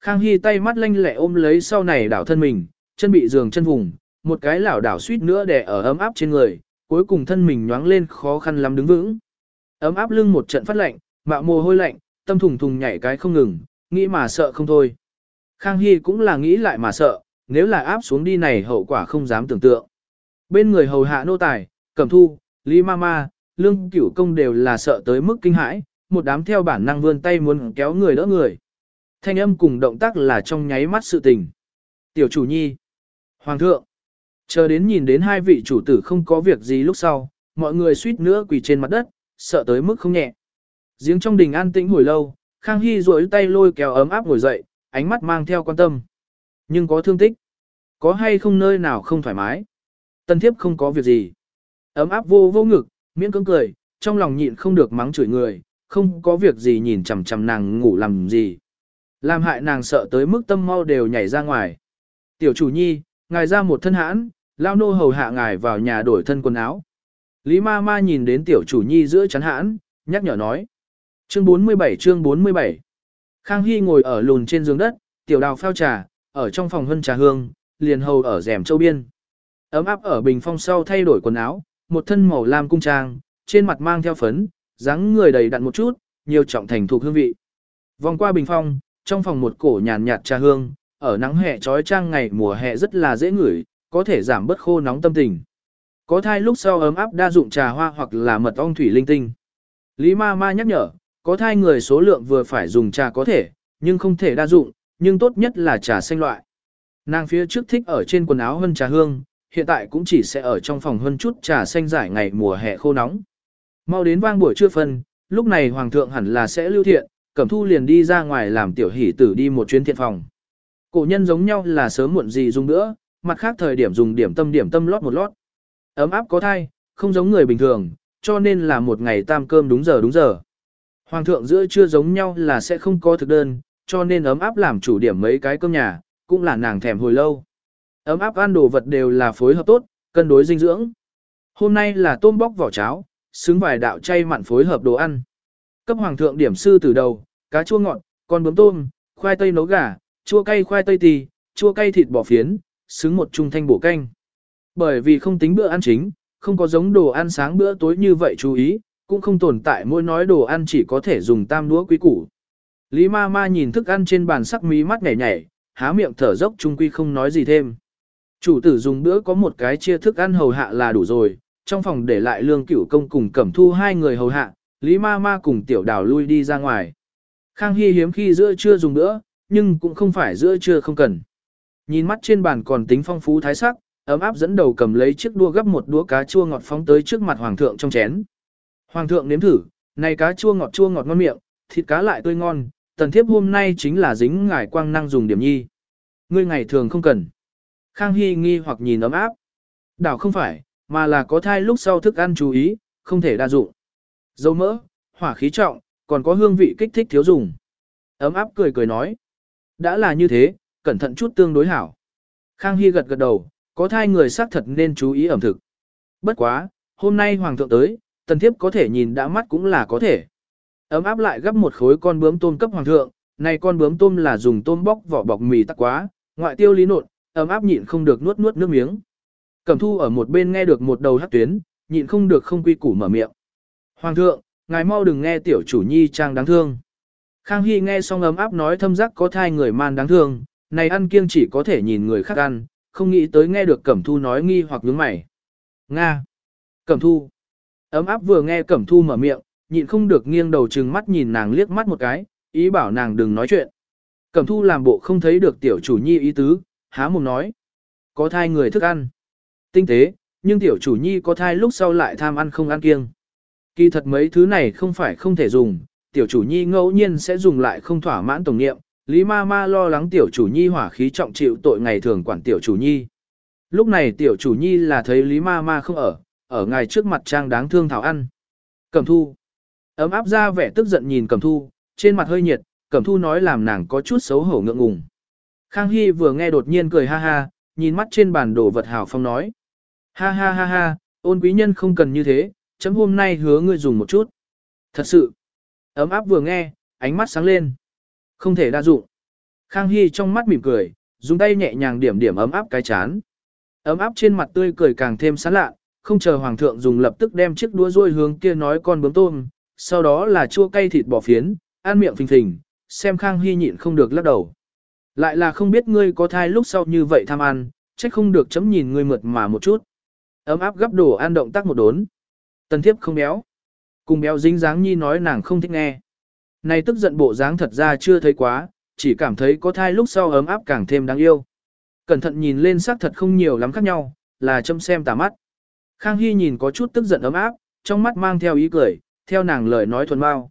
Khang Hy tay mắt lanh lẹ ôm lấy sau này đảo thân mình, chân bị giường chân vùng, một cái lảo đảo suýt nữa đè ở ấm áp trên người, cuối cùng thân mình nhoáng lên khó khăn lắm đứng vững. Ấm áp lưng một trận phát lạnh, mạo mồ hôi lạnh, tâm thùng thùng nhảy cái không ngừng, nghĩ mà sợ không thôi. Khang Hy cũng là nghĩ lại mà sợ, nếu là áp xuống đi này hậu quả không dám tưởng tượng. Bên người hầu hạ nô tài, cẩm thu, lý ma ma, lương cửu công đều là sợ tới mức kinh hãi, một đám theo bản năng vươn tay muốn kéo người đỡ người. Thanh âm cùng động tác là trong nháy mắt sự tình. Tiểu chủ nhi, hoàng thượng, chờ đến nhìn đến hai vị chủ tử không có việc gì lúc sau, mọi người suýt nữa quỳ trên mặt đất, sợ tới mức không nhẹ. Giếng trong đình an tĩnh hồi lâu, Khang Hy duỗi tay lôi kéo ấm áp ngồi dậy, ánh mắt mang theo quan tâm. Nhưng có thương tích. Có hay không nơi nào không thoải mái. Tân thiếp không có việc gì. Ấm áp vô vô ngực, miễn cưỡng cười, trong lòng nhịn không được mắng chửi người, không có việc gì nhìn chằm chằm nàng ngủ làm gì. Làm hại nàng sợ tới mức tâm mau đều nhảy ra ngoài. Tiểu chủ nhi, ngài ra một thân hãn, lao nô hầu hạ ngài vào nhà đổi thân quần áo. Lý ma ma nhìn đến tiểu chủ nhi giữa chắn hãn, nhắc nhở nói. Chương 47 chương 47 Khang Hy ngồi ở lùn trên giường đất, tiểu đào phao trà, ở trong phòng hân trà hương, liền hầu ở rèm châu biên. Ấm áp ở bình phong sau thay đổi quần áo, một thân màu lam cung trang, trên mặt mang theo phấn, dáng người đầy đặn một chút, nhiều trọng thành thuộc hương vị. Vòng qua bình phong, trong phòng một cổ nhàn nhạt trà hương, ở nắng hè trói trang ngày mùa hè rất là dễ ngửi, có thể giảm bớt khô nóng tâm tình. Có thai lúc sau ấm áp đa dụng trà hoa hoặc là mật ong thủy linh tinh. Lý ma ma nhắc nhở, có thai người số lượng vừa phải dùng trà có thể, nhưng không thể đa dụng, nhưng tốt nhất là trà xanh loại. Nàng phía trước thích ở trên quần áo hơn trà hương, hiện tại cũng chỉ sẽ ở trong phòng hơn chút trà xanh giải ngày mùa hè khô nóng. Mau đến vang buổi trưa phân, lúc này hoàng thượng hẳn là sẽ lưu thiện, Cẩm Thu liền đi ra ngoài làm tiểu hỷ tử đi một chuyến thiện phòng. Cổ nhân giống nhau là sớm muộn gì dùng nữa, mặt khác thời điểm dùng điểm tâm điểm tâm lót một lót. Ấm áp có thai, không giống người bình thường, cho nên là một ngày tam cơm đúng giờ đúng giờ. Hoàng thượng giữa trưa giống nhau là sẽ không có thực đơn, cho nên ấm áp làm chủ điểm mấy cái cơm nhà, cũng là nàng thèm hồi lâu. Ấm áp ăn đồ vật đều là phối hợp tốt, cân đối dinh dưỡng. Hôm nay là tôm bóc vỏ cháo, xứng vài đạo chay mặn phối hợp đồ ăn. Cấp hoàng thượng điểm sư từ đầu, cá chua ngọt, con bướm tôm, khoai tây nấu gà, chua cay khoai tây tì, chua cay thịt bò phiến, xứng một trung thanh bổ canh. Bởi vì không tính bữa ăn chính, không có giống đồ ăn sáng bữa tối như vậy chú ý, cũng không tồn tại mỗi nói đồ ăn chỉ có thể dùng tam đũa quý củ. Lý ma ma nhìn thức ăn trên bàn sắc mí mắt nhảy nhảy, há miệng thở dốc trung quy không nói gì thêm. Chủ tử dùng bữa có một cái chia thức ăn hầu hạ là đủ rồi, trong phòng để lại lương cửu công cùng cẩm thu hai người hầu hạ, Lý ma ma cùng tiểu đào lui đi ra ngoài. Khang Hy hiếm khi giữa trưa dùng nữa, nhưng cũng không phải giữa trưa không cần. Nhìn mắt trên bàn còn tính phong phú thái sắc, ấm áp dẫn đầu cầm lấy chiếc đũa gấp một đũa cá chua ngọt phóng tới trước mặt hoàng thượng trong chén. Hoàng thượng nếm thử, này cá chua ngọt chua ngọt ngon miệng, thịt cá lại tươi ngon, tần thiếp hôm nay chính là dính ngải quang năng dùng điểm nhi. Ngươi ngày thường không cần. Khang Hy nghi hoặc nhìn ấm áp. Đảo không phải, mà là có thai lúc sau thức ăn chú ý, không thể đa dụng. Dầu mỡ, hỏa khí trọng, còn có hương vị kích thích thiếu dùng. Ấm áp cười cười nói. Đã là như thế, cẩn thận chút tương đối hảo. Khang Hy gật gật đầu, có thai người xác thật nên chú ý ẩm thực. Bất quá, hôm nay hoàng thượng tới, tần thiếp có thể nhìn đã mắt cũng là có thể. Ấm áp lại gấp một khối con bướm tôm cấp hoàng thượng, này con bướm tôm là dùng tôm bóc vỏ bọc mì tắc quá, ngoại tiêu lý nộn, ấm áp nhịn không được nuốt nuốt nước miếng. Cẩm thu ở một bên nghe được một đầu hát tuyến, nhịn không được không quy củ mở miệng. Hoàng thượng, ngài mau đừng nghe tiểu chủ nhi trang đáng thương. Khang Hy nghe xong ấm áp nói thâm giác có thai người man đáng thương, này ăn kiêng chỉ có thể nhìn người khác ăn, không nghĩ tới nghe được Cẩm Thu nói nghi hoặc nhướng mày. Nga. Cẩm Thu. Ấm áp vừa nghe Cẩm Thu mở miệng, nhịn không được nghiêng đầu chừng mắt nhìn nàng liếc mắt một cái, ý bảo nàng đừng nói chuyện. Cẩm Thu làm bộ không thấy được tiểu chủ nhi ý tứ, há mồm nói. Có thai người thức ăn. Tinh tế, nhưng tiểu chủ nhi có thai lúc sau lại tham ăn không ăn kiêng. Kỳ thật mấy thứ này không phải không thể dùng, tiểu chủ nhi ngẫu nhiên sẽ dùng lại không thỏa mãn tổng niệm, Lý ma ma lo lắng tiểu chủ nhi hỏa khí trọng chịu tội ngày thường quản tiểu chủ nhi. Lúc này tiểu chủ nhi là thấy Lý ma ma không ở, ở ngài trước mặt trang đáng thương thảo ăn. Cẩm thu. Ấm áp ra vẻ tức giận nhìn cẩm thu, trên mặt hơi nhiệt, cẩm thu nói làm nàng có chút xấu hổ ngượng ngùng. Khang Hy vừa nghe đột nhiên cười ha ha, nhìn mắt trên bàn đồ vật hào phong nói. Ha ha ha ha, ôn quý nhân không cần như thế, chấm hôm nay hứa ngươi dùng một chút. Thật sự. Ấm áp vừa nghe, ánh mắt sáng lên. Không thể đa dụng. Khang Hy trong mắt mỉm cười, dùng tay nhẹ nhàng điểm điểm ấm áp cái chán. Ấm áp trên mặt tươi cười càng thêm sán lạ, không chờ hoàng thượng dùng lập tức đem chiếc đũa ruôi hướng kia nói con bướm tôm, sau đó là chua cay thịt bò phiến, ăn miệng phình phình, xem Khang Hy nhịn không được lắc đầu. Lại là không biết ngươi có thai lúc sau như vậy tham ăn, trách không được chấm nhìn ngươi mượt mà một chút. Ấm áp gấp đồ ăn động tác một đốn. Tần thiếp không béo. Cùng béo dính dáng nhi nói nàng không thích nghe. Này tức giận bộ dáng thật ra chưa thấy quá, chỉ cảm thấy có thai lúc sau ấm áp càng thêm đáng yêu. Cẩn thận nhìn lên sắc thật không nhiều lắm khác nhau, là châm xem tà mắt. Khang Hy nhìn có chút tức giận ấm áp, trong mắt mang theo ý cười, theo nàng lời nói thuần bao.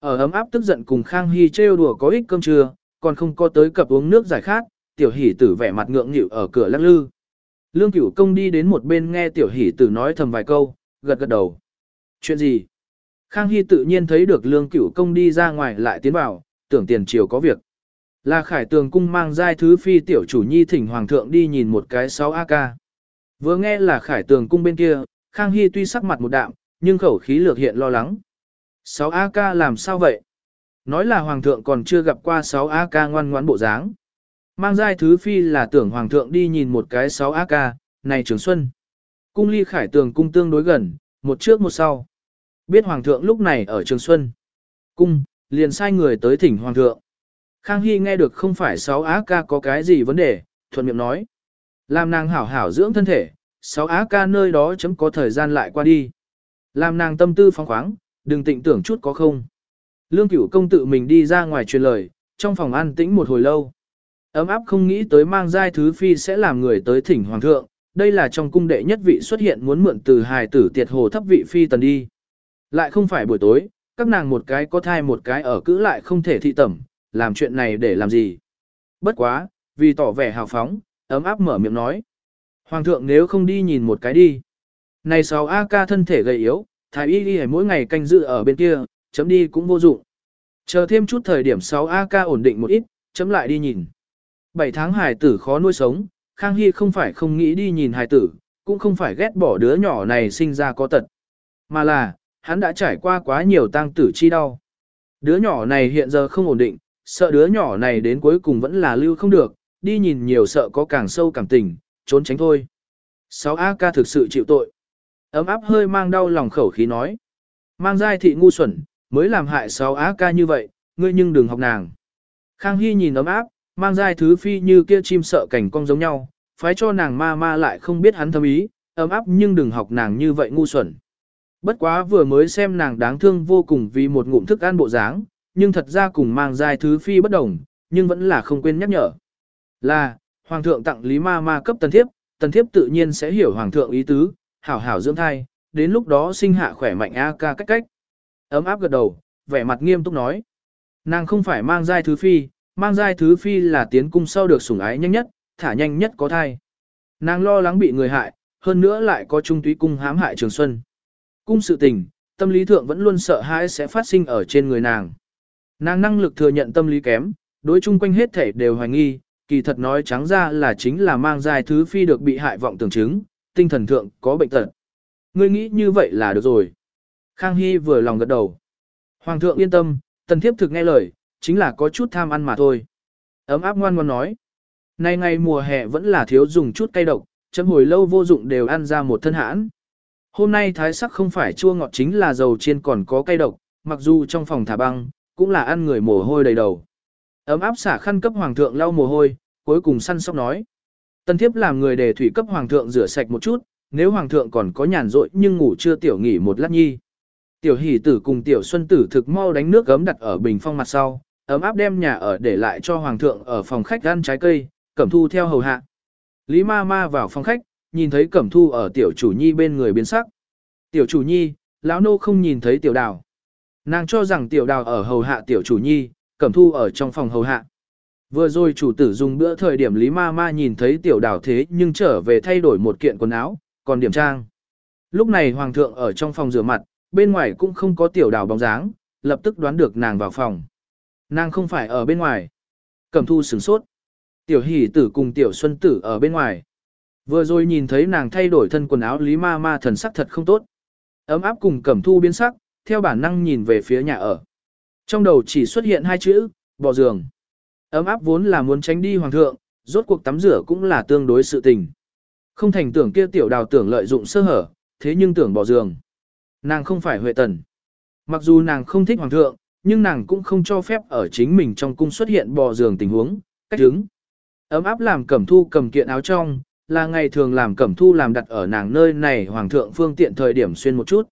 Ở ấm áp tức giận cùng Khang Hy trêu đùa có ích cơm trưa, còn không có tới cập uống nước giải khát, tiểu hỷ tử vẻ mặt ngượng nghịu ở cửa lắc lư. Lương cửu công đi đến một bên nghe tiểu hỷ tử nói thầm vài câu, gật gật đầu. Chuyện gì? Khang Hy tự nhiên thấy được lương cửu công đi ra ngoài lại tiến vào, tưởng tiền triều có việc. Là khải tường cung mang giai thứ phi tiểu chủ nhi thỉnh hoàng thượng đi nhìn một cái 6 AK. Vừa nghe là khải tường cung bên kia, Khang Hy tuy sắc mặt một đạm, nhưng khẩu khí lược hiện lo lắng. 6 AK làm sao vậy? Nói là hoàng thượng còn chưa gặp qua 6 AK ngoan ngoãn bộ dáng. Mang giai thứ phi là tưởng hoàng thượng đi nhìn một cái 6 AK, này trường xuân. Cung ly khải tường cung tương đối gần, một trước một sau. Biết hoàng thượng lúc này ở trường xuân. Cung, liền sai người tới thỉnh hoàng thượng. Khang Hy nghe được không phải 6 Ca có cái gì vấn đề, thuận miệng nói. Làm nàng hảo hảo dưỡng thân thể, 6 Ca nơi đó chấm có thời gian lại qua đi. Làm nàng tâm tư phóng khoáng, đừng tịnh tưởng chút có không. Lương cửu công tự mình đi ra ngoài truyền lời, trong phòng an tĩnh một hồi lâu. Ấm áp không nghĩ tới mang giai thứ phi sẽ làm người tới thỉnh hoàng thượng, đây là trong cung đệ nhất vị xuất hiện muốn mượn từ hài tử tiệt hồ thấp vị phi tần đi. Lại không phải buổi tối, các nàng một cái có thai một cái ở cữ lại không thể thị tẩm, làm chuyện này để làm gì. Bất quá, vì tỏ vẻ hào phóng, ấm áp mở miệng nói. Hoàng thượng nếu không đi nhìn một cái đi. Này sáu A ca thân thể gầy yếu, thái y đi mỗi ngày canh dự ở bên kia, chấm đi cũng vô dụng. Chờ thêm chút thời điểm 6 AK ổn định một ít, chấm lại đi nhìn. 7 tháng hài tử khó nuôi sống, Khang Hy không phải không nghĩ đi nhìn hài tử, cũng không phải ghét bỏ đứa nhỏ này sinh ra có tật. Mà là, hắn đã trải qua quá nhiều tang tử chi đau. Đứa nhỏ này hiện giờ không ổn định, sợ đứa nhỏ này đến cuối cùng vẫn là lưu không được, đi nhìn nhiều sợ có càng sâu cảm tình, trốn tránh thôi. 6 AK thực sự chịu tội. Ấm áp hơi mang đau lòng khẩu khí nói. Mang giai thị ngu xuẩn, mới làm hại 6 AK như vậy, ngươi nhưng đừng học nàng. Khang Hy nhìn ấm áp, mang giai thứ phi như kia chim sợ cảnh cong giống nhau, phái cho nàng ma ma lại không biết hắn thâm ý, ấm áp nhưng đừng học nàng như vậy ngu xuẩn. Bất quá vừa mới xem nàng đáng thương vô cùng vì một ngụm thức ăn bộ dáng, nhưng thật ra cùng mang giai thứ phi bất đồng, nhưng vẫn là không quên nhắc nhở. Là, Hoàng thượng tặng Lý Ma Ma cấp tần thiếp, tần thiếp tự nhiên sẽ hiểu Hoàng thượng ý tứ, hảo hảo dưỡng thai, đến lúc đó sinh hạ khỏe mạnh A ca cách cách. Ấm áp gật đầu, vẻ mặt nghiêm túc nói. Nàng không phải mang giai thứ phi, mang giai thứ phi là tiến cung sau được sủng ái nhanh nhất, thả nhanh nhất có thai. Nàng lo lắng bị người hại, hơn nữa lại có trung túy cung hãm hại trường xuân. Cung sự tình, tâm lý thượng vẫn luôn sợ hãi sẽ phát sinh ở trên người nàng. Nàng năng lực thừa nhận tâm lý kém, đối chung quanh hết thể đều hoài nghi, kỳ thật nói trắng ra là chính là mang giai thứ phi được bị hại vọng tưởng chứng, tinh thần thượng có bệnh tật. Ngươi nghĩ như vậy là được rồi. Khang Hy vừa lòng gật đầu. Hoàng thượng yên tâm, tần thiếp thực nghe lời, chính là có chút tham ăn mà thôi. Ấm áp ngoan ngoan nói. Nay ngày mùa hè vẫn là thiếu dùng chút cay độc, chấm hồi lâu vô dụng đều ăn ra một thân hãn. Hôm nay thái sắc không phải chua ngọt chính là dầu chiên còn có cay độc, mặc dù trong phòng thả băng, cũng là ăn người mồ hôi đầy đầu. Ấm áp xả khăn cấp hoàng thượng lau mồ hôi, cuối cùng săn sóc nói. tân thiếp làm người để thủy cấp hoàng thượng rửa sạch một chút, nếu hoàng thượng còn có nhàn rỗi nhưng ngủ chưa tiểu nghỉ một lát nhi. Tiểu hỷ tử cùng tiểu xuân tử thực mau đánh nước gấm đặt ở bình phong mặt sau, ấm áp đem nhà ở để lại cho hoàng thượng ở phòng khách ăn trái cây, cẩm thu theo hầu hạ. Lý ma ma vào phòng khách, nhìn thấy cẩm thu ở tiểu chủ nhi bên người biến sắc. Tiểu chủ nhi, lão nô không nhìn thấy tiểu đào. Nàng cho rằng tiểu đào ở hầu hạ tiểu chủ nhi, cẩm thu ở trong phòng hầu hạ. Vừa rồi chủ tử dùng bữa thời điểm Lý Ma Ma nhìn thấy tiểu đào thế nhưng trở về thay đổi một kiện quần áo, còn điểm trang. Lúc này hoàng thượng ở trong phòng rửa mặt, bên ngoài cũng không có tiểu đào bóng dáng, lập tức đoán được nàng vào phòng. Nàng không phải ở bên ngoài. Cẩm thu sửng sốt. Tiểu hỷ tử cùng tiểu xuân tử ở bên ngoài. Vừa rồi nhìn thấy nàng thay đổi thân quần áo Lý Ma Ma thần sắc thật không tốt. Ấm áp cùng cẩm thu biến sắc, theo bản năng nhìn về phía nhà ở. Trong đầu chỉ xuất hiện hai chữ, bỏ giường. Ấm áp vốn là muốn tránh đi hoàng thượng, rốt cuộc tắm rửa cũng là tương đối sự tình. Không thành tưởng kia tiểu đào tưởng lợi dụng sơ hở, thế nhưng tưởng bỏ giường. Nàng không phải huệ tần. Mặc dù nàng không thích hoàng thượng, nhưng nàng cũng không cho phép ở chính mình trong cung xuất hiện bò giường tình huống, cách đứng. Ấm áp làm cẩm thu cầm kiện áo trong, là ngày thường làm cẩm thu làm đặt ở nàng nơi này hoàng thượng phương tiện thời điểm xuyên một chút.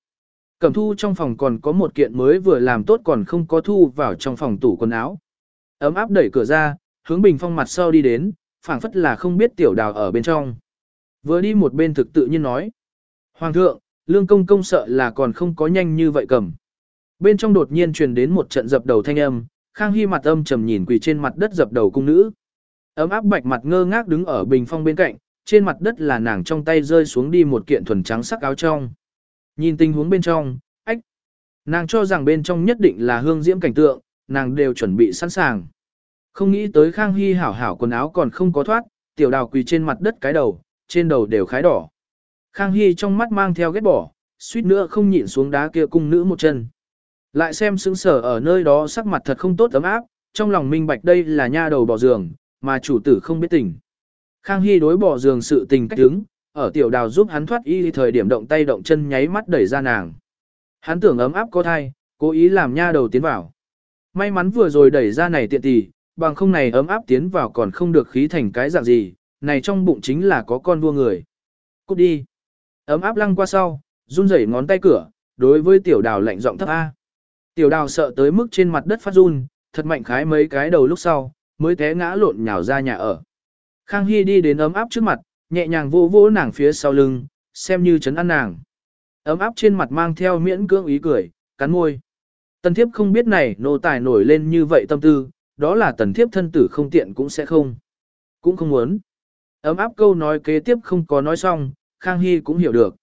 Cẩm thu trong phòng còn có một kiện mới vừa làm tốt còn không có thu vào trong phòng tủ quần áo. Ấm áp đẩy cửa ra, hướng bình phong mặt sau đi đến, phảng phất là không biết tiểu đào ở bên trong. Vừa đi một bên thực tự nhiên nói. Hoàng thượng, lương công công sợ là còn không có nhanh như vậy cầm. Bên trong đột nhiên truyền đến một trận dập đầu thanh âm, Khang Hy mặt âm trầm nhìn quỳ trên mặt đất dập đầu cung nữ. Ấm áp bạch mặt ngơ ngác đứng ở bình phong bên cạnh, trên mặt đất là nàng trong tay rơi xuống đi một kiện thuần trắng sắc áo trong. Nhìn tình huống bên trong, ách. Nàng cho rằng bên trong nhất định là hương diễm cảnh tượng, nàng đều chuẩn bị sẵn sàng. Không nghĩ tới Khang Hy hảo hảo quần áo còn không có thoát, tiểu đào quỳ trên mặt đất cái đầu, trên đầu đều khái đỏ. Khang Hy trong mắt mang theo ghét bỏ, suýt nữa không nhịn xuống đá kia cung nữ một chân. Lại xem sững sở ở nơi đó sắc mặt thật không tốt ấm áp, trong lòng minh bạch đây là nha đầu bỏ giường, mà chủ tử không biết tình. Khang Hy đối bỏ giường sự tình cách đứng, ở tiểu đào giúp hắn thoát y thời điểm động tay động chân nháy mắt đẩy ra nàng. Hắn tưởng ấm áp có thai, cố ý làm nha đầu tiến vào. May mắn vừa rồi đẩy ra này tiện tỷ, bằng không này ấm áp tiến vào còn không được khí thành cái dạng gì, này trong bụng chính là có con vua người. Cút đi. Ấm áp lăng qua sau, run rẩy ngón tay cửa, đối với tiểu đào lạnh giọng thấp A. Tiểu đào sợ tới mức trên mặt đất phát run, thật mạnh khái mấy cái đầu lúc sau, mới té ngã lộn nhào ra nhà ở. Khang Hy đi đến ấm áp trước mặt, nhẹ nhàng vô vỗ nàng phía sau lưng, xem như chấn an nàng. Ấm áp trên mặt mang theo miễn cưỡng ý cười, cắn môi. Tần thiếp không biết này nô tài nổi lên như vậy tâm tư, đó là tần thiếp thân tử không tiện cũng sẽ không. Cũng không muốn. Ấm áp câu nói kế tiếp không có nói xong, Khang Hy cũng hiểu được.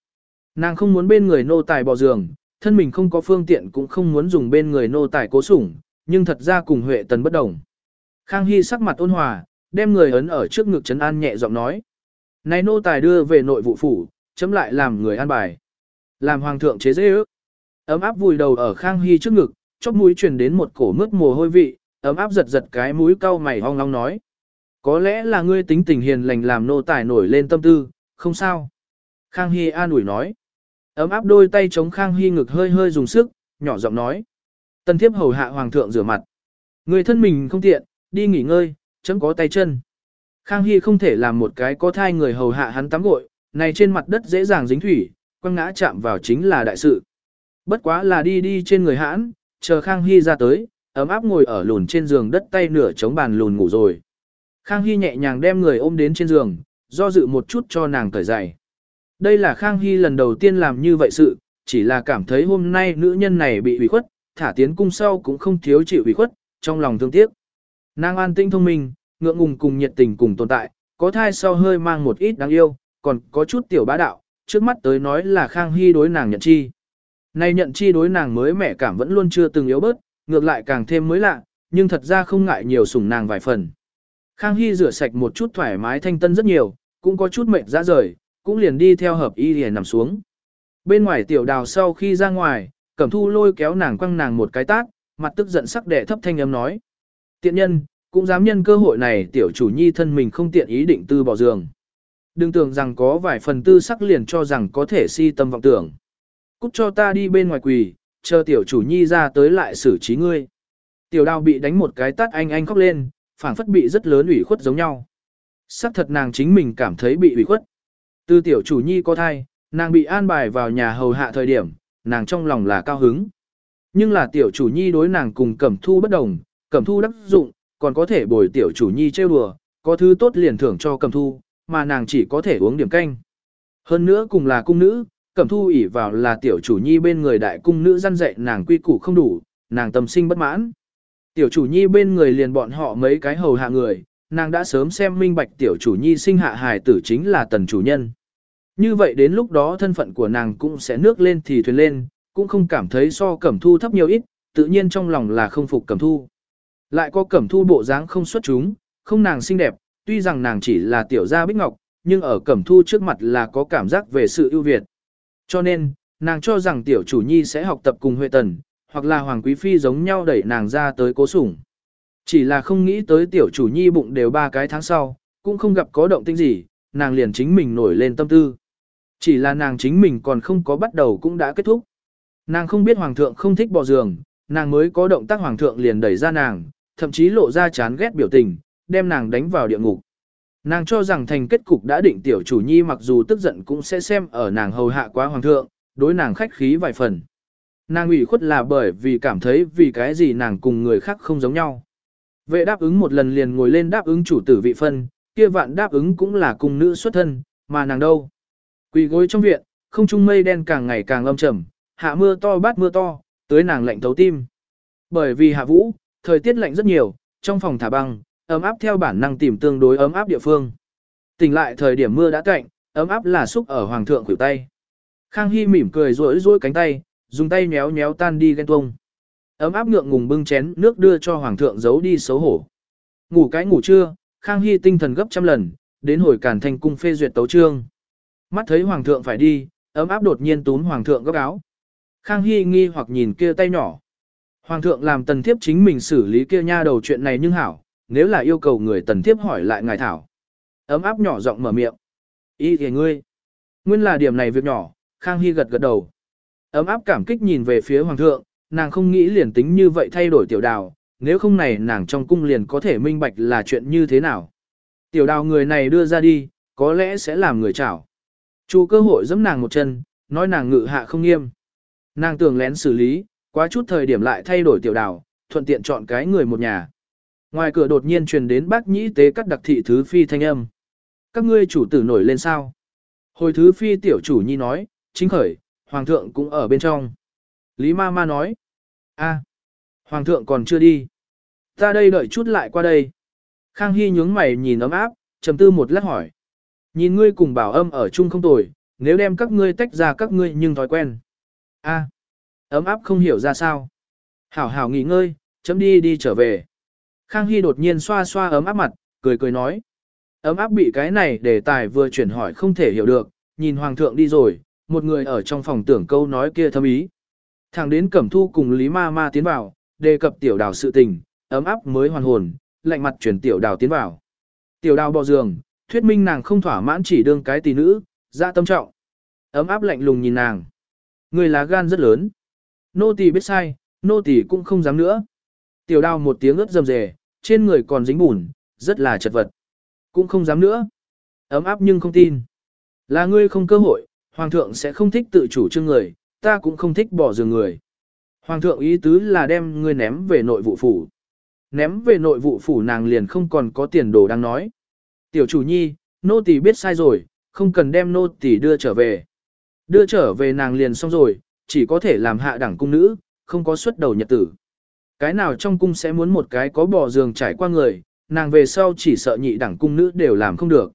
Nàng không muốn bên người nô tài bỏ giường, thân mình không có phương tiện cũng không muốn dùng bên người nô tài cố sủng, nhưng thật ra cùng Huệ Tần bất đồng. Khang Hy sắc mặt ôn hòa, đem người ấn ở trước ngực trấn an nhẹ giọng nói. Này nô tài đưa về nội vụ phủ, chấm lại làm người an bài. Làm hoàng thượng chế dễ ước. Ấm áp vùi đầu ở Khang Hy trước ngực, chóp mũi truyền đến một cổ mướt mồ hôi vị, ấm áp giật giật cái mũi cau mày hong long nói. Có lẽ là ngươi tính tình hiền lành làm nô tài nổi lên tâm tư, không sao. Khang Hy an ủi nói. Ấm áp đôi tay chống Khang Hy ngực hơi hơi dùng sức, nhỏ giọng nói. Tần thiếp hầu hạ hoàng thượng rửa mặt. Người thân mình không tiện, đi nghỉ ngơi, chấm có tay chân. Khang Hy không thể làm một cái có thai người hầu hạ hắn tắm gội, này trên mặt đất dễ dàng dính thủy, quăng ngã chạm vào chính là đại sự. Bất quá là đi đi trên người hãn, chờ Khang Hy ra tới, ấm áp ngồi ở lùn trên giường đất tay nửa chống bàn lùn ngủ rồi. Khang Hy nhẹ nhàng đem người ôm đến trên giường, do dự một chút cho nàng cởi giày. Đây là Khang Hy lần đầu tiên làm như vậy sự, chỉ là cảm thấy hôm nay nữ nhân này bị ủy khuất, thả tiến cung sau cũng không thiếu chịu ủy khuất, trong lòng thương tiếc. Nàng an tinh thông minh, ngượng ngùng cùng nhiệt tình cùng tồn tại, có thai sau hơi mang một ít đáng yêu, còn có chút tiểu bá đạo, trước mắt tới nói là Khang Hy đối nàng nhận chi. Nay nhận chi đối nàng mới mẻ cảm vẫn luôn chưa từng yếu bớt, ngược lại càng thêm mới lạ, nhưng thật ra không ngại nhiều sủng nàng vài phần. Khang Hy rửa sạch một chút thoải mái thanh tân rất nhiều, cũng có chút mệt ra rời, cũng liền đi theo hợp y liền nằm xuống. Bên ngoài tiểu đào sau khi ra ngoài, cẩm thu lôi kéo nàng quăng nàng một cái tát, mặt tức giận sắc đệ thấp thanh âm nói. Tiện nhân, cũng dám nhân cơ hội này tiểu chủ nhi thân mình không tiện ý định tư bỏ giường. Đừng tưởng rằng có vài phần tư sắc liền cho rằng có thể si tâm vọng tưởng. Cút cho ta đi bên ngoài quỳ, chờ tiểu chủ nhi ra tới lại xử trí ngươi. Tiểu đào bị đánh một cái tát anh anh khóc lên, phảng phất bị rất lớn ủy khuất giống nhau. Sắc thật nàng chính mình cảm thấy bị ủy khuất. Từ tiểu chủ nhi có thai, nàng bị an bài vào nhà hầu hạ thời điểm, nàng trong lòng là cao hứng. Nhưng là tiểu chủ nhi đối nàng cùng cẩm thu bất đồng, cẩm thu đắc dụng, còn có thể bồi tiểu chủ nhi trêu đùa, có thứ tốt liền thưởng cho cẩm thu, mà nàng chỉ có thể uống điểm canh. Hơn nữa cùng là cung nữ, cẩm thu ỉ vào là tiểu chủ nhi bên người đại cung nữ răn dạy nàng quy củ không đủ, nàng tâm sinh bất mãn. Tiểu chủ nhi bên người liền bọn họ mấy cái hầu hạ người, nàng đã sớm xem minh bạch tiểu chủ nhi sinh hạ hài tử chính là tần chủ nhân. Như vậy đến lúc đó thân phận của nàng cũng sẽ nước lên thì thuyền lên, cũng không cảm thấy so cẩm thu thấp nhiều ít, tự nhiên trong lòng là không phục cẩm thu. Lại có cẩm thu bộ dáng không xuất chúng, không nàng xinh đẹp, tuy rằng nàng chỉ là tiểu gia bích ngọc, nhưng ở cẩm thu trước mặt là có cảm giác về sự ưu việt. Cho nên, nàng cho rằng tiểu chủ nhi sẽ học tập cùng Huệ Tần, hoặc là Hoàng Quý Phi giống nhau đẩy nàng ra tới cố sủng. Chỉ là không nghĩ tới tiểu chủ nhi bụng đều ba cái tháng sau, cũng không gặp có động tĩnh gì, nàng liền chính mình nổi lên tâm tư. Chỉ là nàng chính mình còn không có bắt đầu cũng đã kết thúc. Nàng không biết hoàng thượng không thích bỏ giường, nàng mới có động tác hoàng thượng liền đẩy ra nàng, thậm chí lộ ra chán ghét biểu tình, đem nàng đánh vào địa ngục. Nàng cho rằng thành kết cục đã định tiểu chủ nhi mặc dù tức giận cũng sẽ xem ở nàng hầu hạ quá hoàng thượng, đối nàng khách khí vài phần. Nàng ủy khuất là bởi vì cảm thấy vì cái gì nàng cùng người khác không giống nhau. Vệ đáp ứng một lần liền ngồi lên đáp ứng chủ tử vị phân, kia vạn đáp ứng cũng là cùng nữ xuất thân, mà nàng đâu. Quỳ gối trong viện, không trung mây đen càng ngày càng âm trầm, hạ mưa to bát mưa to, tới nàng lạnh thấu tim. Bởi vì hạ vũ, thời tiết lạnh rất nhiều, trong phòng thả băng, ấm áp theo bản năng tìm tương đối ấm áp địa phương. Tỉnh lại thời điểm mưa đã cạnh, ấm áp là xúc ở hoàng thượng khuỷu tay. Khang Hy mỉm cười rối rối cánh tay, dùng tay nhéo nhéo tan đi ghen tuông. Ấm áp ngượng ngùng bưng chén nước đưa cho hoàng thượng giấu đi xấu hổ. Ngủ cái ngủ trưa, Khang Hy tinh thần gấp trăm lần, đến hồi cản thành cung phê duyệt tấu trương. Mắt thấy hoàng thượng phải đi, ấm áp đột nhiên túm hoàng thượng gấp áo. Khang Hy nghi hoặc nhìn kia tay nhỏ. Hoàng thượng làm tần thiếp chính mình xử lý kia nha đầu chuyện này nhưng hảo, nếu là yêu cầu người tần thiếp hỏi lại ngài thảo. Ấm áp nhỏ giọng mở miệng. Ý thì ngươi. Nguyên là điểm này việc nhỏ, Khang Hy gật gật đầu. Ấm áp cảm kích nhìn về phía hoàng thượng, nàng không nghĩ liền tính như vậy thay đổi tiểu đào, nếu không này nàng trong cung liền có thể minh bạch là chuyện như thế nào. Tiểu đào người này đưa ra đi, có lẽ sẽ làm người chảo. Chu cơ hội giẫm nàng một chân, nói nàng ngự hạ không nghiêm. Nàng tưởng lén xử lý, quá chút thời điểm lại thay đổi tiểu đào, thuận tiện chọn cái người một nhà. Ngoài cửa đột nhiên truyền đến bác nhĩ tế cắt đặc thị thứ phi thanh âm. Các ngươi chủ tử nổi lên sao? Hồi thứ phi tiểu chủ nhi nói, chính khởi, hoàng thượng cũng ở bên trong. Lý ma ma nói, a, hoàng thượng còn chưa đi. Ta đây đợi chút lại qua đây. Khang Hy nhướng mày nhìn ấm áp, trầm tư một lát hỏi. Nhìn ngươi cùng bảo âm ở chung không tồi, nếu đem các ngươi tách ra các ngươi nhưng thói quen. A, ấm áp không hiểu ra sao. Hảo hảo nghỉ ngơi, chấm đi đi trở về. Khang Hy đột nhiên xoa xoa ấm áp mặt, cười cười nói. Ấm áp bị cái này để tài vừa chuyển hỏi không thể hiểu được, nhìn hoàng thượng đi rồi, một người ở trong phòng tưởng câu nói kia thâm ý. Thẳng đến Cẩm Thu cùng Lý Ma Ma tiến vào, đề cập tiểu đào sự tình, ấm áp mới hoàn hồn, lạnh mặt chuyển tiểu đào tiến vào. Tiểu đào bò giường, thuyết minh nàng không thỏa mãn chỉ đương cái tỷ nữ, ra tâm trọng. Ấm áp lạnh lùng nhìn nàng. Người lá gan rất lớn. Nô tỳ biết sai, nô tỳ cũng không dám nữa. Tiểu đào một tiếng ướt dầm dề, trên người còn dính bùn, rất là chật vật. Cũng không dám nữa. Ấm áp nhưng không tin. Là ngươi không cơ hội, hoàng thượng sẽ không thích tự chủ trương người, ta cũng không thích bỏ giường người. Hoàng thượng ý tứ là đem ngươi ném về nội vụ phủ. Ném về nội vụ phủ nàng liền không còn có tiền đồ đang nói. Tiểu chủ nhi, nô tỳ biết sai rồi, không cần đem nô tỳ đưa trở về. Đưa trở về nàng liền xong rồi, chỉ có thể làm hạ đẳng cung nữ, không có xuất đầu nhật tử. Cái nào trong cung sẽ muốn một cái có bò giường trải qua người, nàng về sau chỉ sợ nhị đẳng cung nữ đều làm không được.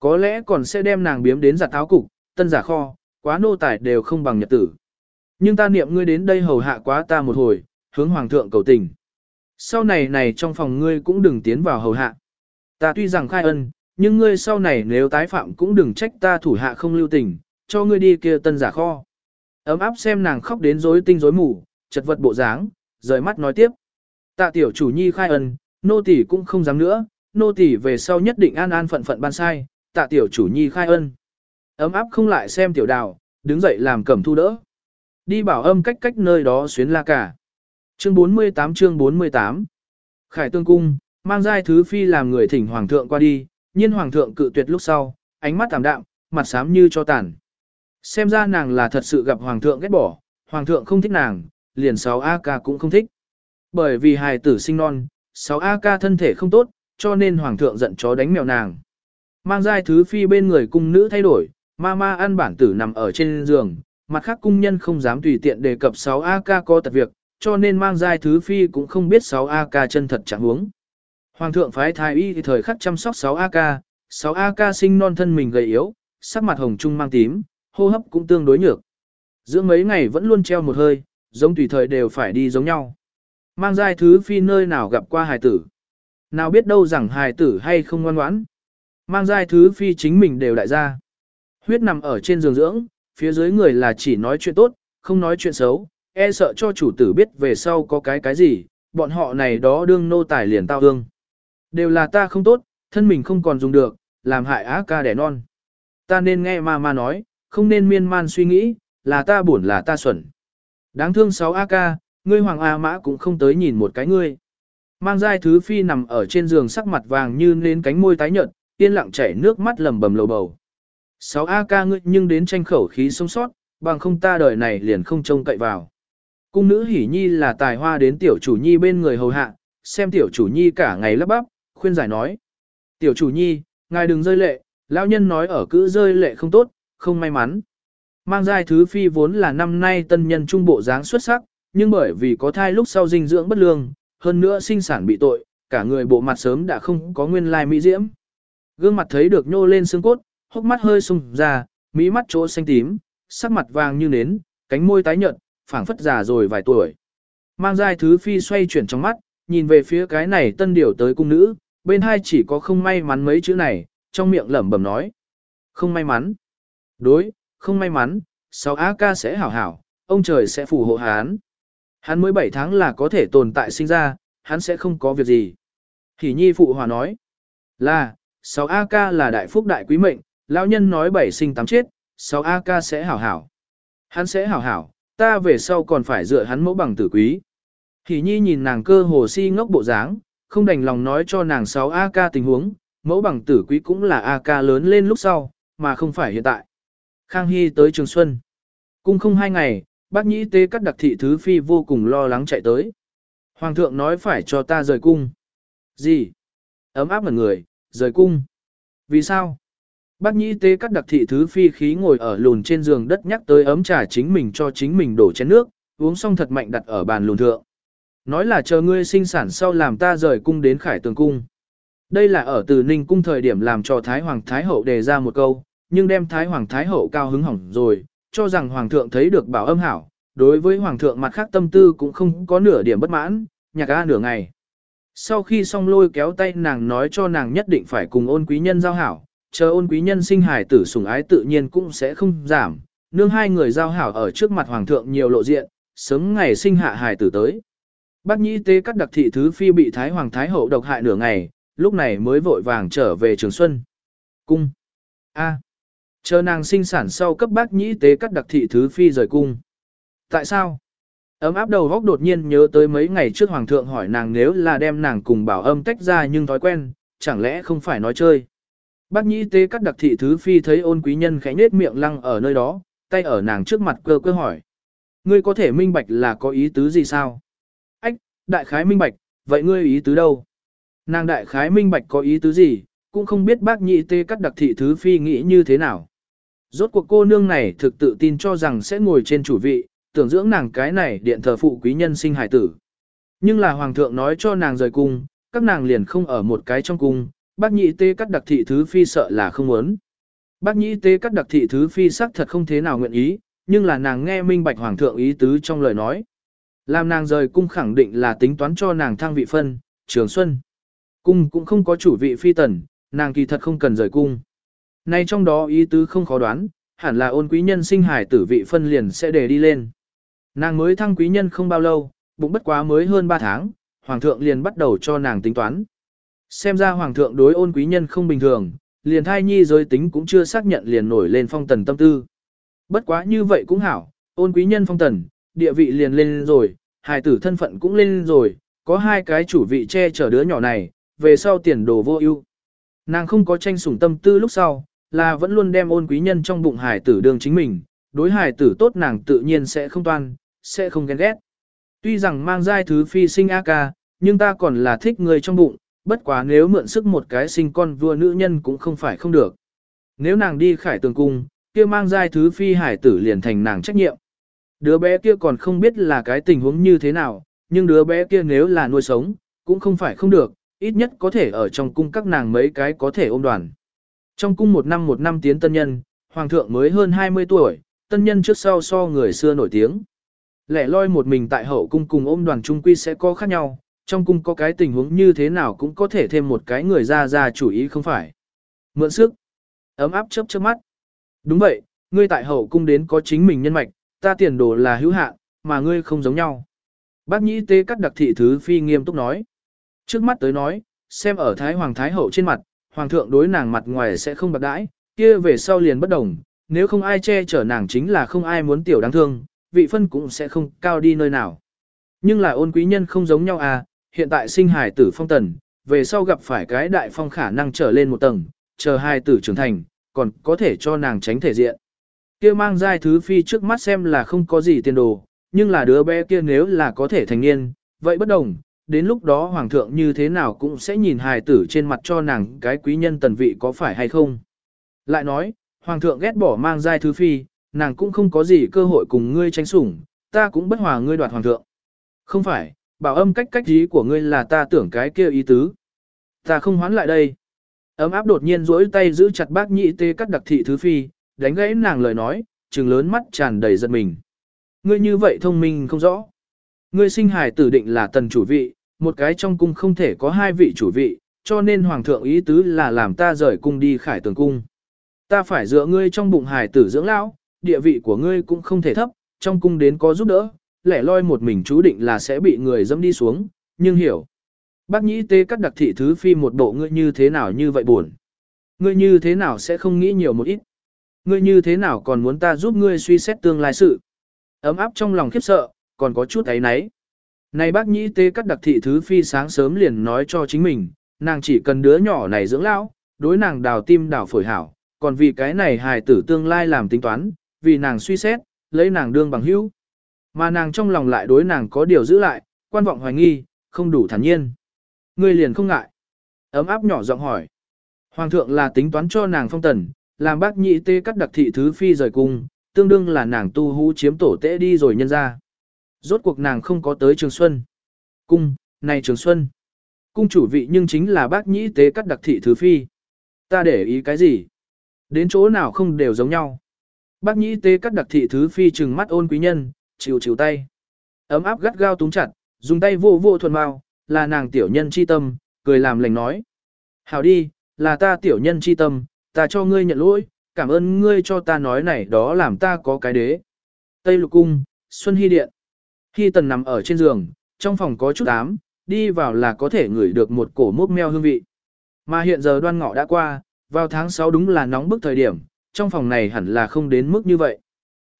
Có lẽ còn sẽ đem nàng biếm đến giặt áo cục, tân giả kho, quá nô tài đều không bằng nhật tử. Nhưng ta niệm ngươi đến đây hầu hạ quá ta một hồi, hướng hoàng thượng cầu tình. Sau này này trong phòng ngươi cũng đừng tiến vào hầu hạ. Ta tuy rằng khai ân, nhưng ngươi sau này nếu tái phạm cũng đừng trách ta thủ hạ không lưu tình, cho ngươi đi kia tân giả kho. Ấm áp xem nàng khóc đến rối tinh rối mù, chật vật bộ dáng, rời mắt nói tiếp. Tạ tiểu chủ nhi khai ân, nô tỳ cũng không dám nữa, nô tỳ về sau nhất định an an phận phận ban sai, tạ tiểu chủ nhi khai ân. Ấm áp không lại xem tiểu đào, đứng dậy làm cẩm thu đỡ. Đi bảo âm cách cách nơi đó xuyến la cả. Chương 48 chương 48 Khải tương cung, mang giai thứ phi làm người thỉnh hoàng thượng qua đi, nhiên hoàng thượng cự tuyệt lúc sau, ánh mắt tạm đạm, mặt xám như cho tàn. Xem ra nàng là thật sự gặp hoàng thượng ghét bỏ, hoàng thượng không thích nàng, liền 6 A ca cũng không thích. Bởi vì hài tử sinh non, 6 A ca thân thể không tốt, cho nên hoàng thượng giận chó đánh mèo nàng. Mang giai thứ phi bên người cung nữ thay đổi, ma ma ăn bản tử nằm ở trên giường, mặt khác cung nhân không dám tùy tiện đề cập 6 A ca có tật việc, cho nên mang giai thứ phi cũng không biết 6 A ca chân thật trạng huống. Hoàng thượng phái thái y thì thời khắc chăm sóc 6 A ca, 6 A ca sinh non thân mình gầy yếu, sắc mặt hồng trung mang tím, hô hấp cũng tương đối nhược. Giữa mấy ngày vẫn luôn treo một hơi, giống tùy thời đều phải đi giống nhau. Mang giai thứ phi nơi nào gặp qua hài tử. Nào biết đâu rằng hài tử hay không ngoan ngoãn. Mang giai thứ phi chính mình đều đại gia. Huyết nằm ở trên giường dưỡng, phía dưới người là chỉ nói chuyện tốt, không nói chuyện xấu, e sợ cho chủ tử biết về sau có cái cái gì, bọn họ này đó đương nô tài liền tao hương. Đều là ta không tốt, thân mình không còn dùng được, làm hại á ca đẻ non. Ta nên nghe ma ma nói, không nên miên man suy nghĩ, là ta buồn là ta xuẩn. Đáng thương sáu a ca, ngươi hoàng A mã cũng không tới nhìn một cái ngươi. Mang giai thứ phi nằm ở trên giường sắc mặt vàng như nến cánh môi tái nhợt, yên lặng chảy nước mắt lầm bầm lầu bầu. Sáu a ca ngươi nhưng đến tranh khẩu khí sống sót, bằng không ta đời này liền không trông cậy vào. Cung nữ hỉ nhi là tài hoa đến tiểu chủ nhi bên người hầu hạ, xem tiểu chủ nhi cả ngày lắp bắp, khuyên giải nói. Tiểu chủ nhi, ngài đừng rơi lệ, lão nhân nói ở cữ rơi lệ không tốt, không may mắn. Mang giai thứ phi vốn là năm nay tân nhân trung bộ dáng xuất sắc, nhưng bởi vì có thai lúc sau dinh dưỡng bất lương, hơn nữa sinh sản bị tội, cả người bộ mặt sớm đã không có nguyên lai mỹ diễm. Gương mặt thấy được nhô lên xương cốt, hốc mắt hơi sung ra, mỹ mắt chỗ xanh tím, sắc mặt vàng như nến, cánh môi tái nhợt, phảng phất già rồi vài tuổi. Mang giai thứ phi xoay chuyển trong mắt, nhìn về phía cái này tân điều tới cung nữ, bên hai chỉ có không may mắn mấy chữ này, trong miệng lẩm bẩm nói. Không may mắn. Đối, không may mắn, sáu A ca sẽ hảo hảo, ông trời sẽ phù hộ hắn. Hắn mới 7 tháng là có thể tồn tại sinh ra, hắn sẽ không có việc gì. Hỷ nhi phụ hòa nói. Là, 6 A ca là đại phúc đại quý mệnh, lão nhân nói bảy sinh tám chết, 6 A ca sẽ hảo hảo. Hắn sẽ hảo hảo, ta về sau còn phải dựa hắn mẫu bằng tử quý. Hỷ nhi nhìn nàng cơ hồ si ngốc bộ dáng, không đành lòng nói cho nàng 6 A ca tình huống, mẫu bằng tử quý cũng là A ca lớn lên lúc sau, mà không phải hiện tại. Khang Hy tới Trường Xuân. Cung không hai ngày, bác nhĩ tế cắt đặc thị thứ phi vô cùng lo lắng chạy tới. Hoàng thượng nói phải cho ta rời cung. Gì? Ấm áp ngần người, rời cung. Vì sao? Bác nhĩ tế cắt đặc thị thứ phi khí ngồi ở lùn trên giường đất nhắc tới ấm trà chính mình cho chính mình đổ chén nước, uống xong thật mạnh đặt ở bàn lùn thượng. Nói là chờ ngươi sinh sản sau làm ta rời cung đến khải tường cung. Đây là ở từ ninh cung thời điểm làm cho Thái Hoàng Thái Hậu đề ra một câu, nhưng đem Thái Hoàng Thái Hậu cao hứng hỏng rồi, cho rằng Hoàng thượng thấy được bảo âm hảo, đối với Hoàng thượng mặt khác tâm tư cũng không có nửa điểm bất mãn, nhạc a nửa ngày. Sau khi xong lôi kéo tay nàng nói cho nàng nhất định phải cùng ôn quý nhân giao hảo, chờ ôn quý nhân sinh hài tử sủng ái tự nhiên cũng sẽ không giảm, nương hai người giao hảo ở trước mặt Hoàng thượng nhiều lộ diện, sớm ngày sinh hạ hài tử tới. Bác nhĩ tế cắt đặc thị thứ phi bị Thái Hoàng Thái Hậu độc hại nửa ngày, lúc này mới vội vàng trở về Trường Xuân. Cung. A. Chờ nàng sinh sản sau cấp bác nhĩ tế cắt đặc thị thứ phi rời cung. Tại sao? Ấm áp đầu góc đột nhiên nhớ tới mấy ngày trước hoàng thượng hỏi nàng nếu là đem nàng cùng bảo âm tách ra nhưng thói quen, chẳng lẽ không phải nói chơi. Bác nhĩ tế cắt đặc thị thứ phi thấy ôn quý nhân khẽ nết miệng lăng ở nơi đó, tay ở nàng trước mặt cơ cơ hỏi. Ngươi có thể minh bạch là có ý tứ gì sao? Ách, đại khái minh bạch, vậy ngươi ý tứ đâu? Nàng đại khái minh bạch có ý tứ gì, cũng không biết bác nhị tê cắt đặc thị thứ phi nghĩ như thế nào. Rốt cuộc cô nương này thực tự tin cho rằng sẽ ngồi trên chủ vị, tưởng dưỡng nàng cái này điện thờ phụ quý nhân sinh hải tử. Nhưng là hoàng thượng nói cho nàng rời cung, các nàng liền không ở một cái trong cung, bác nhị tê cắt đặc thị thứ phi sợ là không muốn. Bác nhị tê cắt đặc thị thứ phi sắc thật không thế nào nguyện ý, nhưng là nàng nghe minh bạch hoàng thượng ý tứ trong lời nói. Làm nàng rời cung khẳng định là tính toán cho nàng thăng vị phân, trường xuân. Cung cũng không có chủ vị phi tần, nàng kỳ thật không cần rời cung. Nay trong đó ý tứ không khó đoán, hẳn là ôn quý nhân sinh hải tử vị phân liền sẽ để đi lên. Nàng mới thăng quý nhân không bao lâu, bụng bất quá mới hơn 3 tháng, hoàng thượng liền bắt đầu cho nàng tính toán. Xem ra hoàng thượng đối ôn quý nhân không bình thường, liền thai nhi giới tính cũng chưa xác nhận liền nổi lên phong tần tâm tư. Bất quá như vậy cũng hảo, ôn quý nhân phong tần, địa vị liền lên rồi, hài tử thân phận cũng lên rồi, có hai cái chủ vị che chở đứa nhỏ này, về sau tiền đồ vô ưu. Nàng không có tranh sủng tâm tư lúc sau, là vẫn luôn đem ôn quý nhân trong bụng hài tử đường chính mình, đối hài tử tốt nàng tự nhiên sẽ không toan, sẽ không ghen ghét. Tuy rằng mang giai thứ phi sinh A ca, nhưng ta còn là thích người trong bụng, bất quá nếu mượn sức một cái sinh con vua nữ nhân cũng không phải không được. Nếu nàng đi khải tường cung, kia mang giai thứ phi hải tử liền thành nàng trách nhiệm. Đứa bé kia còn không biết là cái tình huống như thế nào, nhưng đứa bé kia nếu là nuôi sống, cũng không phải không được, ít nhất có thể ở trong cung các nàng mấy cái có thể ôm đoàn. Trong cung một năm một năm tiến tân nhân, hoàng thượng mới hơn 20 tuổi, tân nhân trước sau so người xưa nổi tiếng. Lẻ loi một mình tại hậu cung cùng ôm đoàn trung quy sẽ có khác nhau, trong cung có cái tình huống như thế nào cũng có thể thêm một cái người ra ra chủ ý không phải. Mượn sức, ấm áp chớp chớp mắt. Đúng vậy, ngươi tại hậu cung đến có chính mình nhân mạch, ta tiền đồ là hữu hạn, mà ngươi không giống nhau. Bác nhĩ tế cắt đặc thị thứ phi nghiêm túc nói. Trước mắt tới nói, xem ở Thái Hoàng Thái Hậu trên mặt, Hoàng thượng đối nàng mặt ngoài sẽ không bạc đãi, kia về sau liền bất đồng, nếu không ai che chở nàng chính là không ai muốn tiểu đáng thương, vị phân cũng sẽ không cao đi nơi nào. Nhưng là ôn quý nhân không giống nhau à, hiện tại sinh hài tử phong tần, về sau gặp phải cái đại phong khả năng trở lên một tầng, chờ hài tử trưởng thành, còn có thể cho nàng tránh thể diện. Kia mang giai thứ phi trước mắt xem là không có gì tiền đồ, nhưng là đứa bé kia nếu là có thể thành niên, vậy bất đồng, đến lúc đó hoàng thượng như thế nào cũng sẽ nhìn hài tử trên mặt cho nàng cái quý nhân tần vị có phải hay không. Lại nói, hoàng thượng ghét bỏ mang giai thứ phi, nàng cũng không có gì cơ hội cùng ngươi tranh sủng, ta cũng bất hòa ngươi đoạt hoàng thượng. Không phải, bảo âm cách cách ý của ngươi là ta tưởng cái kia ý tứ. Ta không hoán lại đây. Ấm áp đột nhiên duỗi tay giữ chặt bác nhị tê cắt đặc thị thứ phi, đánh gãy nàng lời nói, trừng lớn mắt tràn đầy giận mình. Ngươi như vậy thông minh không rõ. Ngươi sinh hài tử định là tần chủ vị, một cái trong cung không thể có hai vị chủ vị, cho nên hoàng thượng ý tứ là làm ta rời cung đi khải tường cung. Ta phải dựa ngươi trong bụng hài tử dưỡng lão, địa vị của ngươi cũng không thể thấp, trong cung đến có giúp đỡ, lẻ loi một mình chú định là sẽ bị người dẫm đi xuống, nhưng hiểu. Bác nhĩ tê cắt đặc thị thứ phi một bộ ngươi như thế nào như vậy buồn. Ngươi như thế nào sẽ không nghĩ nhiều một ít. Ngươi như thế nào còn muốn ta giúp ngươi suy xét tương lai sự. Ấm áp trong lòng khiếp sợ, còn có chút ấy nấy. Này bác nhĩ tê cắt đặc thị thứ phi sáng sớm liền nói cho chính mình, nàng chỉ cần đứa nhỏ này dưỡng lão, đối nàng đào tim đào phổi hảo, còn vì cái này hài tử tương lai làm tính toán, vì nàng suy xét, lấy nàng đương bằng hữu. Mà nàng trong lòng lại đối nàng có điều giữ lại, quan vọng hoài nghi, không đủ thản nhiên. Ngươi liền không ngại. Ấm áp nhỏ giọng hỏi. Hoàng thượng là tính toán cho nàng phong tần, làm bác nhị tê cắt đặc thị thứ phi rời cung, tương đương là nàng tu hú chiếm tổ tễ đi rồi nhân ra. Rốt cuộc nàng không có tới Trường Xuân. Cung, này Trường Xuân. Cung chủ vị nhưng chính là bác nhĩ tế cắt đặc thị thứ phi. Ta để ý cái gì? Đến chỗ nào không đều giống nhau. Bác nhĩ tế cắt đặc thị thứ phi trừng mắt ôn quý nhân, chiều chiều tay. Ấm áp gắt gao túng chặt, dùng tay vô vô thuần mau, là nàng tiểu nhân chi tâm, cười làm lành nói. Hảo đi, là ta tiểu nhân chi tâm, ta cho ngươi nhận lỗi, cảm ơn ngươi cho ta nói này đó làm ta có cái đế. Tây lục cung, Xuân Hy Điện. Hy tần nằm ở trên giường, trong phòng có chút ám, đi vào là có thể ngửi được một cổ mốc meo hương vị. Mà hiện giờ đoan ngọ đã qua, vào tháng 6 đúng là nóng bức thời điểm, trong phòng này hẳn là không đến mức như vậy.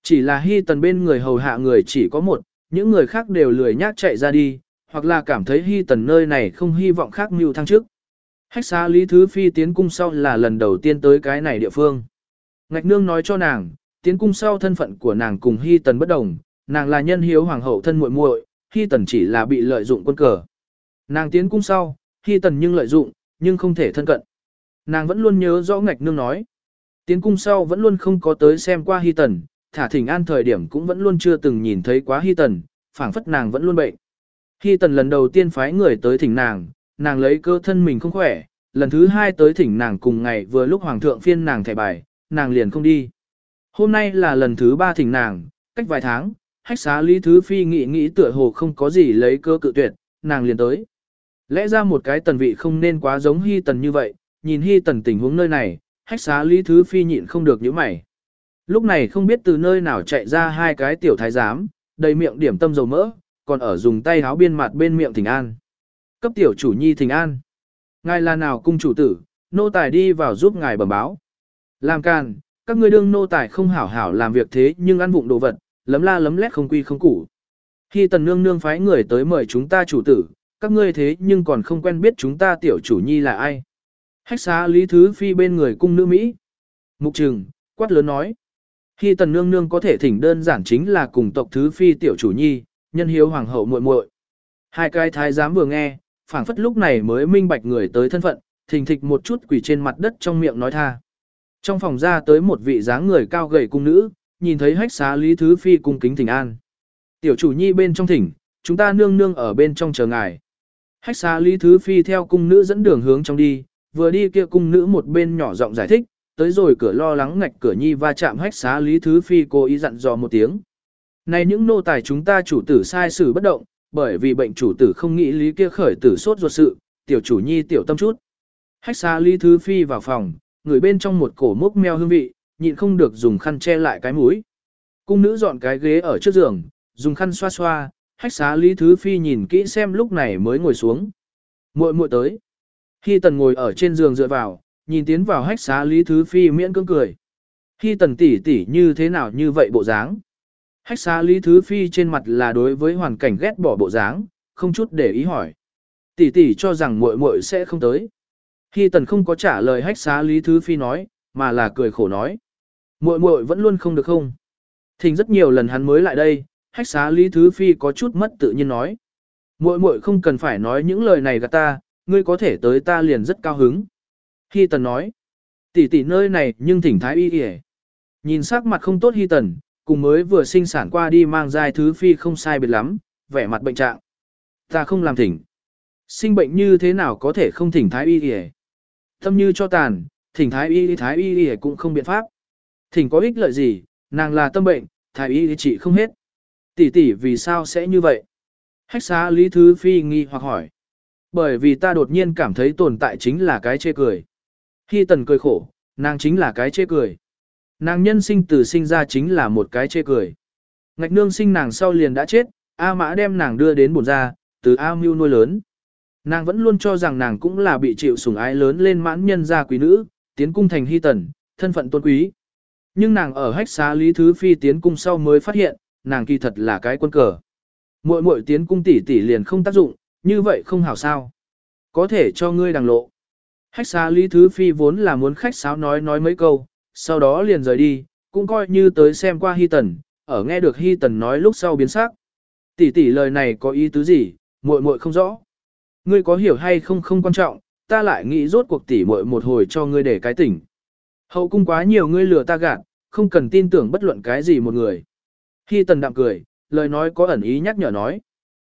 Chỉ là hy tần bên người hầu hạ người chỉ có một, những người khác đều lười nhác chạy ra đi, hoặc là cảm thấy hy tần nơi này không hy vọng khác mưu thăng trước. Hách xá Lý Thứ Phi tiến cung sau là lần đầu tiên tới cái này địa phương. Ngạch nương nói cho nàng, tiến cung sau thân phận của nàng cùng hy tần bất đồng, nàng là nhân hiếu hoàng hậu thân muội muội, hy tần chỉ là bị lợi dụng quân cờ. Nàng tiến cung sau, hy tần nhưng lợi dụng, nhưng không thể thân cận. Nàng vẫn luôn nhớ rõ ngạch nương nói. Tiến cung sau vẫn luôn không có tới xem qua hy tần, thả thỉnh an thời điểm cũng vẫn luôn chưa từng nhìn thấy quá hy tần, phảng phất nàng vẫn luôn bệnh. Hy tần lần đầu tiên phái người tới thỉnh nàng, nàng lấy cơ thân mình không khỏe, lần thứ hai tới thỉnh nàng cùng ngày vừa lúc hoàng thượng phiên nàng thẻ bài, nàng liền không đi. Hôm nay là lần thứ ba thỉnh nàng, cách vài tháng, hách xá lý thứ phi nghĩ nghĩ tựa hồ không có gì lấy cơ cự tuyệt, nàng liền tới. Lẽ ra một cái tần vị không nên quá giống hy tần như vậy, nhìn hy tần tình huống nơi này, hách xá lý thứ phi nhịn không được những mày. Lúc này không biết từ nơi nào chạy ra hai cái tiểu thái giám, đầy miệng điểm tâm dầu mỡ, còn ở dùng tay háo biên mặt bên miệng thỉnh an. Cấp tiểu chủ nhi thỉnh an. Ngài là nào cung chủ tử, nô tài đi vào giúp ngài bẩm báo. Làm càn, các ngươi đương nô tài không hảo hảo làm việc thế nhưng ăn vụng đồ vật, lấm la lấm lét không quy không củ. Khi tần nương nương phái người tới mời chúng ta chủ tử, các ngươi thế nhưng còn không quen biết chúng ta tiểu chủ nhi là ai. Hách xá lý thứ phi bên người cung nữ Mỹ. Mục trừng, quát lớn nói. Khi tần nương nương có thể thỉnh đơn giản chính là cùng tộc thứ phi tiểu chủ nhi, nhân hiếu hoàng hậu muội muội. Hai cái thái giám vừa nghe, phảng phất lúc này mới minh bạch người tới thân phận, thình thịch một chút quỷ trên mặt đất trong miệng nói tha. Trong phòng ra tới một vị dáng người cao gầy cung nữ, nhìn thấy hách xá lý thứ phi cung kính thỉnh an. Tiểu chủ nhi bên trong thỉnh, chúng ta nương nương ở bên trong chờ ngài. Hách xá lý thứ phi theo cung nữ dẫn đường hướng trong đi, vừa đi kia cung nữ một bên nhỏ giọng giải thích, tới rồi cửa lo lắng ngạch cửa nhi va chạm hách xá lý thứ phi cố ý dặn dò một tiếng. Này những nô tài chúng ta chủ tử sai xử bất động, bởi vì bệnh chủ tử không nghĩ lý kia khởi tử sốt ruột sự, tiểu chủ nhi tiểu tâm chút. Hách xá lý thứ phi vào phòng, người bên trong một cổ mốc meo hương vị, nhịn không được dùng khăn che lại cái mũi. Cung nữ dọn cái ghế ở trước giường, dùng khăn xoa xoa, hách xá Lý Thứ Phi nhìn kỹ xem lúc này mới ngồi xuống. muội muội tới. Khi tần ngồi ở trên giường dựa vào, nhìn tiến vào hách xá Lý Thứ Phi miễn cưỡng cười. Khi tần tỷ tỷ như thế nào như vậy bộ dáng. Hách xá Lý Thứ Phi trên mặt là đối với hoàn cảnh ghét bỏ bộ dáng, không chút để ý hỏi. Tỷ tỷ cho rằng muội muội sẽ không tới. Khi tần không có trả lời hách xá Lý Thứ Phi nói, mà là cười khổ nói. muội muội vẫn luôn không được không. Thình rất nhiều lần hắn mới lại đây, hách xá Lý Thứ Phi có chút mất tự nhiên nói. muội muội không cần phải nói những lời này gạt ta, ngươi có thể tới ta liền rất cao hứng. Hi Tần nói, tỷ tỷ nơi này nhưng thỉnh thái y y Nhìn sắc mặt không tốt Hi Tần, cùng mới vừa sinh sản qua đi mang giai thứ phi không sai biệt lắm, vẻ mặt bệnh trạng. Ta không làm thỉnh. Sinh bệnh như thế nào có thể không thỉnh thái y y Tâm như cho tàn, thỉnh thái y thái y y cũng không biện pháp. Thỉnh có ích lợi gì, nàng là tâm bệnh, thái y trị không hết. Tỷ tỷ vì sao sẽ như vậy? Hách xá Lý Thứ Phi nghi hoặc hỏi. Bởi vì ta đột nhiên cảm thấy tồn tại chính là cái chê cười. Hy tần cười khổ, nàng chính là cái chê cười. Nàng nhân sinh từ sinh ra chính là một cái chê cười. Ngạch nương sinh nàng sau liền đã chết, A mã đem nàng đưa đến bổn ra, từ A mưu nuôi lớn. Nàng vẫn luôn cho rằng nàng cũng là bị chịu sủng ái lớn lên mãn nhân gia quý nữ, tiến cung thành hy tần, thân phận tôn quý. Nhưng nàng ở hách xá lý thứ phi tiến cung sau mới phát hiện, nàng kỳ thật là cái quân cờ. Muội muội tiến cung tỷ tỷ liền không tác dụng, như vậy không hảo sao. Có thể cho ngươi đằng lộ. Hách xá lý thứ phi vốn là muốn khách sáo nói nói mấy câu, sau đó liền rời đi, cũng coi như tới xem qua hy tần, ở nghe được hy tần nói lúc sau biến sắc. Tỷ tỷ lời này có ý tứ gì, muội muội không rõ. Ngươi có hiểu hay không không quan trọng, ta lại nghĩ rốt cuộc tỷ muội một hồi cho ngươi để cái tỉnh. Hậu cung quá nhiều ngươi lừa ta gạt, không cần tin tưởng bất luận cái gì một người. Hy tần đạm cười, lời nói có ẩn ý nhắc nhở nói.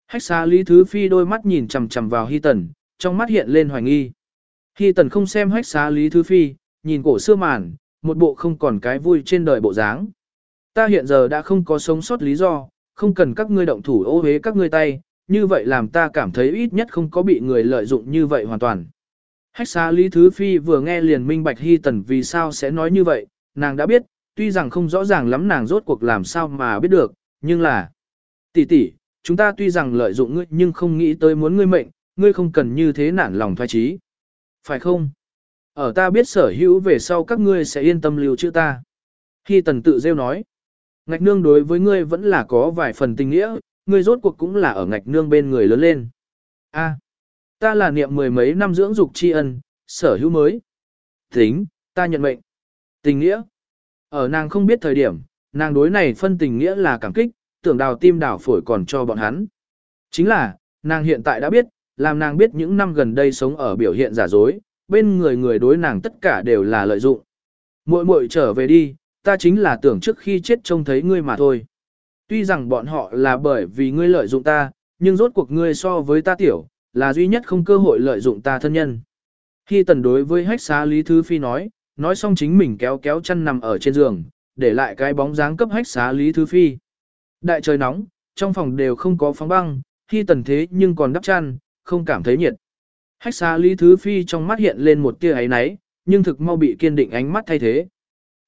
Hách xa Lý Thứ Phi đôi mắt nhìn chằm chằm vào Hy tần, trong mắt hiện lên hoài nghi. Hy tần không xem hách xá Lý Thứ Phi, nhìn cổ xưa màn, một bộ không còn cái vui trên đời bộ dáng. Ta hiện giờ đã không có sống sót lý do, không cần các ngươi động thủ ô hế các ngươi tay, như vậy làm ta cảm thấy ít nhất không có bị người lợi dụng như vậy hoàn toàn. Hách xá Lý Thứ Phi vừa nghe liền minh bạch Hy Tần vì sao sẽ nói như vậy, nàng đã biết, tuy rằng không rõ ràng lắm nàng rốt cuộc làm sao mà biết được, nhưng là tỷ tỷ, chúng ta tuy rằng lợi dụng ngươi nhưng không nghĩ tới muốn ngươi mệnh, ngươi không cần như thế nản lòng thoái trí. Phải không? Ở ta biết sở hữu về sau các ngươi sẽ yên tâm lưu chữ ta. Khi tần tự rêu nói, ngạch nương đối với ngươi vẫn là có vài phần tình nghĩa, ngươi rốt cuộc cũng là ở ngạch nương bên người lớn lên. A, ta là niệm mười mấy năm dưỡng dục tri ân, sở hữu mới. Tính, ta nhận mệnh. Tình nghĩa. Ở nàng không biết thời điểm, nàng đối này phân tình nghĩa là cảm kích, tưởng đào tim đào phổi còn cho bọn hắn. Chính là, nàng hiện tại đã biết, làm nàng biết những năm gần đây sống ở biểu hiện giả dối, bên người người đối nàng tất cả đều là lợi dụng. Muội muội trở về đi, ta chính là tưởng trước khi chết trông thấy ngươi mà thôi. Tuy rằng bọn họ là bởi vì ngươi lợi dụng ta, nhưng rốt cuộc ngươi so với ta tiểu, là duy nhất không cơ hội lợi dụng ta thân nhân. Khi tần đối với hách xá Lý Thứ Phi nói, nói xong chính mình kéo kéo chân nằm ở trên giường, để lại cái bóng dáng cấp hách xá Lý Thứ Phi. Đại trời nóng, trong phòng đều không có phóng băng, khi tần thế nhưng còn đắp chăn, không cảm thấy nhiệt. Hách xa Lý Thứ Phi trong mắt hiện lên một tia ấy náy, nhưng thực mau bị kiên định ánh mắt thay thế.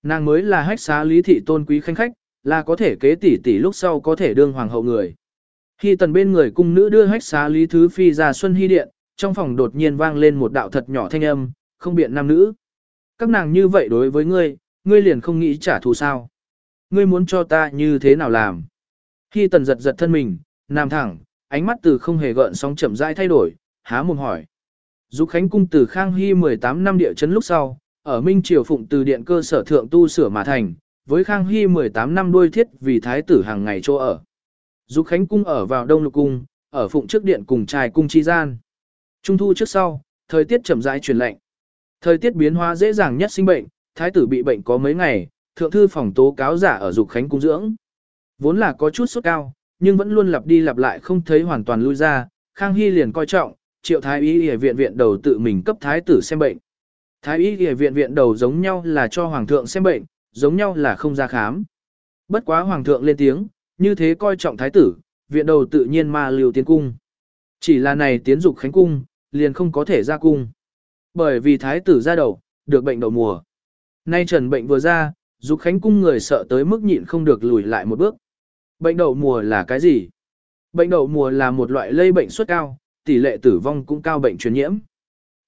Nàng mới là hách xá Lý Thị tôn quý khanh khách, là có thể kế tỷ tỷ lúc sau có thể đương hoàng hậu người. Khi tần bên người cung nữ đưa hách xá Lý Thứ Phi ra xuân hy điện, trong phòng đột nhiên vang lên một đạo thật nhỏ thanh âm, không biện nam nữ. Các nàng như vậy đối với ngươi, ngươi liền không nghĩ trả thù sao. Ngươi muốn cho ta như thế nào làm? Khi tần giật giật thân mình, nằm thẳng, ánh mắt từ không hề gợn sóng chậm rãi thay đổi, há mồm hỏi. Dục Khánh Cung từ Khang Hy 18 năm địa chấn lúc sau, ở Minh Triều Phụng từ điện cơ sở thượng tu sửa mà thành, với Khang Hy 18 năm đuôi thiết vì thái tử hàng ngày chỗ ở. Dục Khánh Cung ở vào Đông Lục Cung, ở Phụng trước điện cùng trai cung chi gian. Trung thu trước sau, thời tiết chậm rãi chuyển lạnh. Thời tiết biến hóa dễ dàng nhất sinh bệnh, thái tử bị bệnh có mấy ngày, thượng thư phòng tố cáo giả ở Dục Khánh Cung dưỡng. Vốn là có chút sốt cao, nhưng vẫn luôn lặp đi lặp lại không thấy hoàn toàn lui ra, Khang Hy liền coi trọng, triệu thái y y viện viện đầu tự mình cấp thái tử xem bệnh. Thái y y viện viện đầu giống nhau là cho hoàng thượng xem bệnh, giống nhau là không ra khám. Bất quá hoàng thượng lên tiếng, như thế coi trọng thái tử, viện đầu tự nhiên ma liều tiến cung. Chỉ là này tiến dục khánh cung, liền không có thể ra cung. Bởi vì thái tử ra đầu, được bệnh đầu mùa. Nay trần bệnh vừa ra, dục khánh cung người sợ tới mức nhịn không được lùi lại một bước. Bệnh đậu mùa là cái gì? Bệnh đậu mùa là một loại lây bệnh suất cao, tỷ lệ tử vong cũng cao bệnh truyền nhiễm.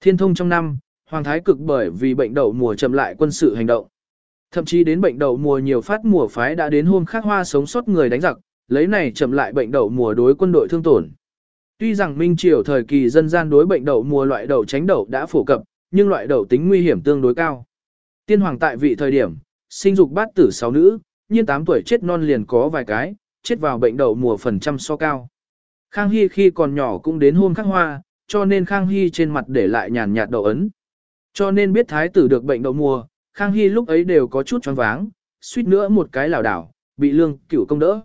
Thiên thông trong năm, Hoàng Thái cực bởi vì bệnh đậu mùa chậm lại quân sự hành động. Thậm chí đến bệnh đậu mùa nhiều phát mùa phái đã đến hôm khác hoa sống sót người đánh giặc, lấy này chậm lại bệnh đậu mùa đối quân đội thương tổn. Tuy rằng Minh Triều thời kỳ dân gian đối bệnh đậu mùa loại đậu tránh đậu đã phổ cập, nhưng loại đậu tính nguy hiểm tương đối cao. Tiên hoàng tại vị thời điểm, sinh dục bát tử sáu nữ, nhiên 8 tuổi chết non liền có vài cái, chết vào bệnh đậu mùa phần trăm so cao. Khang Hy khi còn nhỏ cũng đến hôn khắc hoa, cho nên Khang Hy trên mặt để lại nhàn nhạt đậu ấn. Cho nên biết thái tử được bệnh đậu mùa, Khang Hy lúc ấy đều có chút choáng váng, suýt nữa một cái lảo đảo, bị lương cửu công đỡ.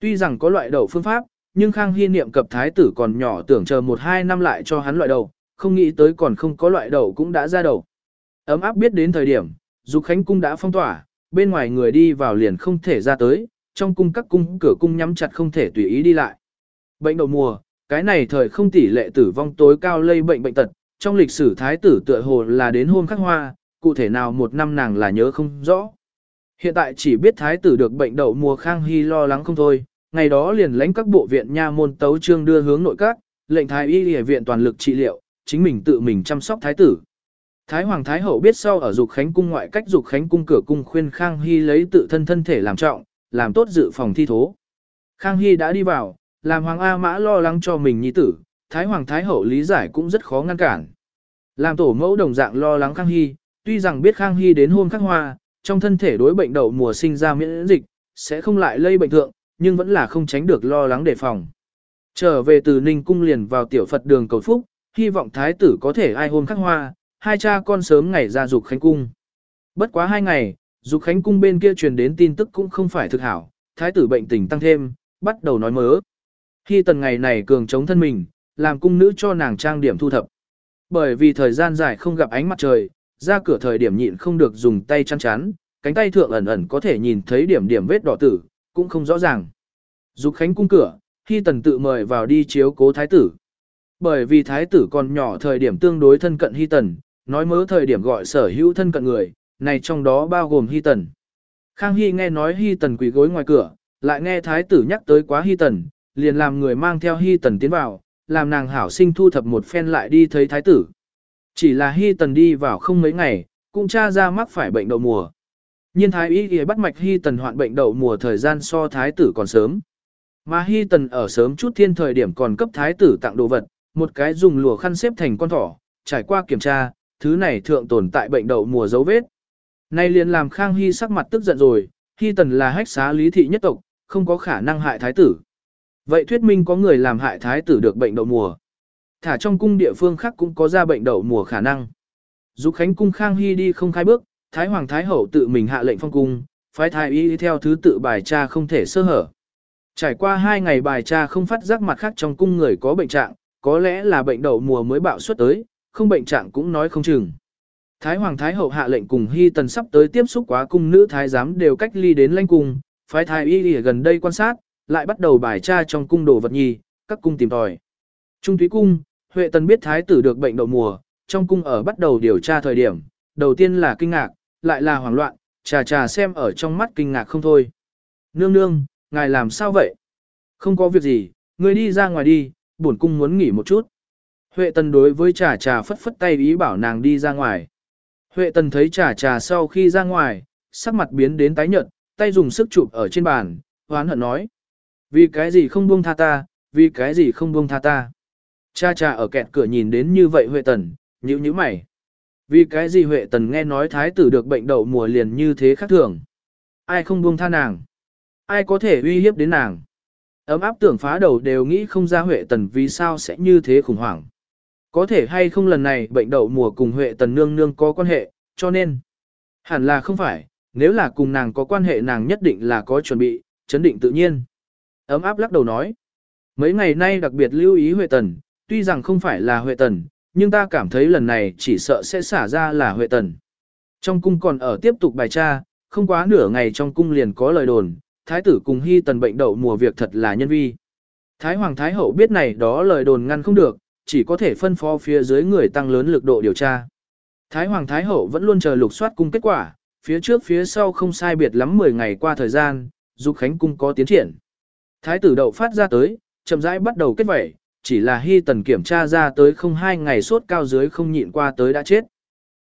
Tuy rằng có loại đậu phương pháp, nhưng Khang Hy niệm cập thái tử còn nhỏ tưởng chờ một hai năm lại cho hắn loại đậu, không nghĩ tới còn không có loại đậu cũng đã ra đậu. Ấm áp biết đến thời điểm, Dục Khánh Cung đã phong tỏa, bên ngoài người đi vào liền không thể ra tới, trong cung các cung cửa cung nhắm chặt không thể tùy ý đi lại. Bệnh đậu mùa, cái này thời không tỷ lệ tử vong tối cao lây bệnh bệnh tật, trong lịch sử thái tử tựa hồ là đến hôn khắc hoa, cụ thể nào một năm nàng là nhớ không rõ. Hiện tại chỉ biết thái tử được bệnh đậu mùa khang hy lo lắng không thôi, ngày đó liền lãnh các bộ viện nha môn tấu trương đưa hướng nội các, lệnh thái y y viện toàn lực trị liệu, chính mình tự mình chăm sóc thái tử. Thái hoàng thái hậu biết sau ở dục khánh cung ngoại cách dục khánh cung cửa cung khuyên khang hy lấy tự thân thân thể làm trọng, làm tốt dự phòng thi thố. Khang hy đã đi vào, làm hoàng A mã lo lắng cho mình nhi tử, thái hoàng thái hậu lý giải cũng rất khó ngăn cản. Làm tổ mẫu đồng dạng lo lắng khang hy, tuy rằng biết khang hy đến hôn khắc hoa, trong thân thể đối bệnh đậu mùa sinh ra miễn dịch, sẽ không lại lây bệnh thượng, nhưng vẫn là không tránh được lo lắng đề phòng. Trở về từ Ninh Cung liền vào tiểu Phật đường cầu phúc, hy vọng thái tử có thể ai hôn khắc hoa, hai cha con sớm ngày ra dục khánh cung. Bất quá hai ngày, dục khánh cung bên kia truyền đến tin tức cũng không phải thực hảo, thái tử bệnh tình tăng thêm, bắt đầu nói mớ. Khi tần ngày này cường chống thân mình, làm cung nữ cho nàng trang điểm thu thập. Bởi vì thời gian dài không gặp ánh mặt trời, ra cửa thời điểm nhịn không được dùng tay chăn chắn, cánh tay thượng ẩn ẩn có thể nhìn thấy điểm điểm vết đỏ tử, cũng không rõ ràng. Dục khánh cung cửa, khi tần tự mời vào đi chiếu cố thái tử. Bởi vì thái tử còn nhỏ thời điểm tương đối thân cận hy tần, nói mớ thời điểm gọi sở hữu thân cận người, này trong đó bao gồm hy tần. Khang Hy nghe nói hy tần quỳ gối ngoài cửa, lại nghe thái tử nhắc tới quá hy tần, liền làm người mang theo hy tần tiến vào, làm nàng hảo sinh thu thập một phen lại đi thấy thái tử. Chỉ là hy tần đi vào không mấy ngày, cũng tra ra mắc phải bệnh đậu mùa. Nhiên thái y y bắt mạch hy tần hoạn bệnh đậu mùa thời gian so thái tử còn sớm. Mà hy tần ở sớm chút thiên thời điểm còn cấp thái tử tặng đồ vật, một cái dùng lùa khăn xếp thành con thỏ, trải qua kiểm tra, thứ này thượng tồn tại bệnh đậu mùa dấu vết. Nay liền làm Khang Hy sắc mặt tức giận rồi, Hy tần là hách xá lý thị nhất tộc, không có khả năng hại thái tử. Vậy thuyết minh có người làm hại thái tử được bệnh đậu mùa. Thả trong cung địa phương khác cũng có ra bệnh đậu mùa khả năng. Dục Khánh cung Khang Hy đi không khai bước, Thái Hoàng Thái Hậu tự mình hạ lệnh phong cung, phái thái y theo thứ tự bài tra không thể sơ hở. Trải qua hai ngày bài tra không phát giác mặt khác trong cung người có bệnh trạng, có lẽ là bệnh đậu mùa mới bạo xuất tới, không bệnh trạng cũng nói không chừng. Thái Hoàng Thái Hậu hạ lệnh cùng Hy Tần sắp tới tiếp xúc quá cung nữ thái giám đều cách ly đến lãnh cung, phái thái y ở gần đây quan sát, lại bắt đầu bài tra trong cung đồ vật nhi, các cung tìm tòi. Trung Thúy Cung, Huệ Tần biết thái tử được bệnh đậu mùa, trong cung ở bắt đầu điều tra thời điểm, đầu tiên là kinh ngạc, lại là hoảng loạn, trà trà xem ở trong mắt kinh ngạc không thôi. Nương nương, ngài làm sao vậy? Không có việc gì, người đi ra ngoài đi, bổn cung muốn nghỉ một chút. Huệ Tần đối với trà trà phất phất tay ý bảo nàng đi ra ngoài. Huệ Tần thấy trà trà sau khi ra ngoài, sắc mặt biến đến tái nhợt, tay dùng sức chụp ở trên bàn, hoán hận nói. Vì cái gì không buông tha ta, vì cái gì không buông tha ta. Cha cha ở kẹt cửa nhìn đến như vậy Huệ Tần, nhíu nhíu mày. Vì cái gì Huệ Tần nghe nói thái tử được bệnh đậu mùa liền như thế khác thường. Ai không buông tha nàng? Ai có thể uy hiếp đến nàng? Ấm áp tưởng phá đầu đều nghĩ không ra Huệ Tần vì sao sẽ như thế khủng hoảng. Có thể hay không lần này bệnh đậu mùa cùng Huệ Tần nương nương có quan hệ, cho nên. Hẳn là không phải, nếu là cùng nàng có quan hệ nàng nhất định là có chuẩn bị, chấn định tự nhiên. Ấm áp lắc đầu nói. Mấy ngày nay đặc biệt lưu ý Huệ Tần, tuy rằng không phải là Huệ Tần, nhưng ta cảm thấy lần này chỉ sợ sẽ xả ra là Huệ Tần. Trong cung còn ở tiếp tục bài tra, không quá nửa ngày trong cung liền có lời đồn, thái tử cùng hy tần bệnh đậu mùa việc thật là nhân vi. Thái hoàng thái hậu biết này đó lời đồn ngăn không được, chỉ có thể phân phó phía dưới người tăng lớn lực độ điều tra. Thái hoàng thái hậu vẫn luôn chờ lục soát cung kết quả, phía trước phía sau không sai biệt lắm 10 ngày qua thời gian, dục khánh cung có tiến triển. Thái tử đậu phát ra tới, chậm rãi bắt đầu kết vẩy, chỉ là Hy Tần kiểm tra ra tới không hai ngày sốt cao dưới không nhịn qua tới đã chết.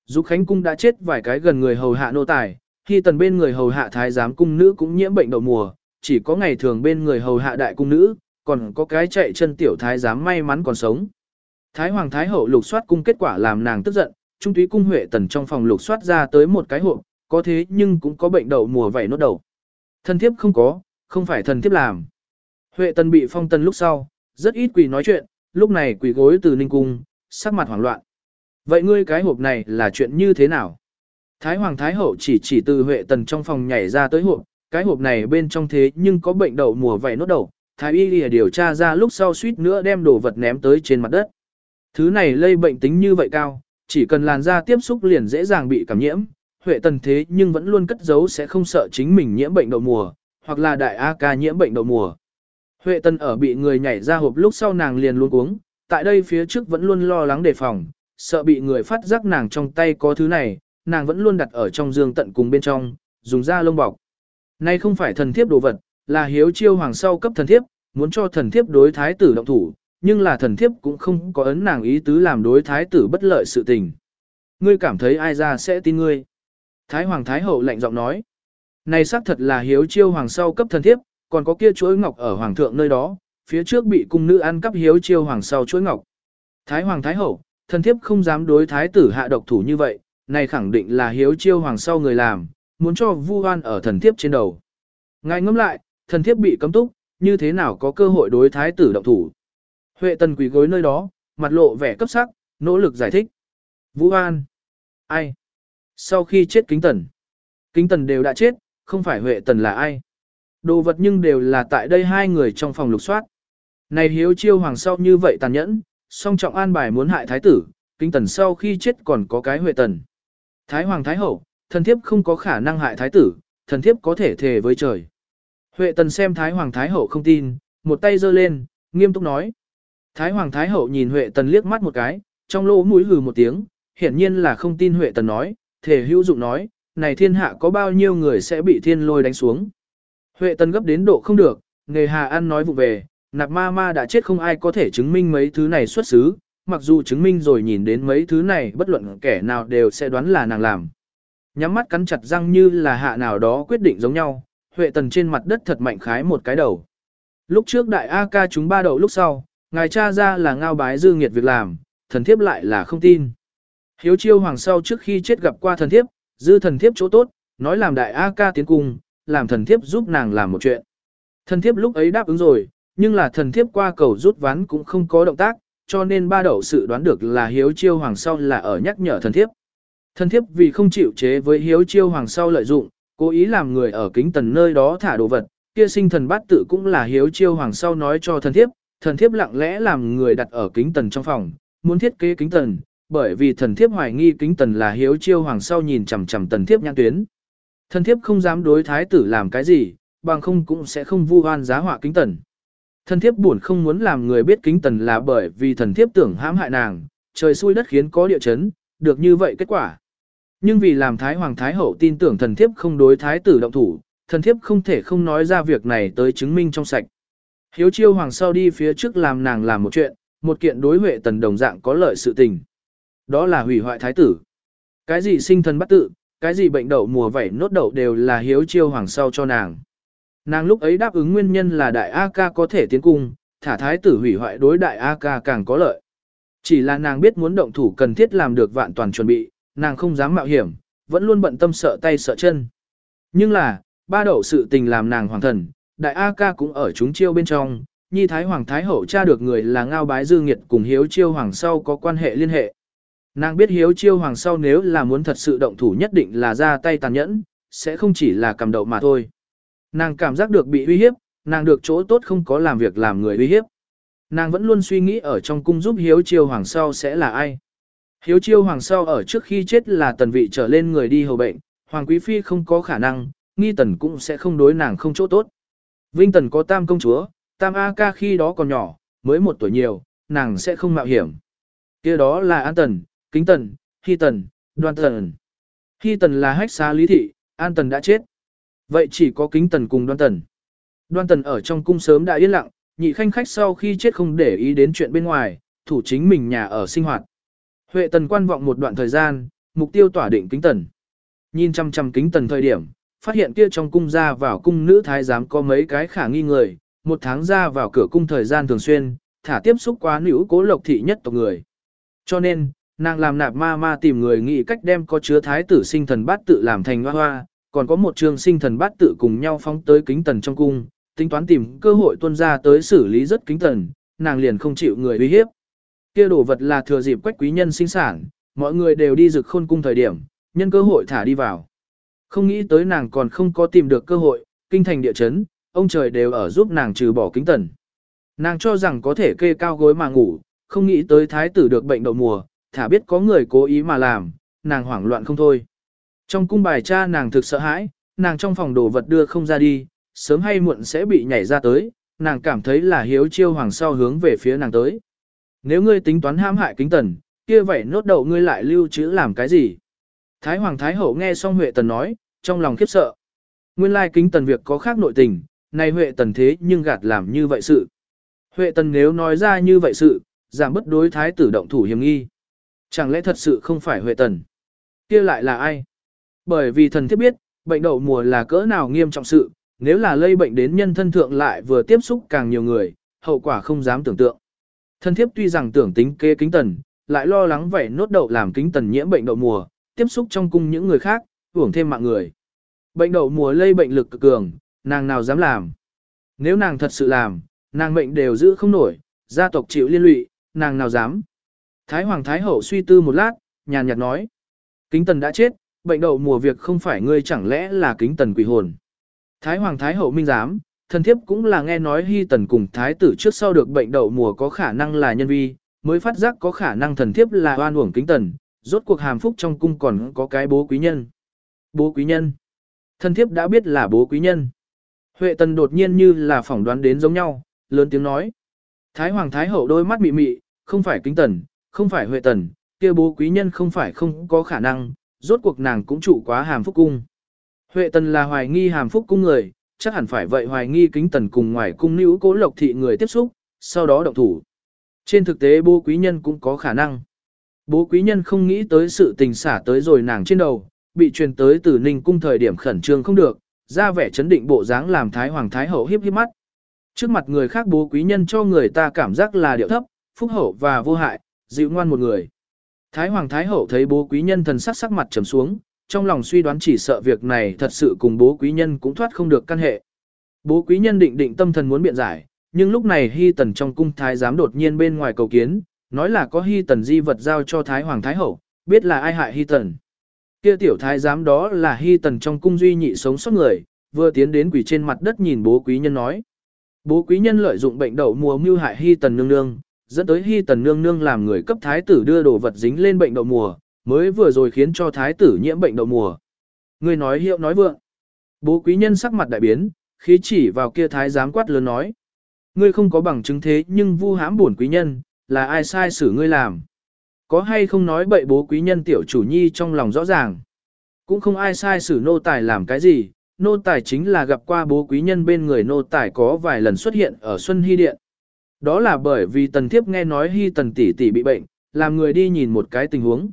Dục Khánh Cung đã chết vài cái gần người hầu hạ nô tài, Hy Tần bên người hầu hạ thái giám cung nữ cũng nhiễm bệnh đậu mùa, chỉ có ngày thường bên người hầu hạ đại cung nữ, còn có cái chạy chân tiểu thái giám may mắn còn sống. Thái Hoàng Thái Hậu lục soát cung kết quả làm nàng tức giận, trung túy cung Huệ Tần trong phòng lục soát ra tới một cái hộp, có thế nhưng cũng có bệnh đậu mùa vảy nốt đầu. Thần thiếp không có, không phải thần thiếp làm. Huệ Tần bị phong tần lúc sau, rất ít quỷ nói chuyện, lúc này quỷ gối từ ninh cung, sắc mặt hoảng loạn. Vậy ngươi cái hộp này là chuyện như thế nào? Thái Hoàng Thái Hậu chỉ chỉ từ Huệ Tần trong phòng nhảy ra tới hộp, cái hộp này bên trong thế nhưng có bệnh đậu mùa vảy nốt đầu. Thái y lìa điều tra ra lúc sau suýt nữa đem đồ vật ném tới trên mặt đất. Thứ này lây bệnh tính như vậy cao, chỉ cần làn da tiếp xúc liền dễ dàng bị cảm nhiễm. Huệ Tần thế nhưng vẫn luôn cất giấu sẽ không sợ chính mình nhiễm bệnh đậu mùa, hoặc là đại A ca nhiễm bệnh đậu mùa. Huệ Tần ở bị người nhảy ra hộp lúc sau nàng liền luôn uống, tại đây phía trước vẫn luôn lo lắng đề phòng, sợ bị người phát giác nàng trong tay có thứ này, nàng vẫn luôn đặt ở trong giường tận cùng bên trong, dùng da lông bọc. Nay không phải thần thiếp đồ vật, là hiếu chiêu hoàng sau cấp thần thiếp, muốn cho thần thiếp đối thái tử động thủ, nhưng là thần thiếp cũng không có ấn nàng ý tứ làm đối thái tử bất lợi sự tình. Ngươi cảm thấy ai ra sẽ tin ngươi. Thái hoàng thái hậu lạnh giọng nói. Này xác thật là hiếu chiêu hoàng sau cấp thần thiếp, còn có kia chuỗi ngọc ở hoàng thượng nơi đó, phía trước bị cung nữ ăn cắp hiếu chiêu hoàng sau chuỗi ngọc. Thái hoàng thái hậu, thần thiếp không dám đối thái tử hạ độc thủ như vậy, này khẳng định là hiếu chiêu hoàng sau người làm, muốn cho vu oan ở thần thiếp trên đầu. Ngài ngẫm lại, thần thiếp bị cấm túc, như thế nào có cơ hội đối thái tử động thủ. Huệ tần quỳ gối nơi đó, mặt lộ vẻ cấp sắc, nỗ lực giải thích. Vũ An. Ai? Sau khi chết kính tần. Kính tần đều đã chết, không phải Huệ tần là ai. Đồ vật nhưng đều là tại đây hai người trong phòng lục soát. Này hiếu chiêu hoàng sau như vậy tàn nhẫn, song trọng an bài muốn hại thái tử, kính tần sau khi chết còn có cái Huệ tần. Thái hoàng thái hậu, thần thiếp không có khả năng hại thái tử, thần thiếp có thể thề với trời. Huệ tần xem thái hoàng thái hậu không tin, một tay giơ lên, nghiêm túc nói. Thái Hoàng Thái Hậu nhìn Huệ Tần liếc mắt một cái, trong lỗ mũi hừ một tiếng, hiển nhiên là không tin Huệ Tần nói, thể hữu dụng nói, này thiên hạ có bao nhiêu người sẽ bị thiên lôi đánh xuống. Huệ Tần gấp đến độ không được, nghề hà ăn nói vụ về, nạp ma ma đã chết không ai có thể chứng minh mấy thứ này xuất xứ, mặc dù chứng minh rồi nhìn đến mấy thứ này bất luận kẻ nào đều sẽ đoán là nàng làm. Nhắm mắt cắn chặt răng như là hạ nào đó quyết định giống nhau, Huệ Tần trên mặt đất thật mạnh khái một cái đầu. Lúc trước đại A ca chúng ba đầu lúc sau, ngài cha ra là ngao bái dư nghiệt việc làm, thần thiếp lại là không tin. Hiếu chiêu hoàng sau trước khi chết gặp qua thần thiếp, dư thần thiếp chỗ tốt, nói làm đại A ca tiến cung, làm thần thiếp giúp nàng làm một chuyện. Thần thiếp lúc ấy đáp ứng rồi, nhưng là thần thiếp qua cầu rút ván cũng không có động tác, cho nên ba đậu sự đoán được là hiếu chiêu hoàng sau là ở nhắc nhở thần thiếp. Thần thiếp vì không chịu chế với hiếu chiêu hoàng sau lợi dụng, cố ý làm người ở kính tần nơi đó thả đồ vật, kia sinh thần bát tự cũng là hiếu chiêu hoàng sau nói cho thần thiếp, thần thiếp lặng lẽ làm người đặt ở kính tần trong phòng, muốn thiết kế kính tần, bởi vì thần thiếp hoài nghi kính tần là hiếu chiêu hoàng sau nhìn chằm chằm tần thiếp nhãn tuyến. Thần thiếp không dám đối thái tử làm cái gì, bằng không cũng sẽ không vu oan giá họa kính tần. Thần thiếp buồn không muốn làm người biết kính tần là bởi vì thần thiếp tưởng hãm hại nàng, trời xui đất khiến có địa chấn, được như vậy kết quả. Nhưng vì làm thái hoàng thái hậu tin tưởng thần thiếp không đối thái tử động thủ, thần thiếp không thể không nói ra việc này tới chứng minh trong sạch. Hiếu chiêu hoàng sau đi phía trước làm nàng làm một chuyện, một kiện đối huệ tần đồng dạng có lợi sự tình. Đó là hủy hoại thái tử. Cái gì sinh thần bắt tự, cái gì bệnh đậu mùa vảy nốt đậu đều là hiếu chiêu hoàng sau cho nàng. Nàng lúc ấy đáp ứng nguyên nhân là đại A ca có thể tiến cung, thả thái tử hủy hoại đối đại A ca càng có lợi. Chỉ là nàng biết muốn động thủ cần thiết làm được vạn toàn chuẩn bị, nàng không dám mạo hiểm, vẫn luôn bận tâm sợ tay sợ chân. Nhưng là, ba đậu sự tình làm nàng hoàng thần, đại A ca cũng ở chúng chiêu bên trong, nhi thái hoàng thái hậu tra được người là ngao bái dư nghiệt cùng hiếu chiêu hoàng sau có quan hệ liên hệ. Nàng biết hiếu chiêu hoàng sau nếu là muốn thật sự động thủ nhất định là ra tay tàn nhẫn, sẽ không chỉ là cầm đậu mà thôi. Nàng cảm giác được bị uy hiếp, nàng được chỗ tốt không có làm việc làm người uy hiếp. Nàng vẫn luôn suy nghĩ ở trong cung giúp hiếu chiêu hoàng sau sẽ là ai. Hiếu chiêu hoàng sau ở trước khi chết là tần vị trở lên người đi hầu bệnh, hoàng quý phi không có khả năng, nghi tần cũng sẽ không đối nàng không chỗ tốt. Vinh Tần có tam công chúa, tam A ca khi đó còn nhỏ, mới một tuổi nhiều, nàng sẽ không mạo hiểm. kia đó là An Tần, Kính Tần, Hy Tần, Đoan Tần. Hy Tần là hách xá lý thị, An Tần đã chết. Vậy chỉ có Kính Tần cùng Đoan Tần. Đoan Tần ở trong cung sớm đã yên lặng, nhị khanh khách sau khi chết không để ý đến chuyện bên ngoài, thủ chính mình nhà ở sinh hoạt. Huệ tần quan vọng một đoạn thời gian, mục tiêu tỏa định kính tần. Nhìn chăm chăm kính tần thời điểm, phát hiện kia trong cung ra vào cung nữ thái giám có mấy cái khả nghi người, một tháng ra vào cửa cung thời gian thường xuyên, thả tiếp xúc quá nữ cố lộc thị nhất tộc người. Cho nên, nàng làm nạp ma ma tìm người nghĩ cách đem có chứa thái tử sinh thần bát tự làm thành hoa hoa, còn có một trường sinh thần bát tự cùng nhau phóng tới kính tần trong cung, tính toán tìm cơ hội tuân ra tới xử lý rất kính tần, nàng liền không chịu người uy hiếp. Kia đồ vật là thừa dịp quách quý nhân sinh sản, mọi người đều đi rực khôn cung thời điểm, nhân cơ hội thả đi vào. Không nghĩ tới nàng còn không có tìm được cơ hội, kinh thành địa chấn, ông trời đều ở giúp nàng trừ bỏ kính tần. Nàng cho rằng có thể kê cao gối mà ngủ, không nghĩ tới thái tử được bệnh đậu mùa, thả biết có người cố ý mà làm, nàng hoảng loạn không thôi. Trong cung bài cha nàng thực sợ hãi, nàng trong phòng đồ vật đưa không ra đi, sớm hay muộn sẽ bị nhảy ra tới, nàng cảm thấy là hiếu chiêu hoàng sau hướng về phía nàng tới. Nếu ngươi tính toán ham hại kính tần, kia vậy nốt đầu ngươi lại lưu trữ làm cái gì? Thái hoàng thái hậu nghe xong Huệ tần nói, trong lòng khiếp sợ. Nguyên lai kính tần việc có khác nội tình, này Huệ tần thế nhưng gạt làm như vậy sự. Huệ tần nếu nói ra như vậy sự, giảm bất đối thái tử động thủ hiểm nghi. Chẳng lẽ thật sự không phải Huệ tần? kia lại là ai? Bởi vì thần thiết biết, bệnh đậu mùa là cỡ nào nghiêm trọng sự, nếu là lây bệnh đến nhân thân thượng lại vừa tiếp xúc càng nhiều người, hậu quả không dám tưởng tượng. Thân thiếp tuy rằng tưởng tính kế kính tần, lại lo lắng vậy nốt đậu làm kính tần nhiễm bệnh đậu mùa, tiếp xúc trong cung những người khác, hưởng thêm mạng người. Bệnh đậu mùa lây bệnh lực cực cường, nàng nào dám làm. Nếu nàng thật sự làm, nàng mệnh đều giữ không nổi, gia tộc chịu liên lụy, nàng nào dám. Thái Hoàng Thái Hậu suy tư một lát, nhàn nhạt nói. Kính tần đã chết, bệnh đậu mùa việc không phải ngươi chẳng lẽ là kính tần quỷ hồn. Thái Hoàng Thái Hậu minh giám, thần thiếp cũng là nghe nói hy tần cùng thái tử trước sau được bệnh đậu mùa có khả năng là nhân vi, mới phát giác có khả năng thần thiếp là oan uổng kính tần, rốt cuộc hàm phúc trong cung còn có cái bố quý nhân. Bố quý nhân. thân thiếp đã biết là bố quý nhân. Huệ tần đột nhiên như là phỏng đoán đến giống nhau, lớn tiếng nói. Thái Hoàng Thái Hậu đôi mắt mị mị, không phải kính tần, không phải Huệ tần, kia bố quý nhân không phải không có khả năng, rốt cuộc nàng cũng trụ quá hàm phúc cung. Huệ tần là hoài nghi hàm phúc cung người, chắc hẳn phải vậy hoài nghi kính tần cùng ngoài cung nữ cố lộc thị người tiếp xúc, sau đó động thủ. Trên thực tế bố quý nhân cũng có khả năng. Bố quý nhân không nghĩ tới sự tình xả tới rồi nàng trên đầu, bị truyền tới từ ninh cung thời điểm khẩn trương không được, ra vẻ chấn định bộ dáng làm thái hoàng thái hậu hiếp hiếp mắt. Trước mặt người khác bố quý nhân cho người ta cảm giác là điệu thấp, phúc hậu và vô hại, dịu ngoan một người. Thái hoàng thái hậu thấy bố quý nhân thần sắc sắc mặt trầm xuống, trong lòng suy đoán chỉ sợ việc này thật sự cùng bố quý nhân cũng thoát không được căn hệ. Bố quý nhân định định tâm thần muốn biện giải, nhưng lúc này hy tần trong cung thái giám đột nhiên bên ngoài cầu kiến, nói là có hy tần di vật giao cho thái hoàng thái hậu, biết là ai hại hy tần. Kia tiểu thái giám đó là hy tần trong cung duy nhị sống sót người, vừa tiến đến quỷ trên mặt đất nhìn bố quý nhân nói. Bố quý nhân lợi dụng bệnh đậu mùa mưu hại hy tần nương nương, dẫn tới hy tần nương nương làm người cấp thái tử đưa đồ vật dính lên bệnh đậu mùa, mới vừa rồi khiến cho thái tử nhiễm bệnh đậu mùa. Người nói hiệu nói vượng. Bố quý nhân sắc mặt đại biến, khí chỉ vào kia thái giám quát lớn nói. Ngươi không có bằng chứng thế nhưng vu hãm bổn quý nhân, là ai sai xử ngươi làm. Có hay không nói bậy bố quý nhân tiểu chủ nhi trong lòng rõ ràng. Cũng không ai sai xử nô tài làm cái gì, nô tài chính là gặp qua bố quý nhân bên người nô tài có vài lần xuất hiện ở Xuân Hy Điện. Đó là bởi vì tần thiếp nghe nói Hy tần tỷ tỷ bị bệnh, làm người đi nhìn một cái tình huống.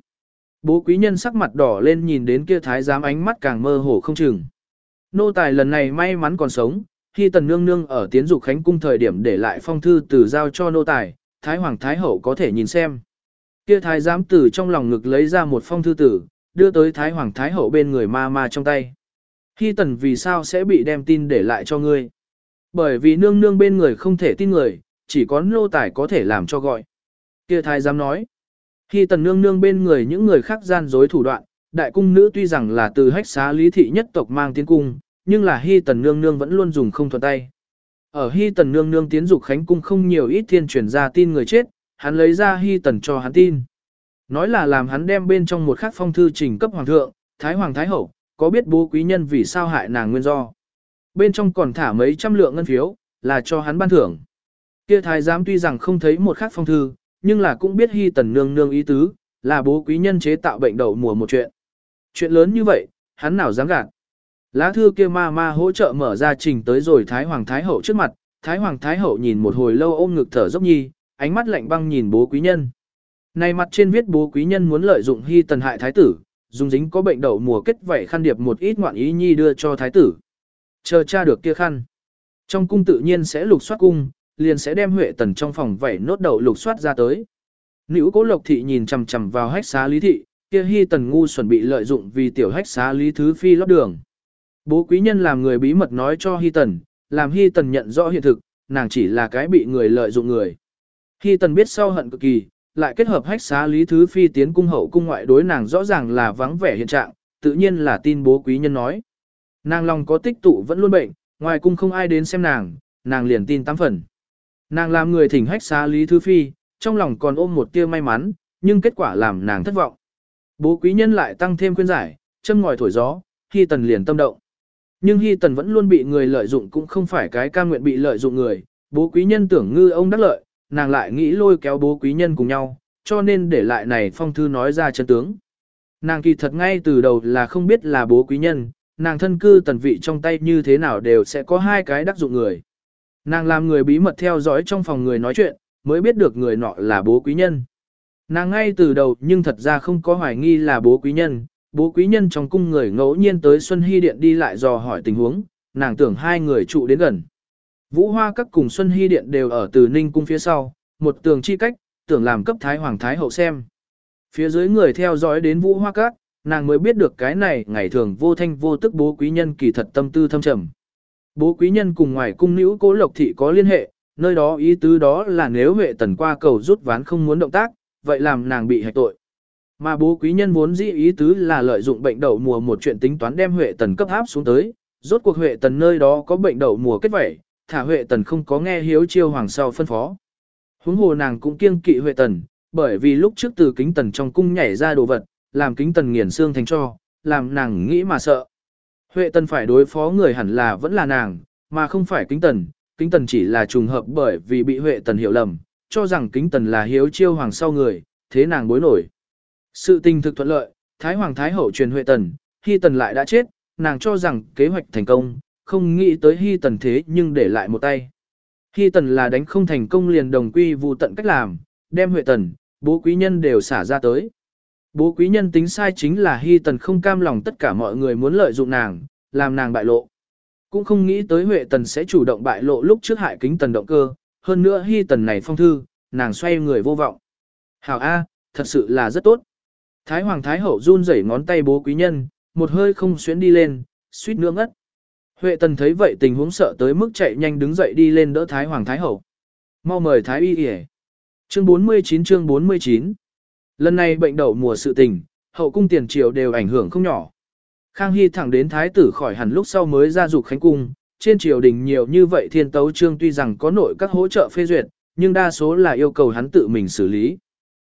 Bố quý nhân sắc mặt đỏ lên nhìn đến kia thái giám ánh mắt càng mơ hồ không chừng. Nô tài lần này may mắn còn sống, khi tần nương nương ở tiến dục khánh cung thời điểm để lại phong thư từ giao cho nô tài, thái hoàng thái hậu có thể nhìn xem. Kia thái giám tử trong lòng ngực lấy ra một phong thư tử, đưa tới thái hoàng thái hậu bên người ma ma trong tay. Khi tần vì sao sẽ bị đem tin để lại cho ngươi? Bởi vì nương nương bên người không thể tin người, chỉ có nô tài có thể làm cho gọi. Kia thái giám nói. Khi tần nương nương bên người những người khác gian dối thủ đoạn, đại cung nữ tuy rằng là từ hách xá lý thị nhất tộc mang tiến cung, nhưng là hy tần nương nương vẫn luôn dùng không thuận tay. Ở hy tần nương nương tiến dục khánh cung không nhiều ít thiên truyền ra tin người chết, hắn lấy ra hy tần cho hắn tin. Nói là làm hắn đem bên trong một khắc phong thư trình cấp hoàng thượng, thái hoàng thái hậu, có biết bố quý nhân vì sao hại nàng nguyên do. Bên trong còn thả mấy trăm lượng ngân phiếu, là cho hắn ban thưởng. Kia thái giám tuy rằng không thấy một khắc phong thư, nhưng là cũng biết hy tần nương nương ý tứ, là bố quý nhân chế tạo bệnh đậu mùa một chuyện. Chuyện lớn như vậy, hắn nào dám gạt. Lá thư kia ma ma hỗ trợ mở ra trình tới rồi Thái Hoàng Thái Hậu trước mặt, Thái Hoàng Thái Hậu nhìn một hồi lâu ôm ngực thở dốc nhi, ánh mắt lạnh băng nhìn bố quý nhân. Này mặt trên viết bố quý nhân muốn lợi dụng hy tần hại thái tử, dùng dính có bệnh đậu mùa kết vảy khăn điệp một ít ngoạn ý nhi đưa cho thái tử. Chờ cha được kia khăn. Trong cung tự nhiên sẽ lục soát cung, liền sẽ đem Huệ Tần trong phòng vảy nốt đậu lục soát ra tới. Nữ cố lộc thị nhìn chằm chằm vào hách xá lý thị, kia hy tần ngu chuẩn bị lợi dụng vì tiểu hách xá lý thứ phi lót đường. Bố quý nhân làm người bí mật nói cho hy tần, làm hy tần nhận rõ hiện thực, nàng chỉ là cái bị người lợi dụng người. Hy tần biết sau hận cực kỳ, lại kết hợp hách xá lý thứ phi tiến cung hậu cung ngoại đối nàng rõ ràng là vắng vẻ hiện trạng, tự nhiên là tin bố quý nhân nói. Nàng lòng có tích tụ vẫn luôn bệnh, ngoài cung không ai đến xem nàng, nàng liền tin tám phần. Nàng làm người thỉnh hách xá lý thứ phi, trong lòng còn ôm một tia may mắn, nhưng kết quả làm nàng thất vọng. Bố quý nhân lại tăng thêm khuyên giải, châm ngòi thổi gió, Hy Tần liền tâm động. Nhưng Hy Tần vẫn luôn bị người lợi dụng cũng không phải cái ca nguyện bị lợi dụng người, bố quý nhân tưởng ngư ông đắc lợi, nàng lại nghĩ lôi kéo bố quý nhân cùng nhau, cho nên để lại này phong thư nói ra chân tướng. Nàng kỳ thật ngay từ đầu là không biết là bố quý nhân, nàng thân cư tần vị trong tay như thế nào đều sẽ có hai cái đắc dụng người. Nàng làm người bí mật theo dõi trong phòng người nói chuyện, mới biết được người nọ là bố quý nhân. Nàng ngay từ đầu nhưng thật ra không có hoài nghi là bố quý nhân, bố quý nhân trong cung người ngẫu nhiên tới Xuân Hy Điện đi lại dò hỏi tình huống, nàng tưởng hai người trụ đến gần. Vũ Hoa các cùng Xuân Hy Điện đều ở từ Ninh cung phía sau, một tường chi cách, tưởng làm cấp Thái Hoàng Thái Hậu xem. Phía dưới người theo dõi đến Vũ Hoa các, nàng mới biết được cái này ngày thường vô thanh vô tức bố quý nhân kỳ thật tâm tư thâm trầm. Bố quý nhân cùng ngoài cung nữ cố lộc thị có liên hệ, nơi đó ý tứ đó là nếu Huệ Tần qua cầu rút ván không muốn động tác, vậy làm nàng bị hạch tội. Mà bố quý nhân vốn dĩ ý tứ là lợi dụng bệnh đậu mùa một chuyện tính toán đem Huệ Tần cấp áp xuống tới, rốt cuộc Huệ Tần nơi đó có bệnh đậu mùa kết vẩy, thả Huệ Tần không có nghe hiếu chiêu hoàng sau phân phó. Huống hồ nàng cũng kiêng kỵ Huệ Tần, bởi vì lúc trước từ kính tần trong cung nhảy ra đồ vật, làm kính tần nghiền xương thành cho, làm nàng nghĩ mà sợ. Huệ Tần phải đối phó người hẳn là vẫn là nàng, mà không phải kính tần, kính tần chỉ là trùng hợp bởi vì bị Huệ Tần hiểu lầm, cho rằng kính tần là hiếu chiêu hoàng sau người, thế nàng bối nổi. Sự tình thực thuận lợi, Thái Hoàng Thái Hậu truyền Huệ Tần, Hy Tần lại đã chết, nàng cho rằng kế hoạch thành công, không nghĩ tới Hy Tần thế nhưng để lại một tay. Hy Tần là đánh không thành công liền đồng quy vụ tận cách làm, đem Huệ Tần, bố quý nhân đều xả ra tới. Bố quý nhân tính sai chính là Hy Tần không cam lòng tất cả mọi người muốn lợi dụng nàng, làm nàng bại lộ. Cũng không nghĩ tới Huệ Tần sẽ chủ động bại lộ lúc trước hại kính Tần động cơ, hơn nữa Hy Tần này phong thư, nàng xoay người vô vọng. Hảo A, thật sự là rất tốt. Thái Hoàng Thái Hậu run rẩy ngón tay bố quý nhân, một hơi không xuyến đi lên, suýt nữa ngất. Huệ Tần thấy vậy tình huống sợ tới mức chạy nhanh đứng dậy đi lên đỡ Thái Hoàng Thái Hậu. Mau mời Thái Y yể. Chương 49 chương 49 Lần này bệnh đậu mùa sự tình, hậu cung tiền triều đều ảnh hưởng không nhỏ. Khang Hy thẳng đến Thái tử khỏi hẳn lúc sau mới ra dục khánh cung, trên triều đình nhiều như vậy thiên tấu trương tuy rằng có nội các hỗ trợ phê duyệt, nhưng đa số là yêu cầu hắn tự mình xử lý.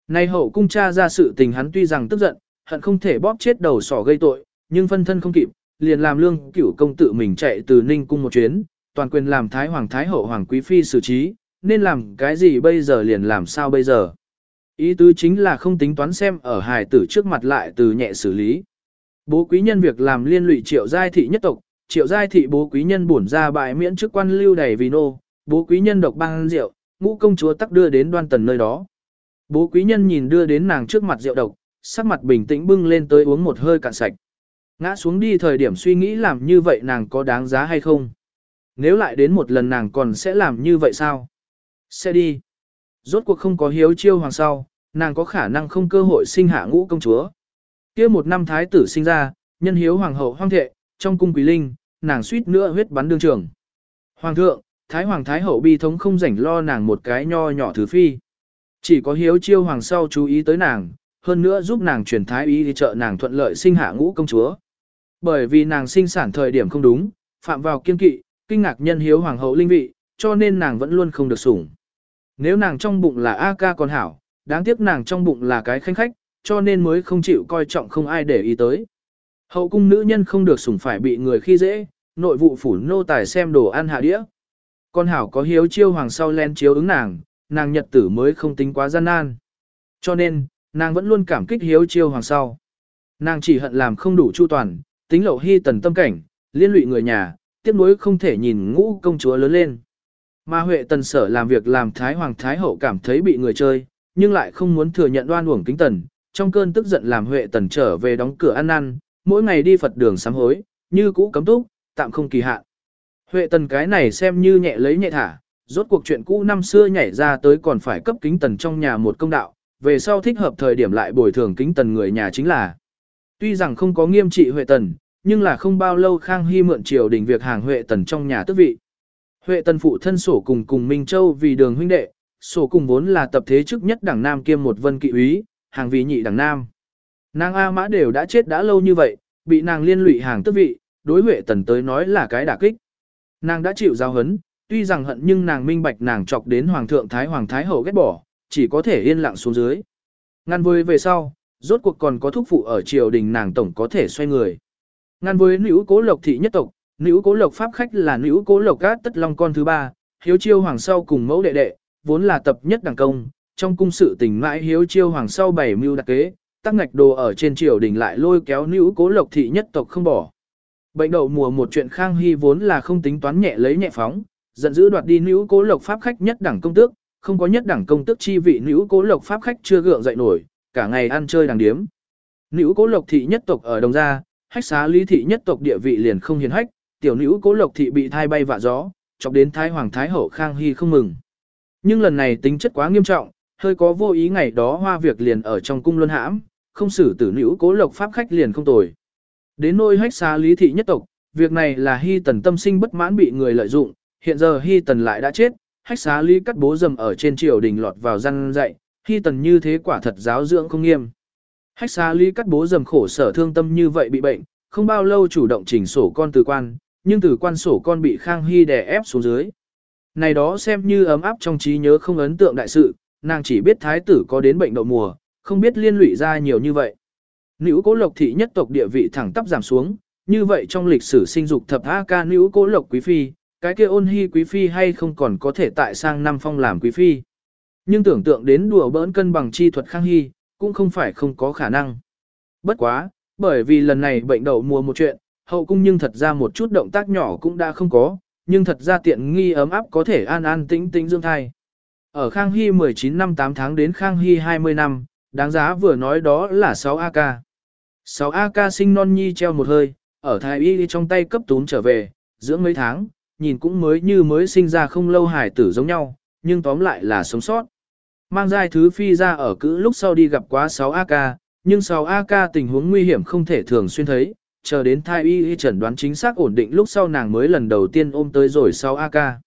Nay hậu cung cha ra sự tình hắn tuy rằng tức giận, hận không thể bóp chết đầu sỏ gây tội, nhưng phân thân không kịp, liền làm lương cửu công tự mình chạy từ Ninh cung một chuyến, toàn quyền làm Thái Hoàng Thái Hậu Hoàng Quý Phi xử trí, nên làm cái gì bây giờ liền làm sao bây giờ. Ý tứ chính là không tính toán xem ở hài tử trước mặt lại từ nhẹ xử lý. Bố quý nhân việc làm liên lụy triệu giai thị nhất tộc, triệu giai thị bố quý nhân bổn ra bại miễn chức quan lưu đầy vì nô, bố quý nhân độc băng rượu, ngũ công chúa tắc đưa đến đoan tần nơi đó. Bố quý nhân nhìn đưa đến nàng trước mặt rượu độc, sắc mặt bình tĩnh bưng lên tới uống một hơi cạn sạch. Ngã xuống đi thời điểm suy nghĩ làm như vậy nàng có đáng giá hay không? Nếu lại đến một lần nàng còn sẽ làm như vậy sao? Sẽ đi. Rốt cuộc không có hiếu chiêu hoàng sau, nàng có khả năng không cơ hội sinh hạ ngũ công chúa. kia một năm thái tử sinh ra, nhân hiếu hoàng hậu hoang thệ, trong cung quý linh, nàng suýt nữa huyết bắn đương trường. Hoàng thượng, thái hoàng thái hậu bi thống không rảnh lo nàng một cái nho nhỏ thứ phi. Chỉ có hiếu chiêu hoàng sau chú ý tới nàng, hơn nữa giúp nàng chuyển thái ý đi trợ nàng thuận lợi sinh hạ ngũ công chúa. Bởi vì nàng sinh sản thời điểm không đúng, phạm vào kiên kỵ, kinh ngạc nhân hiếu hoàng hậu linh vị, cho nên nàng vẫn luôn không được sủng. Nếu nàng trong bụng là A ca còn hảo, đáng tiếc nàng trong bụng là cái khanh khách, cho nên mới không chịu coi trọng không ai để ý tới. Hậu cung nữ nhân không được sủng phải bị người khi dễ, nội vụ phủ nô tài xem đồ ăn hạ đĩa. Con hảo có hiếu chiêu hoàng sau len chiếu ứng nàng, nàng nhật tử mới không tính quá gian nan. Cho nên, nàng vẫn luôn cảm kích hiếu chiêu hoàng sau. Nàng chỉ hận làm không đủ chu toàn, tính lậu hy tần tâm cảnh, liên lụy người nhà, tiếc nuối không thể nhìn ngũ công chúa lớn lên. Mà Huệ Tần sở làm việc làm Thái Hoàng Thái Hậu cảm thấy bị người chơi, nhưng lại không muốn thừa nhận đoan uổng kính tần, trong cơn tức giận làm Huệ Tần trở về đóng cửa ăn năn, mỗi ngày đi Phật đường sám hối, như cũ cấm túc, tạm không kỳ hạn. Huệ Tần cái này xem như nhẹ lấy nhẹ thả, rốt cuộc chuyện cũ năm xưa nhảy ra tới còn phải cấp kính tần trong nhà một công đạo, về sau thích hợp thời điểm lại bồi thường kính tần người nhà chính là. Tuy rằng không có nghiêm trị Huệ Tần, nhưng là không bao lâu Khang Hy mượn triều đình việc hàng Huệ Tần trong nhà tước vị. Huệ Tần phụ thân sổ cùng cùng Minh Châu vì đường huynh đệ, sổ cùng vốn là tập thế chức nhất đảng Nam kiêm một vân kỵ úy, hàng vì nhị đảng Nam. Nàng A Mã đều đã chết đã lâu như vậy, bị nàng liên lụy hàng tước vị, đối Huệ Tần tới nói là cái đả kích. Nàng đã chịu giao hấn, tuy rằng hận nhưng nàng minh bạch nàng chọc đến Hoàng thượng Thái Hoàng Thái Hậu ghét bỏ, chỉ có thể yên lặng xuống dưới. Ngăn với về sau, rốt cuộc còn có thúc phụ ở triều đình nàng tổng có thể xoay người. Ngăn với nữ cố lộc thị nhất tộc, nữ cố lộc pháp khách là nữ cố lộc cát tất long con thứ ba, hiếu chiêu hoàng sau cùng mẫu đệ đệ, vốn là tập nhất đẳng công, trong cung sự tình mãi hiếu chiêu hoàng sau bảy mưu đặc kế, tắc ngạch đồ ở trên triều đình lại lôi kéo nữ cố lộc thị nhất tộc không bỏ. Bệnh đậu mùa một chuyện khang hy vốn là không tính toán nhẹ lấy nhẹ phóng, giận dữ đoạt đi nữ cố lộc pháp khách nhất đẳng công tước, không có nhất đẳng công tước chi vị nữ cố lộc pháp khách chưa gượng dậy nổi, cả ngày ăn chơi đàng điếm. Nữ cố lộc thị nhất tộc ở đồng gia, hách xá lý thị nhất tộc địa vị liền không hiền hách, tiểu nữ cố lộc thị bị thai bay vạ gió, chọc đến thái hoàng thái hậu khang hy không mừng. Nhưng lần này tính chất quá nghiêm trọng, hơi có vô ý ngày đó hoa việc liền ở trong cung luân hãm, không xử tử nữ cố lộc pháp khách liền không tồi. Đến nôi hách xá lý thị nhất tộc, việc này là hy tần tâm sinh bất mãn bị người lợi dụng, hiện giờ hy tần lại đã chết, hách xá lý cắt bố dầm ở trên triều đình lọt vào răn dạy, hy tần như thế quả thật giáo dưỡng không nghiêm. Hách xá lý cắt bố dầm khổ sở thương tâm như vậy bị bệnh, không bao lâu chủ động chỉnh sổ con từ quan, nhưng từ quan sổ con bị Khang Hy đè ép xuống dưới. Này đó xem như ấm áp trong trí nhớ không ấn tượng đại sự, nàng chỉ biết thái tử có đến bệnh đậu mùa, không biết liên lụy ra nhiều như vậy. Nữ cố lộc thị nhất tộc địa vị thẳng tắp giảm xuống, như vậy trong lịch sử sinh dục thập A ca nữ cố lộc quý phi, cái kia ôn hy quý phi hay không còn có thể tại sang năm phong làm quý phi. Nhưng tưởng tượng đến đùa bỡn cân bằng chi thuật khang hy, cũng không phải không có khả năng. Bất quá, bởi vì lần này bệnh đậu mùa một chuyện, hậu cung nhưng thật ra một chút động tác nhỏ cũng đã không có, nhưng thật ra tiện nghi ấm áp có thể an an tĩnh tĩnh dưỡng thai. Ở Khang Hy 19 năm 8 tháng đến Khang Hy 20 năm, đáng giá vừa nói đó là 6 AK. 6 AK sinh non nhi treo một hơi, ở thái y trong tay cấp tún trở về, dưỡng mấy tháng, nhìn cũng mới như mới sinh ra không lâu hải tử giống nhau, nhưng tóm lại là sống sót. Mang giai thứ phi ra ở cữ lúc sau đi gặp quá 6 AK, nhưng 6 AK tình huống nguy hiểm không thể thường xuyên thấy, chờ đến thai y chẩn đoán chính xác ổn định lúc sau nàng mới lần đầu tiên ôm tới rồi 6 AK.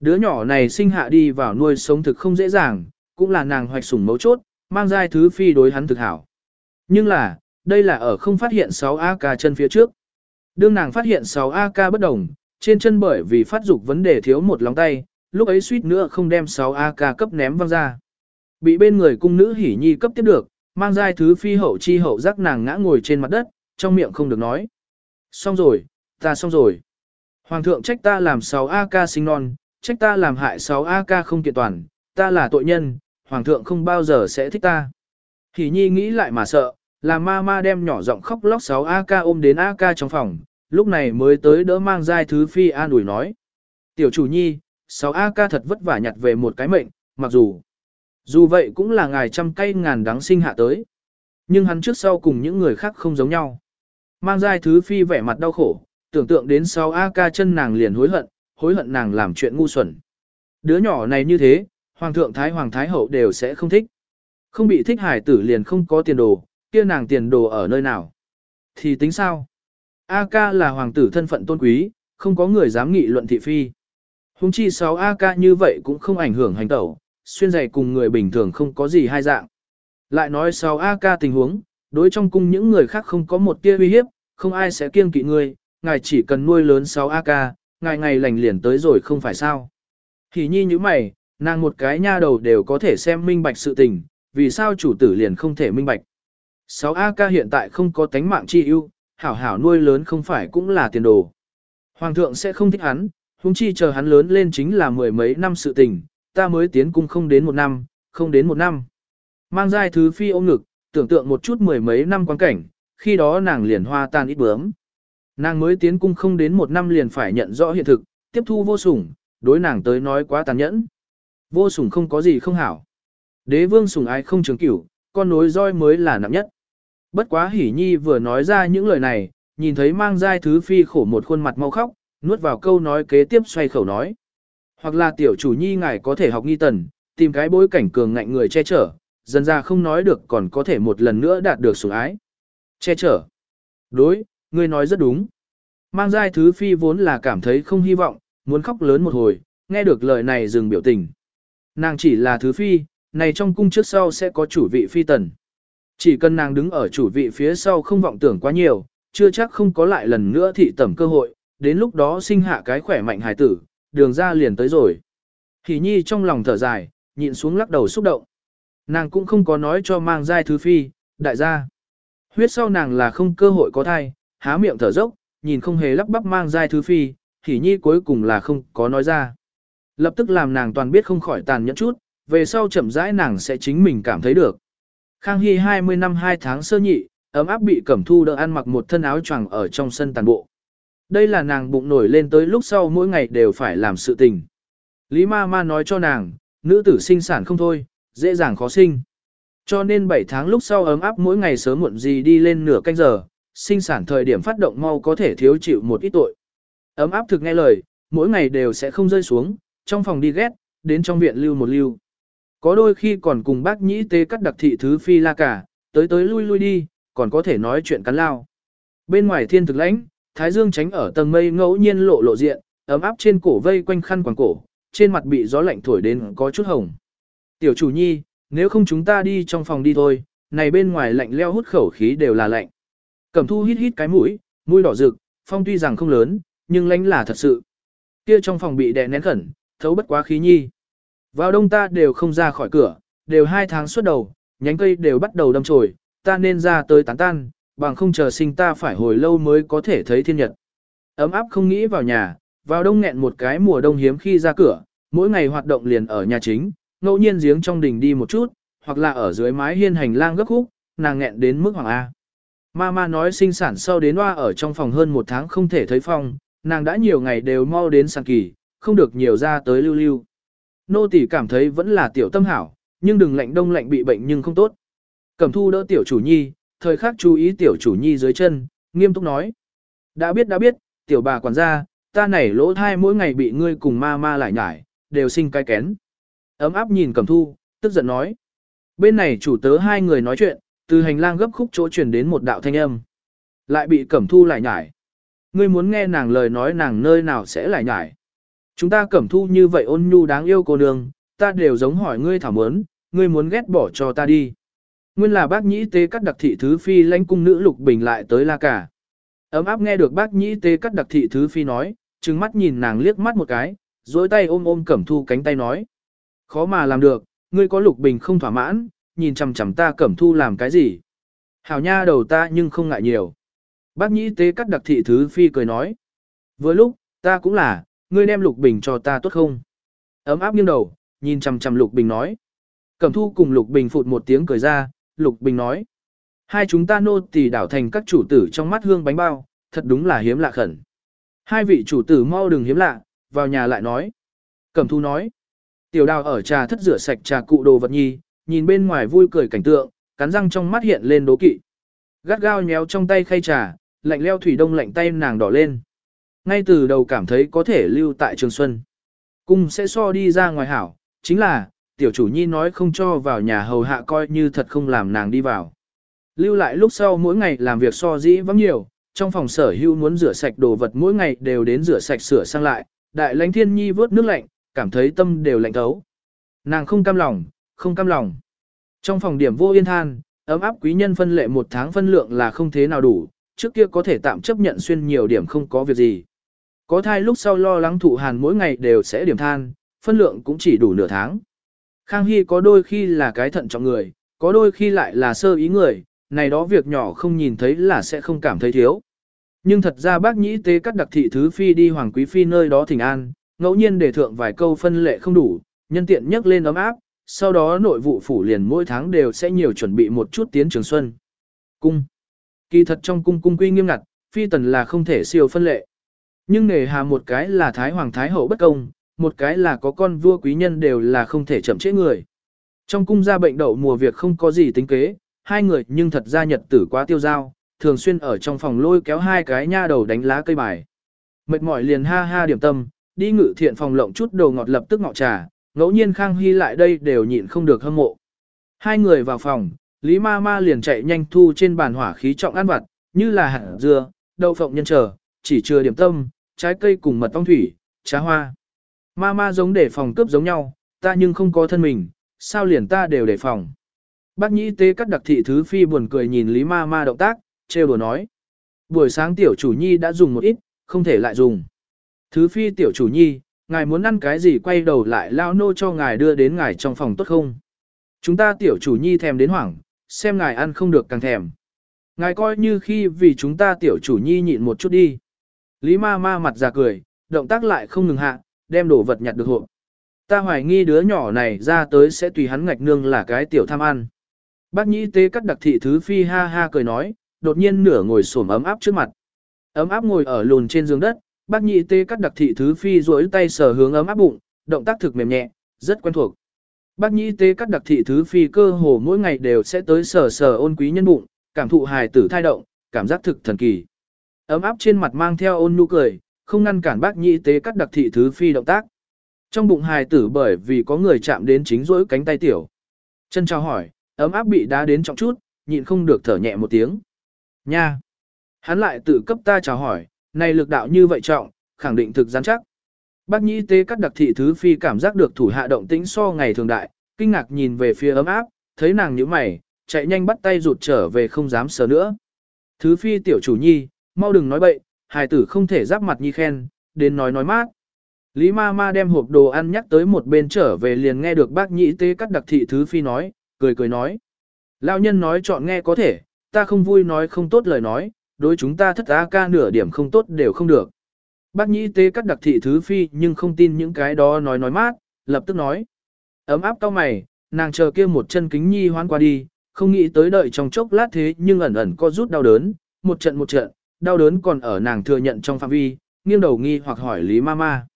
Đứa nhỏ này sinh hạ đi vào nuôi sống thực không dễ dàng, cũng là nàng hoạch sủng mấu chốt, mang giai thứ phi đối hắn thực hảo. Nhưng là, đây là ở không phát hiện 6 AK chân phía trước. Đương nàng phát hiện 6 AK bất đồng, trên chân bởi vì phát dục vấn đề thiếu một lòng tay, lúc ấy suýt nữa không đem 6 AK cấp ném văng ra. Bị bên người cung nữ hỉ nhi cấp tiếp được, mang giai thứ phi hậu chi hậu giác nàng ngã ngồi trên mặt đất, trong miệng không được nói. Xong rồi, ta xong rồi. Hoàng thượng trách ta làm 6 AK sinh non, trách ta làm hại 6 AK không kiện toàn, ta là tội nhân, hoàng thượng không bao giờ sẽ thích ta. Hỉ nhi nghĩ lại mà sợ, là ma ma đem nhỏ giọng khóc lóc 6 AK ôm đến AK trong phòng, lúc này mới tới đỡ mang giai thứ phi an ủi nói. Tiểu chủ nhi, 6 AK thật vất vả nhặt về một cái mệnh, mặc dù, dù vậy cũng là ngài trăm cây ngàn đắng sinh hạ tới. Nhưng hắn trước sau cùng những người khác không giống nhau. Mang giai thứ phi vẻ mặt đau khổ, tưởng tượng đến 6 AK chân nàng liền hối hận, hối hận nàng làm chuyện ngu xuẩn. Đứa nhỏ này như thế, Hoàng thượng Thái Hoàng Thái Hậu đều sẽ không thích. Không bị thích hải tử liền không có tiền đồ, kia nàng tiền đồ ở nơi nào. Thì tính sao? A ca là hoàng tử thân phận tôn quý, không có người dám nghị luận thị phi. Hùng chi 6 A ca như vậy cũng không ảnh hưởng hành tẩu, xuyên giày cùng người bình thường không có gì hai dạng. Lại nói 6 A ca tình huống, đối trong cung những người khác không có một tia uy hiếp, không ai sẽ kiêng kỵ ngươi, ngài chỉ cần nuôi lớn 6 A ca, ngài ngày lành liền tới rồi không phải sao. Thì nhi như mày, nàng một cái nha đầu đều có thể xem minh bạch sự tình, vì sao chủ tử liền không thể minh bạch. 6 A ca hiện tại không có tánh mạng chi ưu, hảo hảo nuôi lớn không phải cũng là tiền đồ. Hoàng thượng sẽ không thích hắn, huống chi chờ hắn lớn lên chính là mười mấy năm sự tình, ta mới tiến cung không đến một năm, không đến một năm. Mang giai thứ phi ôm ngực, tưởng tượng một chút mười mấy năm quan cảnh, khi đó nàng liền hoa tan ít bướm. Nàng mới tiến cung không đến một năm liền phải nhận rõ hiện thực, tiếp thu vô sủng, đối nàng tới nói quá tàn nhẫn. Vô sủng không có gì không hảo. Đế vương sủng ai không trường cửu, con nối roi mới là nặng nhất. Bất quá hỉ nhi vừa nói ra những lời này, nhìn thấy mang giai thứ phi khổ một khuôn mặt mau khóc, nuốt vào câu nói kế tiếp xoay khẩu nói. Hoặc là tiểu chủ nhi ngài có thể học nghi tần, tìm cái bối cảnh cường ngạnh người che chở, dần ra không nói được còn có thể một lần nữa đạt được sủng ái. Che chở. Đối, ngươi nói rất đúng. Mang giai thứ phi vốn là cảm thấy không hy vọng, muốn khóc lớn một hồi, nghe được lời này dừng biểu tình. Nàng chỉ là thứ phi, này trong cung trước sau sẽ có chủ vị phi tần. Chỉ cần nàng đứng ở chủ vị phía sau không vọng tưởng quá nhiều, chưa chắc không có lại lần nữa thị tẩm cơ hội, đến lúc đó sinh hạ cái khỏe mạnh hài tử, đường ra liền tới rồi. Hỷ nhi trong lòng thở dài, nhịn xuống lắc đầu xúc động. Nàng cũng không có nói cho mang giai thứ phi, đại gia. Huyết sau nàng là không cơ hội có thai, há miệng thở dốc, nhìn không hề lắp bắp mang giai thứ phi, hỷ nhi cuối cùng là không có nói ra. Lập tức làm nàng toàn biết không khỏi tàn nhẫn chút, về sau chậm rãi nàng sẽ chính mình cảm thấy được. Khang Hy 20 năm 2 tháng sơ nhị, ấm áp bị cẩm thu đỡ ăn mặc một thân áo choàng ở trong sân tàn bộ. Đây là nàng bụng nổi lên tới lúc sau mỗi ngày đều phải làm sự tình. Lý ma ma nói cho nàng, nữ tử sinh sản không thôi, dễ dàng khó sinh. Cho nên 7 tháng lúc sau ấm áp mỗi ngày sớm muộn gì đi lên nửa canh giờ, sinh sản thời điểm phát động mau có thể thiếu chịu một ít tội. Ấm áp thực nghe lời, mỗi ngày đều sẽ không rơi xuống, trong phòng đi ghét, đến trong viện lưu một lưu. Có đôi khi còn cùng bác nhĩ tế cắt đặc thị thứ phi la cả, tới tới lui lui đi, còn có thể nói chuyện cắn lao. Bên ngoài thiên thực lãnh, thái dương tránh ở tầng mây ngẫu nhiên lộ lộ diện, ấm áp trên cổ vây quanh khăn quàng cổ, trên mặt bị gió lạnh thổi đến có chút hồng. Tiểu chủ nhi, nếu không chúng ta đi trong phòng đi thôi, này bên ngoài lạnh leo hút khẩu khí đều là lạnh. Cẩm thu hít hít cái mũi, mũi đỏ rực, phong tuy rằng không lớn, nhưng lánh là thật sự. Kia trong phòng bị đè nén khẩn, thấu bất quá khí nhi. Vào đông ta đều không ra khỏi cửa, đều hai tháng suốt đầu, nhánh cây đều bắt đầu đâm chồi, ta nên ra tới tán tan, bằng không chờ sinh ta phải hồi lâu mới có thể thấy thiên nhật. Ấm áp không nghĩ vào nhà, vào đông nghẹn một cái mùa đông hiếm khi ra cửa, mỗi ngày hoạt động liền ở nhà chính, ngẫu nhiên giếng trong đình đi một chút, hoặc là ở dưới mái hiên hành lang gấp khúc, nàng nghẹn đến mức hoàng A. Mama nói sinh sản sau đến hoa ở trong phòng hơn một tháng không thể thấy phong, nàng đã nhiều ngày đều mau đến sàn kỳ, không được nhiều ra tới lưu lưu. Nô tỷ cảm thấy vẫn là tiểu tâm hảo, nhưng đừng lạnh đông lạnh bị bệnh nhưng không tốt. Cẩm thu đỡ tiểu chủ nhi, thời khắc chú ý tiểu chủ nhi dưới chân, nghiêm túc nói. Đã biết đã biết, tiểu bà quản gia, ta này lỗ thai mỗi ngày bị ngươi cùng ma ma lại nhải, đều sinh cái kén. Ấm áp nhìn cẩm thu, tức giận nói. Bên này chủ tớ hai người nói chuyện, từ hành lang gấp khúc chỗ truyền đến một đạo thanh âm. Lại bị cẩm thu lại nhải. Ngươi muốn nghe nàng lời nói nàng nơi nào sẽ lại nhải. Chúng ta cẩm thu như vậy ôn nhu đáng yêu cô nương, ta đều giống hỏi ngươi thảo mớn, ngươi muốn ghét bỏ cho ta đi. Nguyên là bác nhĩ tế cắt đặc thị thứ phi lãnh cung nữ lục bình lại tới la cả. Ấm áp nghe được bác nhĩ tế cắt đặc thị thứ phi nói, trừng mắt nhìn nàng liếc mắt một cái, dối tay ôm ôm cẩm thu cánh tay nói. Khó mà làm được, ngươi có lục bình không thỏa mãn, nhìn chằm chằm ta cẩm thu làm cái gì. Hảo nha đầu ta nhưng không ngại nhiều. Bác nhĩ tế cắt đặc thị thứ phi cười nói. Vừa lúc, ta cũng là, ngươi đem lục bình cho ta tốt không? Ấm áp nghiêng đầu, nhìn chằm chằm lục bình nói. Cẩm thu cùng lục bình phụt một tiếng cười ra, lục bình nói. Hai chúng ta nô tỳ đảo thành các chủ tử trong mắt hương bánh bao, thật đúng là hiếm lạ khẩn. Hai vị chủ tử mau đừng hiếm lạ, vào nhà lại nói. Cẩm thu nói. Tiểu đào ở trà thất rửa sạch trà cụ đồ vật nhi, nhìn bên ngoài vui cười cảnh tượng, cắn răng trong mắt hiện lên đố kỵ. Gắt gao nhéo trong tay khay trà, lạnh leo thủy đông lạnh tay nàng đỏ lên. Ngay từ đầu cảm thấy có thể lưu tại Trường Xuân. Cung sẽ so đi ra ngoài hảo, chính là, tiểu chủ nhi nói không cho vào nhà hầu hạ coi như thật không làm nàng đi vào. Lưu lại lúc sau mỗi ngày làm việc so dĩ vắng nhiều, trong phòng sở hưu muốn rửa sạch đồ vật mỗi ngày đều đến rửa sạch sửa sang lại, đại lãnh thiên nhi vớt nước lạnh, cảm thấy tâm đều lạnh thấu. Nàng không cam lòng, không cam lòng. Trong phòng điểm vô yên than, ấm áp quý nhân phân lệ một tháng phân lượng là không thế nào đủ, trước kia có thể tạm chấp nhận xuyên nhiều điểm không có việc gì. Có thai lúc sau lo lắng thụ hàn mỗi ngày đều sẽ điểm than, phân lượng cũng chỉ đủ nửa tháng. Khang Hy có đôi khi là cái thận trọng người, có đôi khi lại là sơ ý người, này đó việc nhỏ không nhìn thấy là sẽ không cảm thấy thiếu. Nhưng thật ra bác nhĩ tế cắt đặc thị thứ phi đi hoàng quý phi nơi đó thỉnh an, ngẫu nhiên để thượng vài câu phân lệ không đủ, nhân tiện nhắc lên ấm áp, sau đó nội vụ phủ liền mỗi tháng đều sẽ nhiều chuẩn bị một chút tiến trường xuân. Cung Kỳ thật trong cung cung quy nghiêm ngặt, phi tần là không thể siêu phân lệ. Nhưng nề hà một cái là Thái Hoàng Thái Hậu bất công, một cái là có con vua quý nhân đều là không thể chậm trễ người. Trong cung gia bệnh đậu mùa việc không có gì tính kế, hai người nhưng thật ra nhật tử quá tiêu giao, thường xuyên ở trong phòng lôi kéo hai cái nha đầu đánh lá cây bài. Mệt mỏi liền ha ha điểm tâm, đi ngự thiện phòng lộng chút đồ ngọt lập tức ngọ trà, ngẫu nhiên Khang Hy lại đây đều nhịn không được hâm mộ. Hai người vào phòng, Lý Ma Ma liền chạy nhanh thu trên bàn hỏa khí trọng ăn vặt, như là hạt dưa, đậu phộng nhân trở, chỉ chừa điểm tâm, trái cây cùng mật ong thủy, trà hoa. Ma Ma giống để phòng cướp giống nhau, ta nhưng không có thân mình, sao liền ta đều để phòng. Bác nhĩ tế cắt đặc thị thứ phi buồn cười nhìn Lý Ma Ma động tác, trêu đùa nói. Buổi sáng tiểu chủ nhi đã dùng một ít, không thể lại dùng. Thứ phi tiểu chủ nhi, ngài muốn ăn cái gì quay đầu lại lao nô cho ngài đưa đến ngài trong phòng tốt không? Chúng ta tiểu chủ nhi thèm đến hoảng, xem ngài ăn không được càng thèm. Ngài coi như khi vì chúng ta tiểu chủ nhi nhịn một chút đi. Lý ma ma mặt ra cười, động tác lại không ngừng hạ, đem đồ vật nhặt được hộp. Ta hoài nghi đứa nhỏ này ra tới sẽ tùy hắn ngạch nương là cái tiểu tham ăn. Bác nhĩ tế cắt đặc thị thứ phi ha ha cười nói, đột nhiên nửa ngồi xổm ấm áp trước mặt. Ấm áp ngồi ở lùn trên giường đất, bác nhĩ tế cắt đặc thị thứ phi duỗi tay sờ hướng ấm áp bụng, động tác thực mềm nhẹ, rất quen thuộc. Bác nhĩ tế cắt đặc thị thứ phi cơ hồ mỗi ngày đều sẽ tới sờ sờ ôn quý nhân bụng, cảm thụ hài tử thai động, cảm giác thực thần kỳ. Ấm áp trên mặt mang theo ôn nhu cười, không ngăn cản bác nhị tế cắt đặc thị thứ phi động tác. Trong bụng hài tử bởi vì có người chạm đến chính rỗi cánh tay tiểu. Chân chào hỏi, ấm áp bị đá đến trọng chút, nhịn không được thở nhẹ một tiếng. Nha! Hắn lại tự cấp ta chào hỏi, này lực đạo như vậy trọng, khẳng định thực rắn chắc. Bác nhĩ tế cắt đặc thị thứ phi cảm giác được thủ hạ động tĩnh so ngày thường đại, kinh ngạc nhìn về phía ấm áp, thấy nàng nhíu mày, chạy nhanh bắt tay rụt trở về không dám sờ nữa. Thứ phi tiểu chủ nhi, mau đừng nói bậy, hài tử không thể giáp mặt nhi khen, đến nói nói mát. Lý ma ma đem hộp đồ ăn nhắc tới một bên trở về liền nghe được bác nhĩ tế cắt đặc thị thứ phi nói, cười cười nói. Lão nhân nói chọn nghe có thể, ta không vui nói không tốt lời nói, đối chúng ta thất á ca nửa điểm không tốt đều không được. Bác nhĩ tế cắt đặc thị thứ phi nhưng không tin những cái đó nói nói mát, lập tức nói. Ấm áp cao mày, nàng chờ kia một chân kính nhi hoán qua đi, không nghĩ tới đợi trong chốc lát thế nhưng ẩn ẩn có rút đau đớn, một trận một trận, đau đớn còn ở nàng thừa nhận trong phạm vi, nghiêng đầu nghi hoặc hỏi Lý Mama.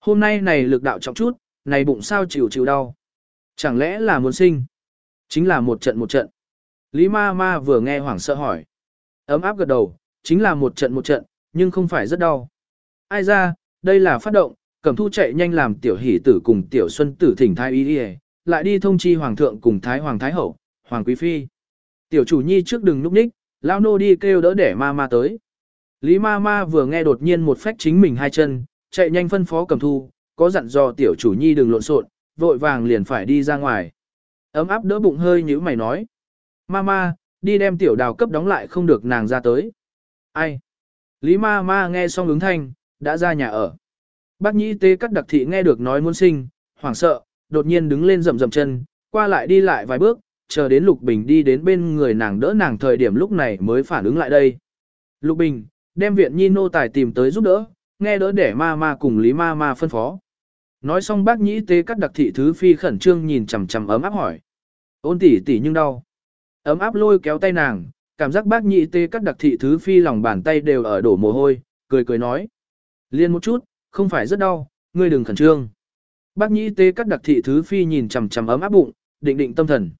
Hôm nay này lực đạo trọng chút, này bụng sao chịu chịu đau. Chẳng lẽ là muốn sinh? Chính là một trận một trận. Lý Mama vừa nghe hoảng sợ hỏi. Ấm áp gật đầu, chính là một trận một trận, nhưng không phải rất đau. Ai ra, đây là phát động, cẩm thu chạy nhanh làm tiểu hỷ tử cùng tiểu xuân tử thỉnh thái y đi lại đi thông chi hoàng thượng cùng thái hoàng thái hậu, hoàng quý phi. Tiểu chủ nhi trước đừng núp ních, lao nô đi kêu đỡ để ma ma tới. Lý ma ma vừa nghe đột nhiên một phách chính mình hai chân, chạy nhanh phân phó cầm thu, có dặn dò tiểu chủ nhi đừng lộn xộn, vội vàng liền phải đi ra ngoài. Ấm áp đỡ bụng hơi như mày nói. Mama, đi đem tiểu đào cấp đóng lại không được nàng ra tới. Ai? Lý ma ma nghe xong ứng thanh, đã ra nhà ở. Bác nhĩ tế cắt đặc thị nghe được nói muốn sinh, hoảng sợ, đột nhiên đứng lên rầm rầm chân, qua lại đi lại vài bước, chờ đến Lục Bình đi đến bên người nàng đỡ nàng thời điểm lúc này mới phản ứng lại đây. Lục Bình, đem viện nhi nô tài tìm tới giúp đỡ, nghe đỡ để ma ma cùng Lý ma ma phân phó. Nói xong bác nhĩ tế cắt đặc thị thứ phi khẩn trương nhìn chằm chằm ấm áp hỏi. Ôn tỷ tỷ nhưng đau. Ấm áp lôi kéo tay nàng, cảm giác bác nhị tê cắt đặc thị thứ phi lòng bàn tay đều ở đổ mồ hôi, cười cười nói. Liên một chút, không phải rất đau, ngươi đừng khẩn trương. Bác nhị tê cắt đặc thị thứ phi nhìn chằm chằm ấm áp bụng, định định tâm thần.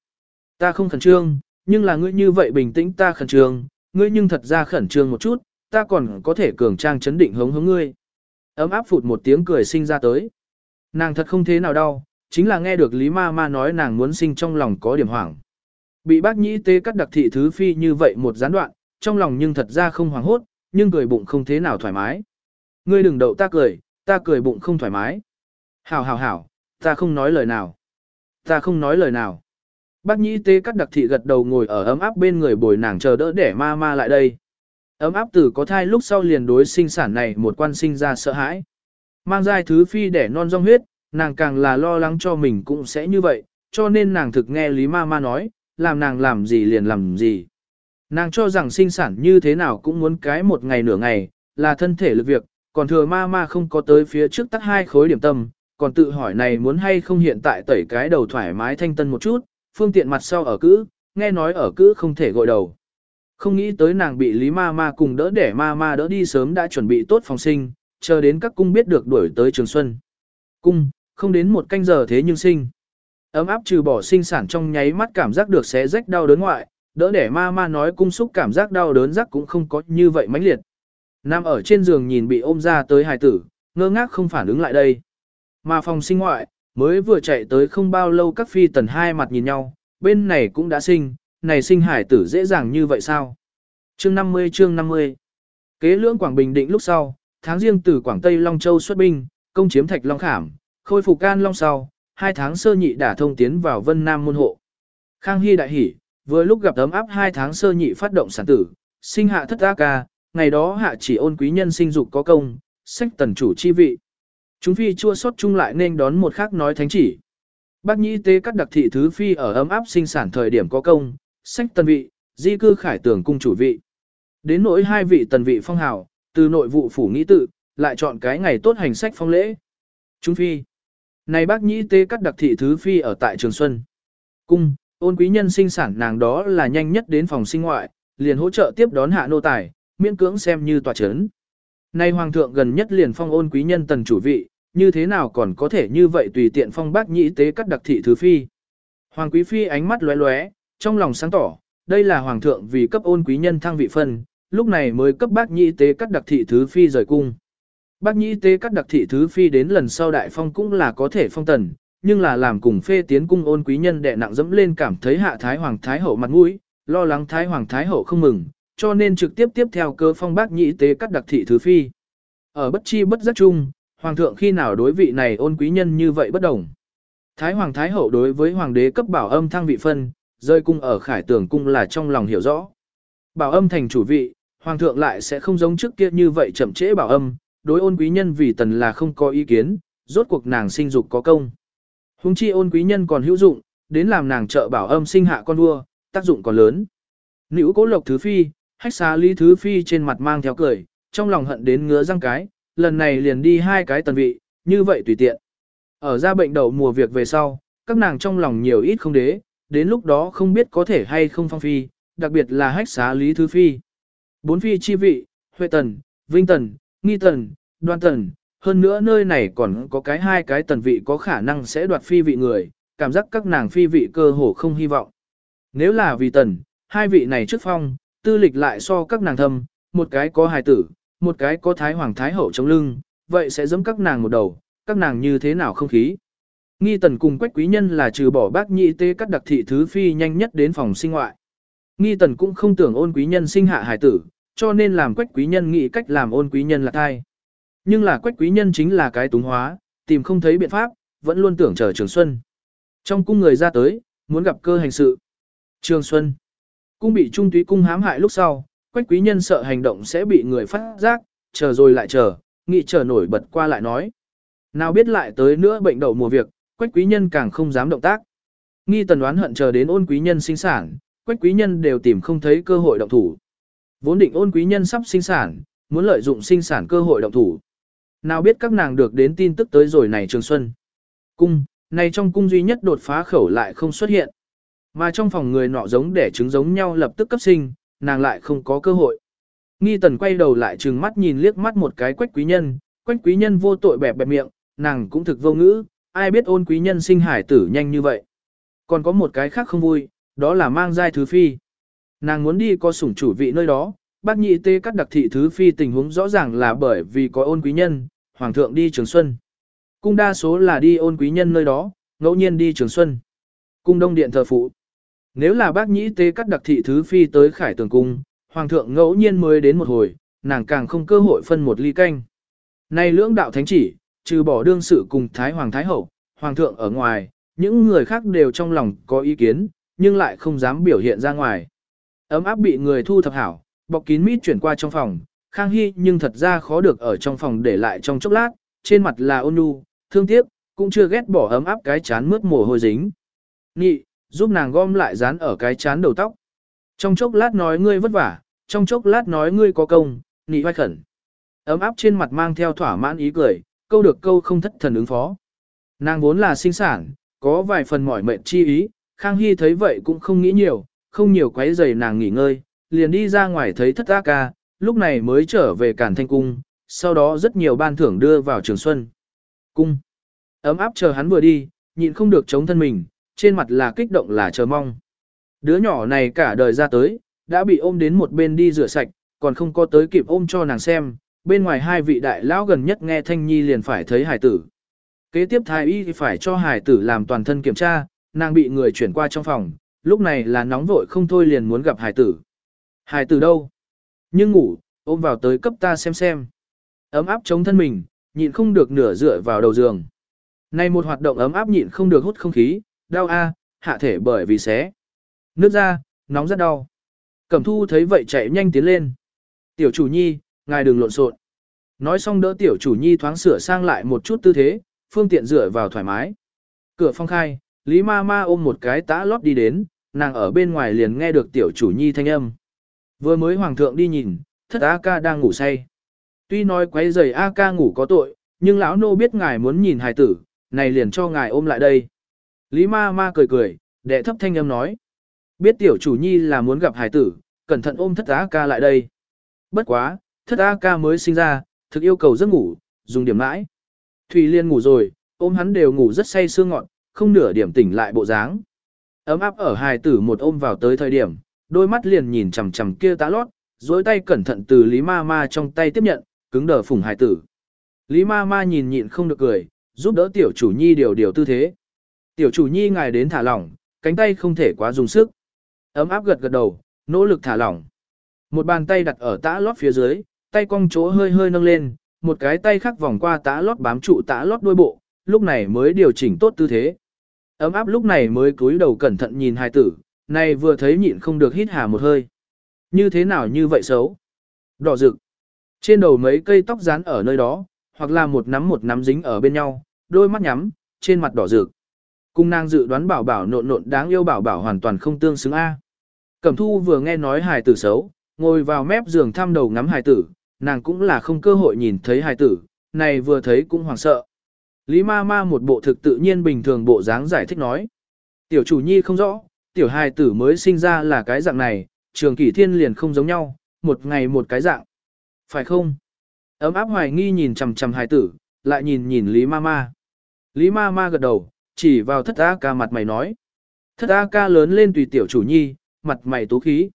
Ta không khẩn trương, nhưng là ngươi như vậy bình tĩnh ta khẩn trương, ngươi nhưng thật ra khẩn trương một chút, ta còn có thể cường trang chấn định hống hống ngươi. Ấm áp phụt một tiếng cười sinh ra tới. Nàng thật không thế nào đau, chính là nghe được Lý Ma Ma nói nàng muốn sinh trong lòng có điểm hoảng. Bị bác nhĩ tê cắt đặc thị thứ phi như vậy một gián đoạn, trong lòng nhưng thật ra không hoảng hốt, nhưng cười bụng không thế nào thoải mái. Ngươi đừng đậu ta cười, ta cười bụng không thoải mái. Hảo hảo hảo, ta không nói lời nào. Ta không nói lời nào. Bác nhĩ tê cắt đặc thị gật đầu ngồi ở ấm áp bên người bồi nàng chờ đỡ để ma ma lại đây. Ấm áp tử có thai lúc sau liền đối sinh sản này một quan sinh ra sợ hãi. Mang dai thứ phi để non rong huyết, nàng càng là lo lắng cho mình cũng sẽ như vậy, cho nên nàng thực nghe Lý Ma Ma nói, làm nàng làm gì liền làm gì. Nàng cho rằng sinh sản như thế nào cũng muốn cái một ngày nửa ngày, là thân thể lực việc, còn thừa ma ma không có tới phía trước tắt hai khối điểm tâm, còn tự hỏi này muốn hay không hiện tại tẩy cái đầu thoải mái thanh tân một chút, phương tiện mặt sau ở cữ, nghe nói ở cữ không thể gội đầu. Không nghĩ tới nàng bị Lý ma ma cùng đỡ để ma ma đỡ đi sớm đã chuẩn bị tốt phòng sinh, chờ đến các cung biết được đuổi tới Trường Xuân. Cung, không đến một canh giờ thế nhưng sinh. Ấm áp trừ bỏ sinh sản trong nháy mắt cảm giác được xé rách đau đớn ngoại, đỡ để ma ma nói cung xúc cảm giác đau đớn rắc cũng không có như vậy mãnh liệt. Nam ở trên giường nhìn bị ôm ra tới hài tử, ngơ ngác không phản ứng lại đây. Mà phòng sinh ngoại, mới vừa chạy tới không bao lâu các phi tần hai mặt nhìn nhau, bên này cũng đã sinh, này sinh hải tử dễ dàng như vậy sao? Chương 50 chương 50 Kế lưỡng Quảng Bình định lúc sau, tháng riêng từ Quảng Tây Long Châu xuất binh, công chiếm Thạch Long Khảm, khôi phục can Long sau, hai tháng sơ nhị đã thông tiến vào Vân Nam môn hộ. Khang Hy đại hỉ, vừa lúc gặp ấm áp hai tháng sơ nhị phát động sản tử, sinh hạ thất A ca, ngày đó hạ chỉ ôn quý nhân sinh dục có công, sách tần chủ chi vị. Chúng phi chua xót chung lại nên đón một khác nói thánh chỉ. Bác nhĩ tế các đặc thị thứ phi ở ấm áp sinh sản thời điểm có công, sách tần vị, di cư khải tưởng cung chủ vị. Đến nỗi hai vị tần vị phong hào, từ nội vụ phủ nghĩ tự, lại chọn cái ngày tốt hành sách phong lễ. Chúng phi. Này bác nhĩ tế cắt đặc thị thứ phi ở tại Trường Xuân. Cung, ôn quý nhân sinh sản nàng đó là nhanh nhất đến phòng sinh ngoại, liền hỗ trợ tiếp đón hạ nô tài, miễn cưỡng xem như tòa chấn. Nay hoàng thượng gần nhất liền phong ôn quý nhân tần chủ vị, như thế nào còn có thể như vậy tùy tiện phong bác nhĩ tế cắt đặc thị thứ phi. Hoàng quý phi ánh mắt lóe lóe, trong lòng sáng tỏ, đây là hoàng thượng vì cấp ôn quý nhân thăng vị phân, lúc này mới cấp bác nhị tế cắt đặc thị thứ phi rời cung. Bác nhị tế cắt đặc thị thứ phi đến lần sau đại phong cũng là có thể phong tần, nhưng là làm cùng phê tiến cung ôn quý nhân đệ nặng dẫm lên cảm thấy hạ thái hoàng thái hậu mặt mũi, lo lắng thái hoàng thái hậu không mừng, cho nên trực tiếp tiếp theo cơ phong bác nhị tế cắt đặc thị thứ phi. Ở bất chi bất giác chung, hoàng thượng khi nào đối vị này ôn quý nhân như vậy bất đồng. Thái hoàng thái hậu đối với hoàng đế cấp bảo âm thăng vị phân, rơi cung ở khải tường cung là trong lòng hiểu rõ. Bảo âm thành chủ vị, hoàng thượng lại sẽ không giống trước kia như vậy chậm trễ bảo âm, đối ôn quý nhân vì tần là không có ý kiến, rốt cuộc nàng sinh dục có công. Hùng chi ôn quý nhân còn hữu dụng, đến làm nàng trợ bảo âm sinh hạ con vua, tác dụng còn lớn. Nữ cố lộc thứ phi, hách xá lý thứ phi trên mặt mang theo cười, trong lòng hận đến ngứa răng cái, lần này liền đi hai cái tần vị, như vậy tùy tiện. Ở ra bệnh đầu mùa việc về sau, các nàng trong lòng nhiều ít không đế, đến lúc đó không biết có thể hay không phong phi, đặc biệt là hách xá lý thứ phi. Bốn phi chi vị, Huệ Tần, Vinh Tần, Nghi Tần, Đoan Tần, hơn nữa nơi này còn có cái hai cái tần vị có khả năng sẽ đoạt phi vị người, cảm giác các nàng phi vị cơ hồ không hy vọng. Nếu là vì tần, hai vị này trước phong, tư lịch lại so các nàng thâm, một cái có hài tử, một cái có thái hoàng thái hậu chống lưng, vậy sẽ giẫm các nàng một đầu, các nàng như thế nào không khí. Nghi tần cùng quách quý nhân là trừ bỏ bác nhị tê cắt đặc thị thứ phi nhanh nhất đến phòng sinh ngoại. Nghi tần cũng không tưởng ôn quý nhân sinh hạ hải tử, cho nên làm quách quý nhân nghĩ cách làm ôn quý nhân là thai. Nhưng là quách quý nhân chính là cái túng hóa, tìm không thấy biện pháp, vẫn luôn tưởng chờ Trường Xuân. Trong cung người ra tới, muốn gặp cơ hành sự. Trường Xuân. Cung bị trung túy cung hãm hại lúc sau, quách quý nhân sợ hành động sẽ bị người phát giác, chờ rồi lại chờ, nghĩ chờ nổi bật qua lại nói. Nào biết lại tới nữa bệnh đầu mùa việc, quách quý nhân càng không dám động tác. Nghi tần đoán hận chờ đến ôn quý nhân sinh sản, quách quý nhân đều tìm không thấy cơ hội động thủ. Vốn định ôn quý nhân sắp sinh sản, muốn lợi dụng sinh sản cơ hội động thủ. Nào biết các nàng được đến tin tức tới rồi này Trường Xuân. Cung, này trong cung duy nhất đột phá khẩu lại không xuất hiện. Mà trong phòng người nọ giống để trứng giống nhau lập tức cấp sinh, nàng lại không có cơ hội. Nghi tần quay đầu lại trừng mắt nhìn liếc mắt một cái quách quý nhân, quách quý nhân vô tội bẹp bẹp miệng, nàng cũng thực vô ngữ, ai biết ôn quý nhân sinh hải tử nhanh như vậy. Còn có một cái khác không vui, đó là mang giai thứ phi. Nàng muốn đi có sủng chủ vị nơi đó, bác nhị tê cắt đặc thị thứ phi tình huống rõ ràng là bởi vì có ôn quý nhân, hoàng thượng đi trường xuân. Cung đa số là đi ôn quý nhân nơi đó, ngẫu nhiên đi trường xuân. Cung đông điện thờ phụ. Nếu là bác nhĩ tế cắt đặc thị thứ phi tới khải tường cung, hoàng thượng ngẫu nhiên mới đến một hồi, nàng càng không cơ hội phân một ly canh. Này lưỡng đạo thánh chỉ, trừ bỏ đương sự cùng Thái Hoàng Thái Hậu, Hoàng thượng ở ngoài, những người khác đều trong lòng có ý kiến, nhưng lại không dám biểu hiện ra ngoài. Ấm áp bị người thu thập hảo, bọc kín mít chuyển qua trong phòng, Khang Hy nhưng thật ra khó được ở trong phòng để lại trong chốc lát, trên mặt là ôn nhu, thương tiếc, cũng chưa ghét bỏ ấm áp cái chán mướt mồ hôi dính. Nhị, giúp nàng gom lại dán ở cái chán đầu tóc. Trong chốc lát nói ngươi vất vả, trong chốc lát nói ngươi có công, nị hoài khẩn. Ấm áp trên mặt mang theo thỏa mãn ý cười, câu được câu không thất thần ứng phó. Nàng vốn là sinh sản, có vài phần mỏi mệt chi ý, Khang Hy thấy vậy cũng không nghĩ nhiều, không nhiều quấy giày nàng nghỉ ngơi, liền đi ra ngoài thấy thất ác ca, lúc này mới trở về Cản Thanh Cung, sau đó rất nhiều ban thưởng đưa vào Trường Xuân. Cung. Ấm áp chờ hắn vừa đi, nhịn không được chống thân mình, trên mặt là kích động là chờ mong. Đứa nhỏ này cả đời ra tới, đã bị ôm đến một bên đi rửa sạch, còn không có tới kịp ôm cho nàng xem, bên ngoài hai vị đại lão gần nhất nghe Thanh Nhi liền phải thấy hải tử. Kế tiếp thái y thì phải cho hải tử làm toàn thân kiểm tra, nàng bị người chuyển qua trong phòng, lúc này là nóng vội không thôi liền muốn gặp hải tử. Hải tử đâu? Nhưng ngủ, ôm vào tới cấp ta xem xem. Ấm áp chống thân mình, nhịn không được nửa dựa vào đầu giường. Này một hoạt động ấm áp nhịn không được hút không khí, đau a, hạ thể bởi vì xé. Nước ra, nóng rất đau. Cẩm thu thấy vậy chạy nhanh tiến lên. Tiểu chủ nhi, ngài đừng lộn xộn. Nói xong đỡ tiểu chủ nhi thoáng sửa sang lại một chút tư thế, phương tiện dựa vào thoải mái. Cửa phong khai, Lý ma ma ôm một cái tã lót đi đến, nàng ở bên ngoài liền nghe được tiểu chủ nhi thanh âm. Vừa mới hoàng thượng đi nhìn, thất A ca đang ngủ say. Tuy nói quấy giày A ca ngủ có tội, nhưng lão nô biết ngài muốn nhìn hài tử, này liền cho ngài ôm lại đây. Lý ma ma cười cười, đệ thấp thanh âm nói. Biết tiểu chủ nhi là muốn gặp hài tử, cẩn thận ôm thất A ca lại đây. Bất quá, thất A ca mới sinh ra, thực yêu cầu giấc ngủ, dùng điểm mãi. Thủy Liên ngủ rồi, ôm hắn đều ngủ rất say sương ngọn, không nửa điểm tỉnh lại bộ dáng. Ấm áp ở hài tử một ôm vào tới thời điểm, đôi mắt liền nhìn chằm chằm kia tá lót, dối tay cẩn thận từ Lý Ma Ma trong tay tiếp nhận, cứng đờ phủng hài tử. Lý Ma Ma nhìn nhịn không được cười, giúp đỡ tiểu chủ nhi điều điều tư thế. Tiểu chủ nhi ngài đến thả lỏng, cánh tay không thể quá dùng sức. Ấm áp gật gật đầu, nỗ lực thả lỏng. Một bàn tay đặt ở tã lót phía dưới, tay cong chỗ hơi hơi nâng lên, một cái tay khác vòng qua tã lót bám trụ tã lót đuôi bộ, lúc này mới điều chỉnh tốt tư thế. Ấm áp lúc này mới cúi đầu cẩn thận nhìn hai tử, này vừa thấy nhịn không được hít hà một hơi. Như thế nào như vậy xấu? Đỏ rực. Trên đầu mấy cây tóc dán ở nơi đó, hoặc là một nắm một nắm dính ở bên nhau, đôi mắt nhắm, trên mặt đỏ rực. Cung nàng dự đoán bảo bảo nộn nộn đáng yêu bảo bảo hoàn toàn không tương xứng A. Cẩm thu vừa nghe nói hài tử xấu, ngồi vào mép giường thăm đầu ngắm hài tử, nàng cũng là không cơ hội nhìn thấy hài tử, này vừa thấy cũng hoảng sợ. Lý ma ma một bộ thực tự nhiên bình thường bộ dáng giải thích nói. Tiểu chủ nhi không rõ, tiểu hài tử mới sinh ra là cái dạng này, trường kỷ thiên liền không giống nhau, một ngày một cái dạng. Phải không? Ấm áp hoài nghi nhìn chằm chằm hài tử, lại nhìn nhìn Lý ma ma. Lý ma ma gật đầu, chỉ vào thất A ca mặt mày nói. Thất A ca lớn lên tùy tiểu chủ nhi, mặt mày tú khí.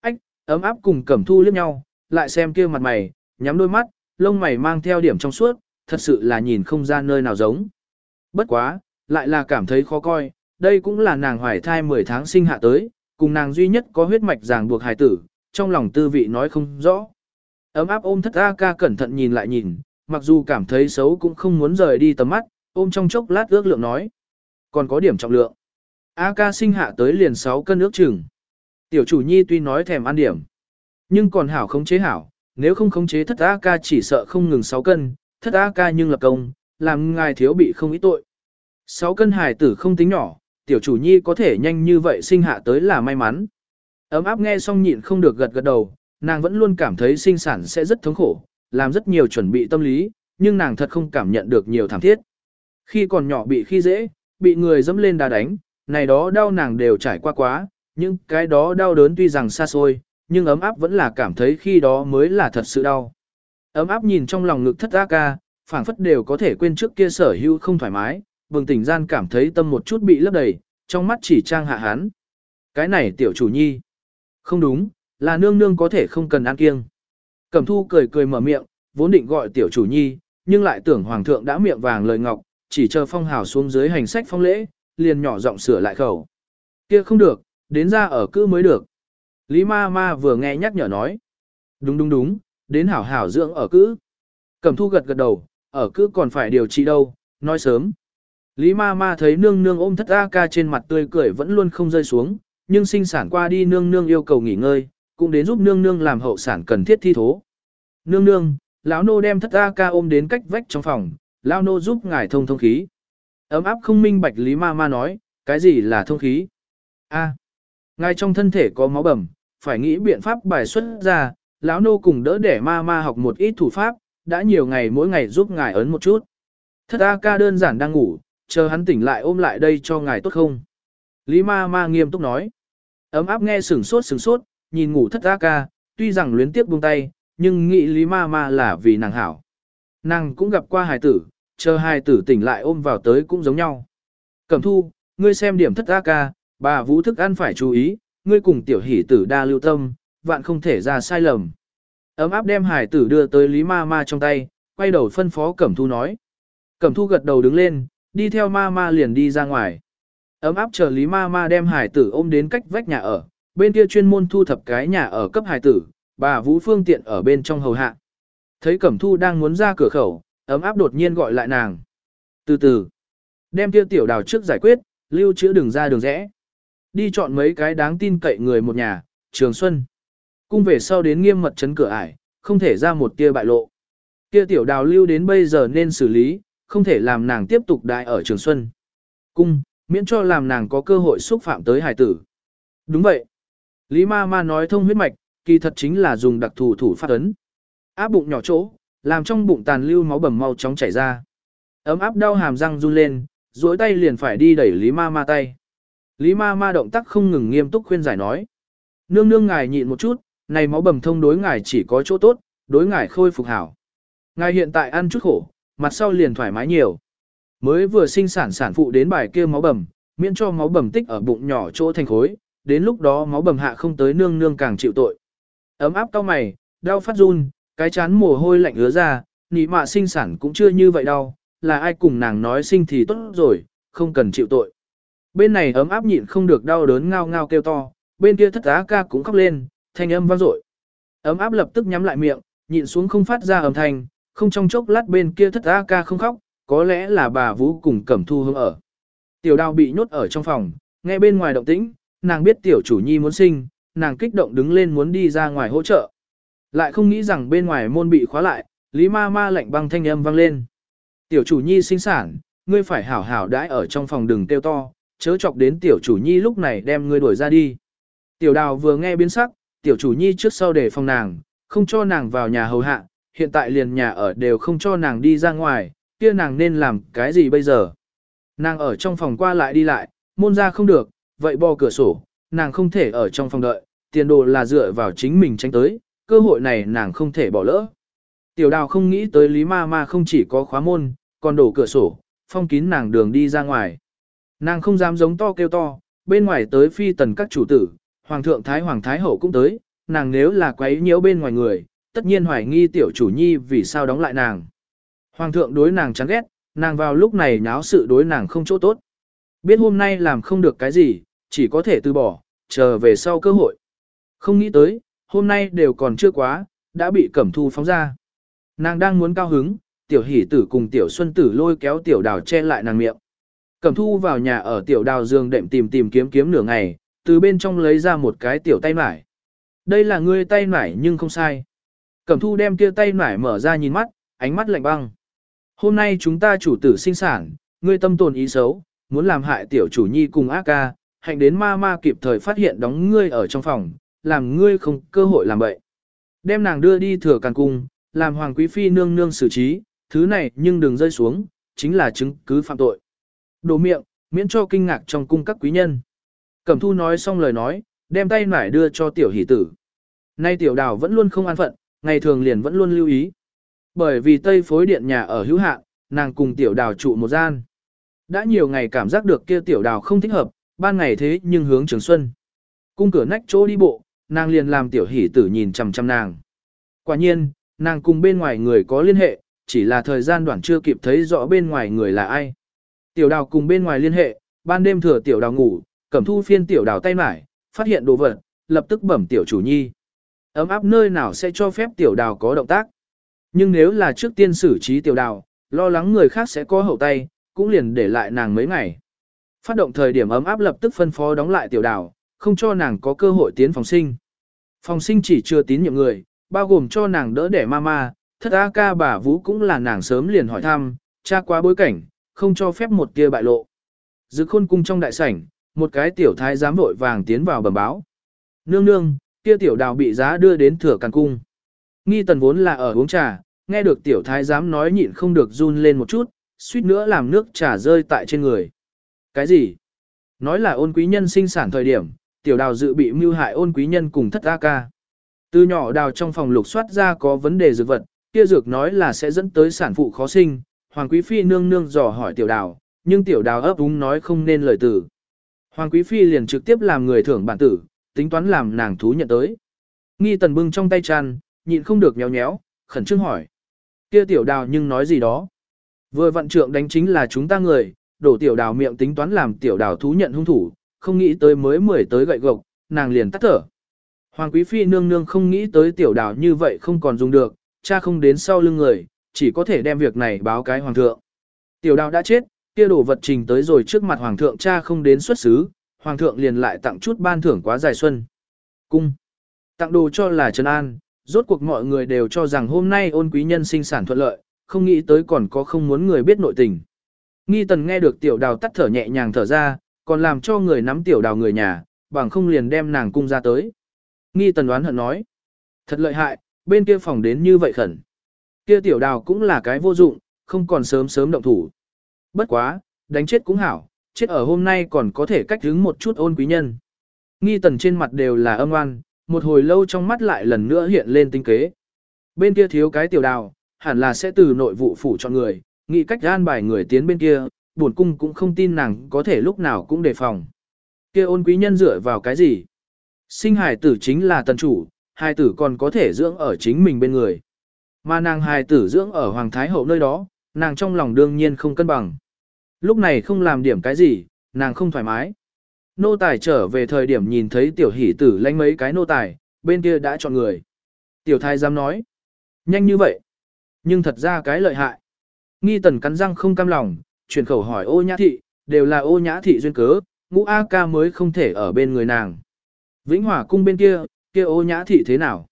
Ách, ấm áp cùng cẩm thu liếc nhau, lại xem kia mặt mày, nhắm đôi mắt, lông mày mang theo điểm trong suốt, thật sự là nhìn không ra nơi nào giống. Bất quá, lại là cảm thấy khó coi, đây cũng là nàng hoài thai 10 tháng sinh hạ tới, cùng nàng duy nhất có huyết mạch ràng buộc hài tử, trong lòng tư vị nói không rõ. Ấm áp ôm thất A ca cẩn thận nhìn lại nhìn, mặc dù cảm thấy xấu cũng không muốn rời đi tầm mắt, ôm trong chốc lát ước lượng nói. Còn có điểm trọng lượng. A ca sinh hạ tới liền 6 cân ước chừng. Tiểu chủ nhi tuy nói thèm ăn điểm, nhưng còn hảo không chế hảo, nếu không khống chế thất A ca chỉ sợ không ngừng 6 cân, thất A ca nhưng lập công, làm ngài thiếu bị không ý tội. 6 cân hài tử không tính nhỏ, tiểu chủ nhi có thể nhanh như vậy sinh hạ tới là may mắn. Ấm áp nghe xong nhịn không được gật gật đầu, nàng vẫn luôn cảm thấy sinh sản sẽ rất thống khổ, làm rất nhiều chuẩn bị tâm lý, nhưng nàng thật không cảm nhận được nhiều thảm thiết. Khi còn nhỏ bị khi dễ, bị người dẫm lên đá đánh, này đó đau nàng đều trải qua quá, nhưng cái đó đau đớn tuy rằng xa xôi, nhưng ấm áp vẫn là cảm thấy khi đó mới là thật sự đau. Ấm áp nhìn trong lòng ngực thất A ca, phảng phất đều có thể quên trước kia sở hữu không thoải mái, bừng tỉnh gian cảm thấy tâm một chút bị lấp đầy, trong mắt chỉ trang hạ hán Cái này tiểu chủ nhi. Không đúng, là nương nương có thể không cần ăn kiêng. Cẩm thu cười cười mở miệng, vốn định gọi tiểu chủ nhi, nhưng lại tưởng hoàng thượng đã miệng vàng lời ngọc, chỉ chờ phong hào xuống dưới hành sách phong lễ, liền nhỏ giọng sửa lại khẩu. Kia không được, đến ra ở cư mới được. Lý ma ma vừa nghe nhắc nhở nói. Đúng đúng đúng, đến hảo hảo dưỡng ở cữ. Cẩm thu gật gật đầu, ở cữ còn phải điều trị đâu, nói sớm. Lý ma ma thấy nương nương ôm thất A ca trên mặt tươi cười vẫn luôn không rơi xuống, nhưng sinh sản qua đi nương nương yêu cầu nghỉ ngơi, cũng đến giúp nương nương làm hậu sản cần thiết thi thố. Nương nương, lão nô đem thất A ca ôm đến cách vách trong phòng, lão nô giúp ngài thông thông khí. Ấm áp không minh bạch Lý ma ma nói, cái gì là thông khí? A. Ngài trong thân thể có máu bầm, phải nghĩ biện pháp bài xuất ra, lão nô cùng đỡ để ma ma học một ít thủ pháp, đã nhiều ngày mỗi ngày giúp ngài ấn một chút. Thất A ca đơn giản đang ngủ, chờ hắn tỉnh lại ôm lại đây cho ngài tốt không? Lý ma ma nghiêm túc nói. Ấm áp nghe sừng sốt sừng sốt, nhìn ngủ thất A ca, tuy rằng luyến tiếp buông tay, nhưng nghĩ Lý ma ma là vì nàng hảo. Nàng cũng gặp qua hài tử, chờ hài tử tỉnh lại ôm vào tới cũng giống nhau. Cẩm thu, ngươi xem điểm thất A ca, bà vũ thức ăn phải chú ý, ngươi cùng tiểu hỷ tử đa lưu tâm, vạn không thể ra sai lầm. Ấm áp đem hải tử đưa tới Lý Ma Ma trong tay, quay đầu phân phó Cẩm Thu nói. Cẩm Thu gật đầu đứng lên, đi theo Ma Ma liền đi ra ngoài. Ấm áp chờ Lý Ma Ma đem hải tử ôm đến cách vách nhà ở, bên kia chuyên môn thu thập cái nhà ở cấp hải tử, bà Vũ Phương tiện ở bên trong hầu hạ. Thấy Cẩm Thu đang muốn ra cửa khẩu, ấm áp đột nhiên gọi lại nàng. Từ từ, đem kia tiểu đào trước giải quyết, lưu chữa đường ra đường rẽ. Đi chọn mấy cái đáng tin cậy người một nhà, Trường Xuân. Cung về sau đến nghiêm mật chấn cửa ải, không thể ra một tia bại lộ. Kia tiểu đào lưu đến bây giờ nên xử lý, không thể làm nàng tiếp tục đại ở Trường Xuân. Cung, miễn cho làm nàng có cơ hội xúc phạm tới hải tử. Đúng vậy. Lý ma ma nói thông huyết mạch, kỳ thật chính là dùng đặc thù thủ phát ấn. Áp bụng nhỏ chỗ, làm trong bụng tàn lưu máu bầm mau chóng chảy ra. Ấm áp đau hàm răng run lên, duỗi tay liền phải đi đẩy Lý ma ma tay. Lý ma ma động tác không ngừng nghiêm túc khuyên giải nói. Nương nương ngài nhịn một chút, này máu bầm thông đối ngài chỉ có chỗ tốt, đối ngài khôi phục hảo. Ngài hiện tại ăn chút khổ, mặt sau liền thoải mái nhiều. Mới vừa sinh sản sản phụ đến bài kia máu bầm, miễn cho máu bầm tích ở bụng nhỏ chỗ thành khối, đến lúc đó máu bầm hạ không tới nương nương càng chịu tội. Ấm áp cao mày, đau phát run, cái chán mồ hôi lạnh ứa ra, nị mạ sinh sản cũng chưa như vậy đâu, là ai cùng nàng nói sinh thì tốt rồi, không cần chịu tội. Bên này ấm áp nhịn không được đau đớn ngao ngao kêu to, bên kia thất á ca cũng khóc lên, thanh âm vang dội. Ấm áp lập tức nhắm lại miệng, nhịn xuống không phát ra âm thanh, không trong chốc lát bên kia thất á ca không khóc, có lẽ là bà Vũ cùng Cẩm Thu hương ở. Tiểu đào bị nhốt ở trong phòng, nghe bên ngoài động tĩnh, nàng biết tiểu chủ nhi muốn sinh, nàng kích động đứng lên muốn đi ra ngoài hỗ trợ. Lại không nghĩ rằng bên ngoài môn bị khóa lại, Lý ma ma lạnh băng thanh âm vang lên. Tiểu chủ nhi sinh sản, ngươi phải hảo hảo đãi ở trong phòng đừng kêu to, chớ chọc đến tiểu chủ nhi lúc này đem ngươi đuổi ra đi. Tiểu đào vừa nghe biến sắc, tiểu chủ nhi trước sau để phòng nàng, không cho nàng vào nhà hầu hạ, hiện tại liền nhà ở đều không cho nàng đi ra ngoài, kia nàng nên làm cái gì bây giờ? Nàng ở trong phòng qua lại đi lại, môn ra không được, vậy bò cửa sổ, nàng không thể ở trong phòng đợi, tiền đồ là dựa vào chính mình tránh tới, cơ hội này nàng không thể bỏ lỡ. Tiểu đào không nghĩ tới Lý Ma Ma không chỉ có khóa môn, còn đổ cửa sổ, phong kín nàng đường đi ra ngoài. Nàng không dám giống to kêu to, bên ngoài tới phi tần các chủ tử, Hoàng thượng Thái Hoàng Thái Hậu cũng tới, nàng nếu là quấy nhiễu bên ngoài người, tất nhiên hoài nghi tiểu chủ nhi vì sao đóng lại nàng. Hoàng thượng đối nàng chán ghét, nàng vào lúc này nháo sự đối nàng không chỗ tốt. Biết hôm nay làm không được cái gì, chỉ có thể từ bỏ, chờ về sau cơ hội. Không nghĩ tới, hôm nay đều còn chưa quá, đã bị cẩm thu phóng ra. Nàng đang muốn cao hứng, tiểu hỷ tử cùng tiểu xuân tử lôi kéo tiểu đào che lại nàng miệng. Cẩm thu vào nhà ở tiểu đào giường đệm tìm tìm kiếm kiếm nửa ngày, từ bên trong lấy ra một cái tiểu tay mải. Đây là ngươi tay mải nhưng không sai. Cẩm thu đem kia tay mải mở ra nhìn mắt, ánh mắt lạnh băng. Hôm nay chúng ta chủ tử sinh sản, ngươi tâm tồn ý xấu, muốn làm hại tiểu chủ nhi cùng ác ca, hạnh đến ma ma kịp thời phát hiện đóng ngươi ở trong phòng, làm ngươi không cơ hội làm bậy. Đem nàng đưa đi thừa càn cung, làm hoàng quý phi nương nương xử trí, thứ này nhưng đừng rơi xuống, chính là chứng cứ phạm tội. Đồ miệng, miễn cho kinh ngạc trong cung các quý nhân. Cẩm thu nói xong lời nói, đem tay nải đưa cho tiểu hỷ tử. Nay tiểu đào vẫn luôn không an phận, ngày thường liền vẫn luôn lưu ý. Bởi vì tây phối điện nhà ở hữu hạn, nàng cùng tiểu đào trụ một gian. Đã nhiều ngày cảm giác được kia tiểu đào không thích hợp, ban ngày thế nhưng hướng trường xuân. Cung cửa nách chỗ đi bộ, nàng liền làm tiểu hỷ tử nhìn chằm chằm nàng. Quả nhiên, nàng cùng bên ngoài người có liên hệ, chỉ là thời gian đoạn chưa kịp thấy rõ bên ngoài người là ai. Tiểu đào cùng bên ngoài liên hệ, ban đêm thừa tiểu đào ngủ, cẩm thu phiên tiểu đào tay mải, phát hiện đồ vật, lập tức bẩm tiểu chủ nhi. Ấm áp nơi nào sẽ cho phép tiểu đào có động tác. Nhưng nếu là trước tiên xử trí tiểu đào, lo lắng người khác sẽ có hậu tay, cũng liền để lại nàng mấy ngày. Phát động thời điểm ấm áp lập tức phân phó đóng lại tiểu đào, không cho nàng có cơ hội tiến phòng sinh. Phòng sinh chỉ chưa tín nhiệm người, bao gồm cho nàng đỡ đẻ mama, thất A ca bà Vũ cũng là nàng sớm liền hỏi thăm, cha quá bối cảnh, không cho phép một tia bại lộ. Dự khôn cung trong đại sảnh, một cái tiểu thái giám vội vàng tiến vào bẩm báo. Nương nương, kia tiểu đào bị giá đưa đến thừa càn cung. Nghi tần vốn là ở uống trà, nghe được tiểu thái giám nói nhịn không được run lên một chút, suýt nữa làm nước trà rơi tại trên người. Cái gì? Nói là ôn quý nhân sinh sản thời điểm, tiểu đào dự bị mưu hại ôn quý nhân cùng thất A ca. Từ nhỏ đào trong phòng lục soát ra có vấn đề dược vật, kia dược nói là sẽ dẫn tới sản phụ khó sinh, Hoàng Quý Phi nương nương dò hỏi tiểu đào, nhưng tiểu đào ấp úng nói không nên lời từ. Hoàng Quý Phi liền trực tiếp làm người thưởng bản tử, tính toán làm nàng thú nhận tới. Nghi tần bưng trong tay chăn, nhịn không được nhéo nhéo, khẩn trương hỏi. Kia tiểu đào nhưng nói gì đó. Vừa vận trượng đánh chính là chúng ta người, đổ tiểu đào miệng tính toán làm tiểu đào thú nhận hung thủ, không nghĩ tới mới mười tới gậy gộc, nàng liền tắt thở. Hoàng quý phi nương nương không nghĩ tới tiểu đào như vậy không còn dùng được, cha không đến sau lưng người, chỉ có thể đem việc này báo cái hoàng thượng. Tiểu đào đã chết, kia đổ vật trình tới rồi trước mặt hoàng thượng cha không đến xuất xứ, hoàng thượng liền lại tặng chút ban thưởng quá dài xuân. Cung. Tặng đồ cho là Trần An, rốt cuộc mọi người đều cho rằng hôm nay ôn quý nhân sinh sản thuận lợi, không nghĩ tới còn có không muốn người biết nội tình. Nghi tần nghe được tiểu đào tắt thở nhẹ nhàng thở ra, còn làm cho người nắm tiểu đào người nhà, bằng không liền đem nàng cung ra tới. Nghi tần đoán hận nói, thật lợi hại, bên kia phòng đến như vậy khẩn. Kia tiểu đào cũng là cái vô dụng, không còn sớm sớm động thủ. Bất quá, đánh chết cũng hảo, chết ở hôm nay còn có thể cách hứng một chút ôn quý nhân. Nghi tần trên mặt đều là âm oan, một hồi lâu trong mắt lại lần nữa hiện lên tinh kế. Bên kia thiếu cái tiểu đào, hẳn là sẽ từ nội vụ phủ chọn người, nghĩ cách gan bài người tiến bên kia, buồn cung cũng không tin nàng có thể lúc nào cũng đề phòng. Kia ôn quý nhân dựa vào cái gì? Sinh hài tử chính là tần chủ, hài tử còn có thể dưỡng ở chính mình bên người. Mà nàng hài tử dưỡng ở Hoàng Thái Hậu nơi đó, nàng trong lòng đương nhiên không cân bằng. Lúc này không làm điểm cái gì, nàng không thoải mái. Nô tài trở về thời điểm nhìn thấy tiểu hỷ tử lánh mấy cái nô tài, bên kia đã chọn người. Tiểu thái dám nói. Nhanh như vậy. Nhưng thật ra cái lợi hại. Nghi tần cắn răng không cam lòng, chuyển khẩu hỏi ô nhã thị, đều là ô nhã thị duyên cớ, ngũ A ca mới không thể ở bên người nàng. Vĩnh Hòa cung bên kia, kia ô nhã thị thế nào?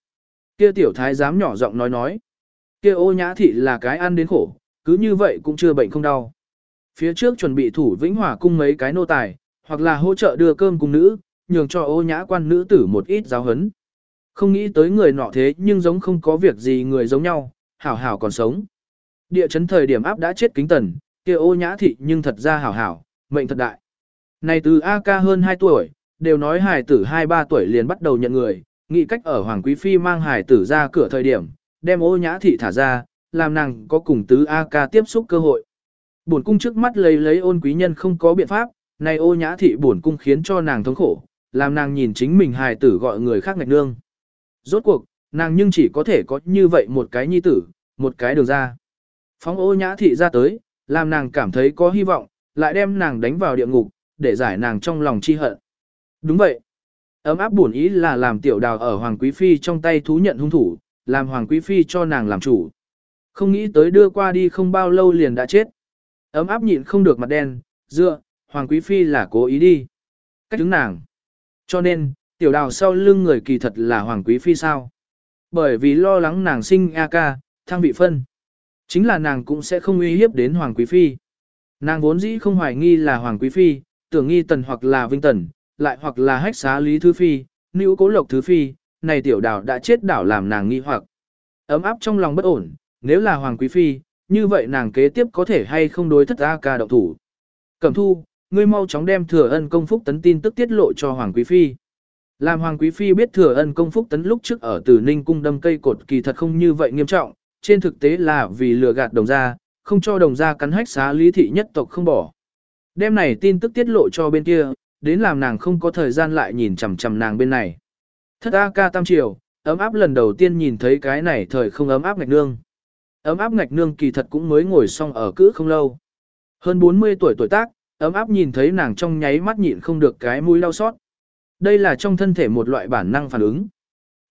Kia tiểu thái dám nhỏ giọng nói nói. Kia ô nhã thị là cái ăn đến khổ, cứ như vậy cũng chưa bệnh không đau. Phía trước chuẩn bị thủ Vĩnh Hòa cung mấy cái nô tài, hoặc là hỗ trợ đưa cơm cùng nữ, nhường cho ô nhã quan nữ tử một ít giáo hấn. Không nghĩ tới người nọ thế nhưng giống không có việc gì người giống nhau, hảo hảo còn sống. Địa chấn thời điểm áp đã chết kính tần, kia ô nhã thị nhưng thật ra hảo hảo, mệnh thật đại. Này từ A ca hơn 2 tuổi, đều nói hài tử 2-3 tuổi liền bắt đầu nhận người, nghĩ cách ở Hoàng Quý Phi mang hài tử ra cửa thời điểm, đem ô nhã thị thả ra, làm nàng có cùng tứ A ca tiếp xúc cơ hội. Bổn cung trước mắt lấy lấy ôn quý nhân không có biện pháp, này ô nhã thị bổn cung khiến cho nàng thống khổ, làm nàng nhìn chính mình hài tử gọi người khác ngạch nương. Rốt cuộc, nàng nhưng chỉ có thể có như vậy một cái nhi tử, một cái đường ra. Phóng ô nhã thị ra tới, làm nàng cảm thấy có hy vọng, lại đem nàng đánh vào địa ngục, để giải nàng trong lòng chi hận. Đúng vậy. Ấm áp buồn ý là làm tiểu đào ở Hoàng Quý Phi trong tay thú nhận hung thủ, làm Hoàng Quý Phi cho nàng làm chủ. Không nghĩ tới đưa qua đi không bao lâu liền đã chết. Ấm áp nhịn không được mặt đen, dựa, Hoàng Quý Phi là cố ý đi. Cách đứng nàng. Cho nên, tiểu đào sau lưng người kỳ thật là Hoàng Quý Phi sao? Bởi vì lo lắng nàng sinh A ca, thăng vị phân. Chính là nàng cũng sẽ không uy hiếp đến Hoàng Quý Phi. Nàng vốn dĩ không hoài nghi là Hoàng Quý Phi, tưởng nghi tần hoặc là vinh tần, lại hoặc là hách xá Lý Thứ Phi, nữ cố lộc Thứ Phi, này tiểu đào đã chết đảo làm nàng nghi hoặc. Ấm áp trong lòng bất ổn, nếu là Hoàng Quý Phi, như vậy nàng kế tiếp có thể hay không đối thất A ca động thủ. Cẩm thu, ngươi mau chóng đem thừa ân công phúc tấn tin tức tiết lộ cho Hoàng Quý Phi. Làm Hoàng Quý Phi biết thừa ân công phúc tấn lúc trước ở Tử Ninh cung đâm cây cột kỳ thật không như vậy nghiêm trọng, trên thực tế là vì lừa gạt đồng gia, không cho đồng gia cắn hách xá lý thị nhất tộc không bỏ. Đêm này tin tức tiết lộ cho bên kia, đến làm nàng không có thời gian lại nhìn chằm chằm nàng bên này. Thất A ca tam triều, ấm áp lần đầu tiên nhìn thấy cái này thời không ấm áp ngạch nương. Ấm áp ngạch nương kỳ thật cũng mới ngồi xong ở cữ không lâu. Hơn 40 tuổi tuổi tác, ấm áp nhìn thấy nàng trong nháy mắt nhịn không được cái mũi đau xót. Đây là trong thân thể một loại bản năng phản ứng.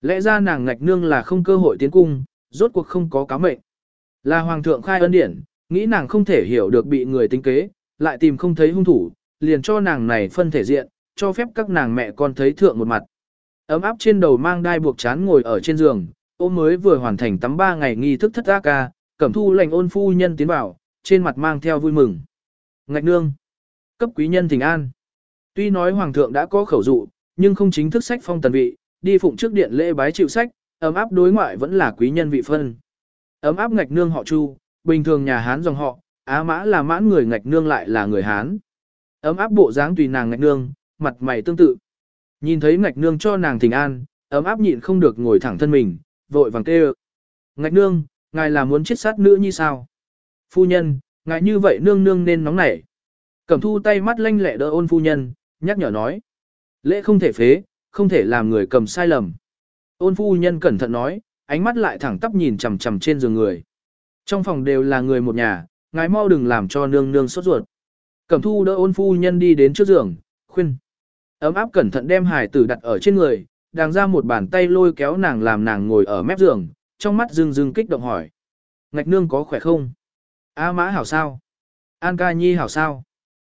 Lẽ ra nàng ngạch nương là không cơ hội tiến cung, rốt cuộc không có cá mệnh. Là hoàng thượng khai ân điển, nghĩ nàng không thể hiểu được bị người tính kế, lại tìm không thấy hung thủ, liền cho nàng này phân thể diện, cho phép các nàng mẹ con thấy thượng một mặt. Ấm áp trên đầu mang đai buộc chán ngồi ở trên giường, ôm mới vừa hoàn thành tắm ba ngày nghi thức thất ác ca, cẩm thu lành ôn phu nhân tiến vào, trên mặt mang theo vui mừng. Ngạch nương, cấp quý nhân thỉnh an. Tuy nói hoàng thượng đã có khẩu dụ, nhưng không chính thức sách phong tần vị, đi phụng trước điện lễ bái chịu sách, ấm áp đối ngoại vẫn là quý nhân vị phân. Ấm áp ngạch nương họ Chu, bình thường nhà Hán dòng họ, Á Mã là mãn người ngạch nương lại là người Hán. Ấm áp bộ dáng tùy nàng ngạch nương, mặt mày tương tự. Nhìn thấy ngạch nương cho nàng thỉnh an, ấm áp nhịn không được ngồi thẳng thân mình, vội vàng kêu. Ngạch nương, ngài là muốn chết sát nữ như sao? Phu nhân, ngài như vậy nương nương nên nóng nảy. Cẩm thu tay mắt lanh lẹ đỡ ôn phu nhân, nhắc nhở nói. Lễ không thể phế, không thể làm người cầm sai lầm. Ôn phu nhân cẩn thận nói, ánh mắt lại thẳng tắp nhìn chằm chằm trên giường người. Trong phòng đều là người một nhà, ngài mau đừng làm cho nương nương sốt ruột. Cẩm thu đỡ ôn phu nhân đi đến trước giường, khuyên. Ấm áp cẩn thận đem hải tử đặt ở trên người, đàng ra một bàn tay lôi kéo nàng làm nàng ngồi ở mép giường, trong mắt rưng rưng kích động hỏi. Ngạch nương có khỏe không? A mã hảo sao? An ca nhi hảo sao?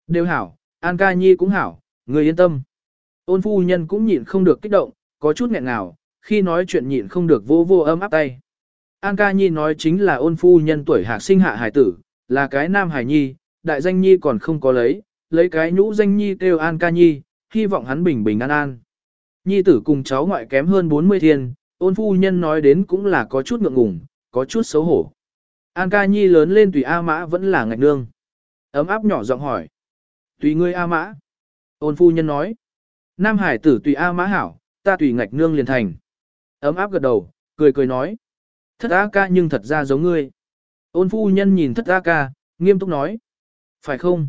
Đều hảo, An ca nhi cũng hảo, người yên tâm. Ôn phu nhân cũng nhịn không được kích động, có chút nghẹn ngào, khi nói chuyện nhịn không được vô vô ấm áp tay. An ca nhi nói chính là ôn phu nhân tuổi hạc sinh hạ hải tử, là cái nam hải nhi, đại danh nhi còn không có lấy, lấy cái nhũ danh nhi kêu An ca nhi, hy vọng hắn bình bình an an. Nhi tử cùng cháu ngoại kém hơn 40 thiên, ôn phu nhân nói đến cũng là có chút ngượng ngùng, có chút xấu hổ. An ca nhi lớn lên tùy A mã vẫn là ngạch nương. Ấm áp nhỏ giọng hỏi. Tùy ngươi A mã. Ôn phu nhân nói. Nam hải tử tùy A mã hảo, ta tùy ngạch nương liền thành. Ấm áp gật đầu, cười cười nói. Thất A ca nhưng thật ra giống ngươi. Ôn phu nhân nhìn thất A ca, nghiêm túc nói. Phải không?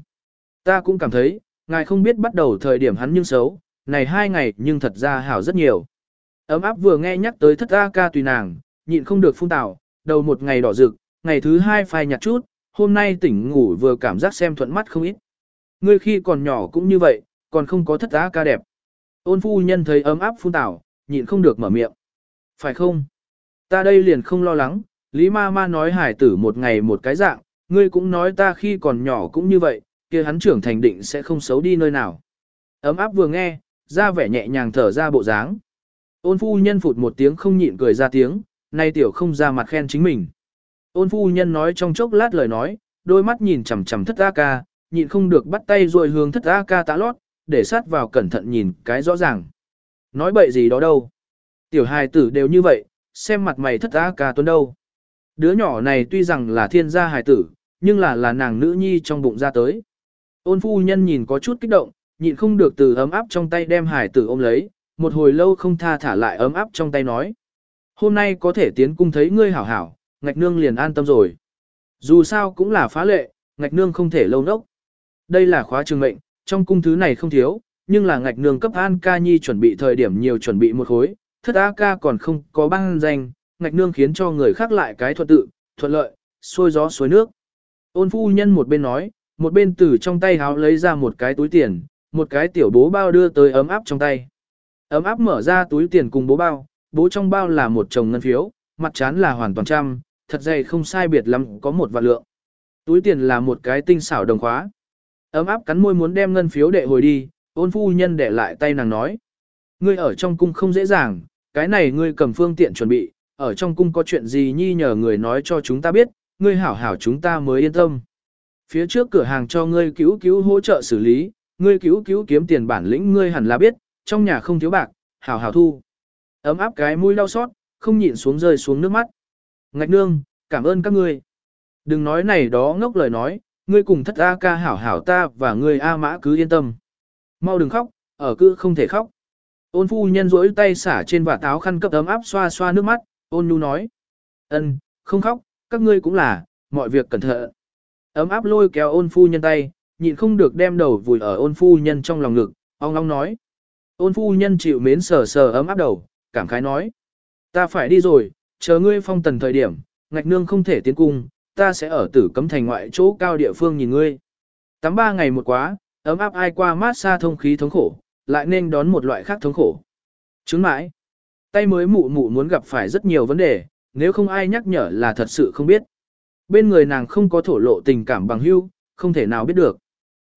Ta cũng cảm thấy, ngài không biết bắt đầu thời điểm hắn nhưng xấu, này hai ngày nhưng thật ra hảo rất nhiều. Ấm áp vừa nghe nhắc tới thất A ca tùy nàng, nhịn không được phun tảo, đầu một ngày đỏ rực, ngày thứ hai phai nhạt chút, hôm nay tỉnh ngủ vừa cảm giác xem thuận mắt không ít. Ngươi khi còn nhỏ cũng như vậy, còn không có thất A ca đẹp. Ôn phu nhân thấy ấm áp phun tảo, nhịn không được mở miệng. Phải không? Ta đây liền không lo lắng, Lý ma ma nói hải tử một ngày một cái dạng, ngươi cũng nói ta khi còn nhỏ cũng như vậy, kia hắn trưởng thành định sẽ không xấu đi nơi nào. Ấm áp vừa nghe, ra vẻ nhẹ nhàng thở ra bộ dáng. Ôn phu nhân phụt một tiếng không nhịn cười ra tiếng, nay tiểu không ra mặt khen chính mình. Ôn phu nhân nói trong chốc lát lời nói, đôi mắt nhìn chằm chằm thất A ca, nhịn không được bắt tay rồi hướng thất A ca tá lót, để sát vào cẩn thận nhìn cái rõ ràng. Nói bậy gì đó đâu. Tiểu hài tử đều như vậy, xem mặt mày thất A ca tuấn đâu. Đứa nhỏ này tuy rằng là thiên gia hài tử, nhưng là là nàng nữ nhi trong bụng ra tới. Ôn phu nhân nhìn có chút kích động, nhịn không được từ ấm áp trong tay đem hải tử ôm lấy, một hồi lâu không tha thả lại ấm áp trong tay nói. Hôm nay có thể tiến cung thấy ngươi hảo hảo, ngạch nương liền an tâm rồi. Dù sao cũng là phá lệ, ngạch nương không thể lâu nốc. Đây là khóa trường mệnh, trong cung thứ này không thiếu, nhưng là ngạch nương cấp an ca nhi chuẩn bị thời điểm nhiều chuẩn bị một khối, thất A ca còn không có băng danh, ngạch nương khiến cho người khác lại cái thuận tự, thuận lợi, xôi gió suối nước. Ôn phu nhân một bên nói, một bên từ trong tay háo lấy ra một cái túi tiền, một cái tiểu bố bao đưa tới ấm áp trong tay. Ấm áp mở ra túi tiền cùng bố bao, bố trong bao là một chồng ngân phiếu, mặt chán là hoàn toàn trăm, thật dày không sai biệt lắm có một vạn lượng. Túi tiền là một cái tinh xảo đồng khóa. Ấm áp cắn môi muốn đem ngân phiếu đệ hồi đi, ôn phu nhân để lại tay nàng nói. Ngươi ở trong cung không dễ dàng, cái này ngươi cầm phương tiện chuẩn bị, ở trong cung có chuyện gì nhi nhờ người nói cho chúng ta biết, ngươi hảo hảo chúng ta mới yên tâm. Phía trước cửa hàng cho ngươi cứu cứu hỗ trợ xử lý, ngươi cứu cứu kiếm tiền bản lĩnh ngươi hẳn là biết, trong nhà không thiếu bạc, hảo hảo thu. Ấm áp cái mũi đau xót, không nhịn xuống rơi xuống nước mắt. Ngạch nương, cảm ơn các ngươi. Đừng nói này đó ngốc lời nói, ngươi cùng thất A ca hảo hảo ta và ngươi A mã cứ yên tâm. Mau đừng khóc, ở cứ không thể khóc. Ôn phu nhân rỗi tay xả trên vạt áo khăn cấp ấm áp xoa xoa nước mắt, ôn nhu nói. ân, không khóc, các ngươi cũng là, mọi việc cẩn thận. Ấm áp lôi kéo ôn phu nhân tay, nhịn không được đem đầu vùi ở ôn phu nhân trong lòng ngực, ong ong nói. Ôn phu nhân chịu mến sờ sờ ấm áp đầu, cảm khái nói. Ta phải đi rồi, chờ ngươi phong tần thời điểm, ngạch nương không thể tiến cung, ta sẽ ở tử cấm thành ngoại chỗ cao địa phương nhìn ngươi. Tắm ba ngày một quá, ấm áp ai qua mát xa thông khí thống khổ, lại nên đón một loại khác thống khổ. Chứng mãi, tay mới mụ mụ muốn gặp phải rất nhiều vấn đề, nếu không ai nhắc nhở là thật sự không biết. Bên người nàng không có thổ lộ tình cảm bằng hữu, không thể nào biết được.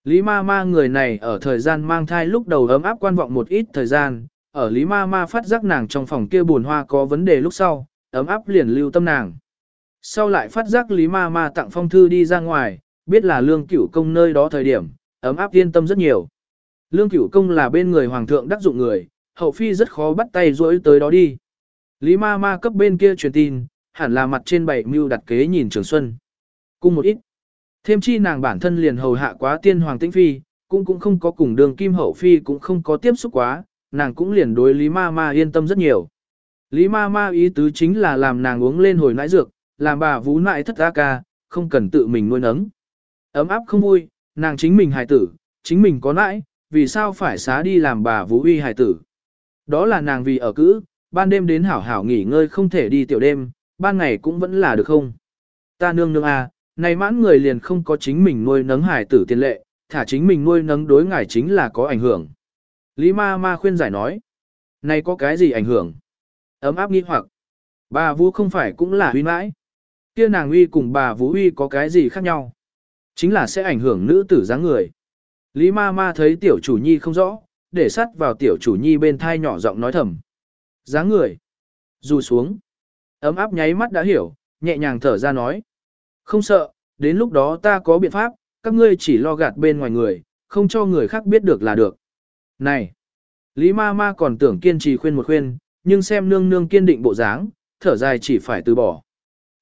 Lý ma ma người này ở thời gian mang thai lúc đầu ấm áp quan vọng một ít thời gian, ở Lý ma ma phát giác nàng trong phòng kia buồn hoa có vấn đề lúc sau, ấm áp liền lưu tâm nàng. Sau lại phát giác Lý ma ma tặng phong thư đi ra ngoài, biết là lương cửu công nơi đó thời điểm, ấm áp yên tâm rất nhiều. Lương cửu công là bên người hoàng thượng đắc dụng người, hậu phi rất khó bắt tay rỗi tới đó đi. Lý ma ma cấp bên kia truyền tin, hẳn là mặt trên bảy mưu đặt kế nhìn trường xuân. Cung một ít. Thêm chi nàng bản thân liền hầu hạ quá tiên hoàng tĩnh phi, cũng cũng không có cùng đường kim hậu phi cũng không có tiếp xúc quá, nàng cũng liền đối Lý ma ma yên tâm rất nhiều. Lý ma ma ý tứ chính là làm nàng uống lên hồi nãi dược, làm bà vú nại thất ra ca, không cần tự mình nuôi nấng. Ấm áp không vui, nàng chính mình hài tử, chính mình có nãi, vì sao phải xá đi làm bà vũ uy hài tử. Đó là nàng vì ở cữ, ban đêm đến hảo hảo nghỉ ngơi không thể đi tiểu đêm, ban ngày cũng vẫn là được không. Ta nương nương à, này mãn người liền không có chính mình nuôi nấng hải tử tiền lệ, thả chính mình nuôi nấng đối ngài chính là có ảnh hưởng. Lý ma ma khuyên giải nói, này có cái gì ảnh hưởng? Ấm áp nghi hoặc, bà vũ không phải cũng là huy mãi. Kia nàng uy cùng bà vũ uy có cái gì khác nhau? Chính là sẽ ảnh hưởng nữ tử dáng người. Lý ma ma thấy tiểu chủ nhi không rõ, để sắt vào tiểu chủ nhi bên thai nhỏ giọng nói thầm. dáng người. Dù xuống. Ấm áp nháy mắt đã hiểu, nhẹ nhàng thở ra nói. Không sợ, đến lúc đó ta có biện pháp, các ngươi chỉ lo gạt bên ngoài người, không cho người khác biết được là được. Này! Lý ma ma còn tưởng kiên trì khuyên một khuyên, nhưng xem nương nương kiên định bộ dáng, thở dài chỉ phải từ bỏ.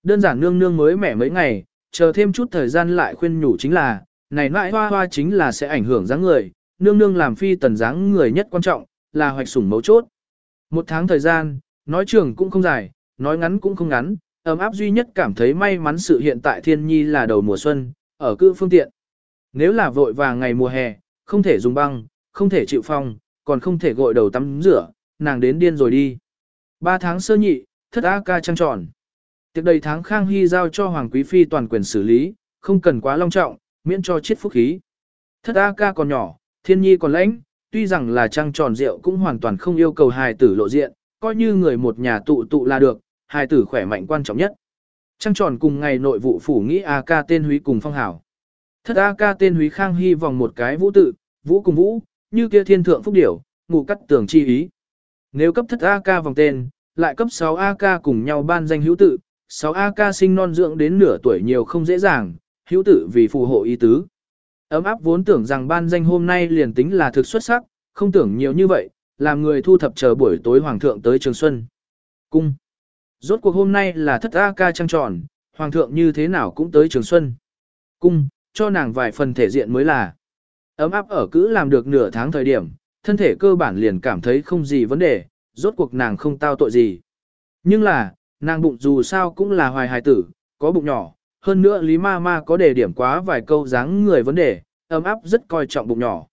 Đơn giản nương nương mới mẻ mấy ngày, chờ thêm chút thời gian lại khuyên nhủ chính là, này nãi hoa hoa chính là sẽ ảnh hưởng dáng người, nương nương làm phi tần dáng người nhất quan trọng, là hoạch sủng mấu chốt. Một tháng thời gian, nói trường cũng không dài, nói ngắn cũng không ngắn, ấm áp duy nhất cảm thấy may mắn sự hiện tại thiên nhi là đầu mùa xuân, ở cư phương tiện. Nếu là vội vàng ngày mùa hè, không thể dùng băng, không thể chịu phong, còn không thể gội đầu tắm rửa, nàng đến điên rồi đi. Ba tháng sơ nhị, thất A ca trăng tròn. Tiệc đầy tháng Khang Hy giao cho Hoàng Quý Phi toàn quyền xử lý, không cần quá long trọng, miễn cho chết phúc khí. Thất A ca còn nhỏ, thiên nhi còn lãnh, tuy rằng là trăng tròn rượu cũng hoàn toàn không yêu cầu hài tử lộ diện, coi như người một nhà tụ tụ là được, hài tử khỏe mạnh quan trọng nhất. Trăng tròn cùng ngày nội vụ phủ nghĩ A ca tên húy cùng phong hảo. Thất A ca tên húy Khang Hy vòng một cái vũ tự, vũ cùng vũ, như kia thiên thượng phúc điểu, ngủ cắt tường chi ý. Nếu cấp thất A ca vòng tên, lại cấp 6 A ca cùng nhau ban danh hữu tự, 6 A ca sinh non dưỡng đến nửa tuổi nhiều không dễ dàng, hữu tự vì phù hộ ý tứ. Ấm áp vốn tưởng rằng ban danh hôm nay liền tính là thực xuất sắc, không tưởng nhiều như vậy, làm người thu thập chờ buổi tối hoàng thượng tới Trường Xuân. Cung. Rốt cuộc hôm nay là thất A ca trăng tròn, hoàng thượng như thế nào cũng tới Trường Xuân. Cung, cho nàng vài phần thể diện mới là. Ấm áp ở cữ làm được nửa tháng thời điểm, thân thể cơ bản liền cảm thấy không gì vấn đề, rốt cuộc nàng không tao tội gì. Nhưng là, nàng bụng dù sao cũng là hoài hài tử, có bụng nhỏ, hơn nữa Lý Ma Ma có đề điểm quá vài câu dáng người vấn đề, ấm áp rất coi trọng bụng nhỏ.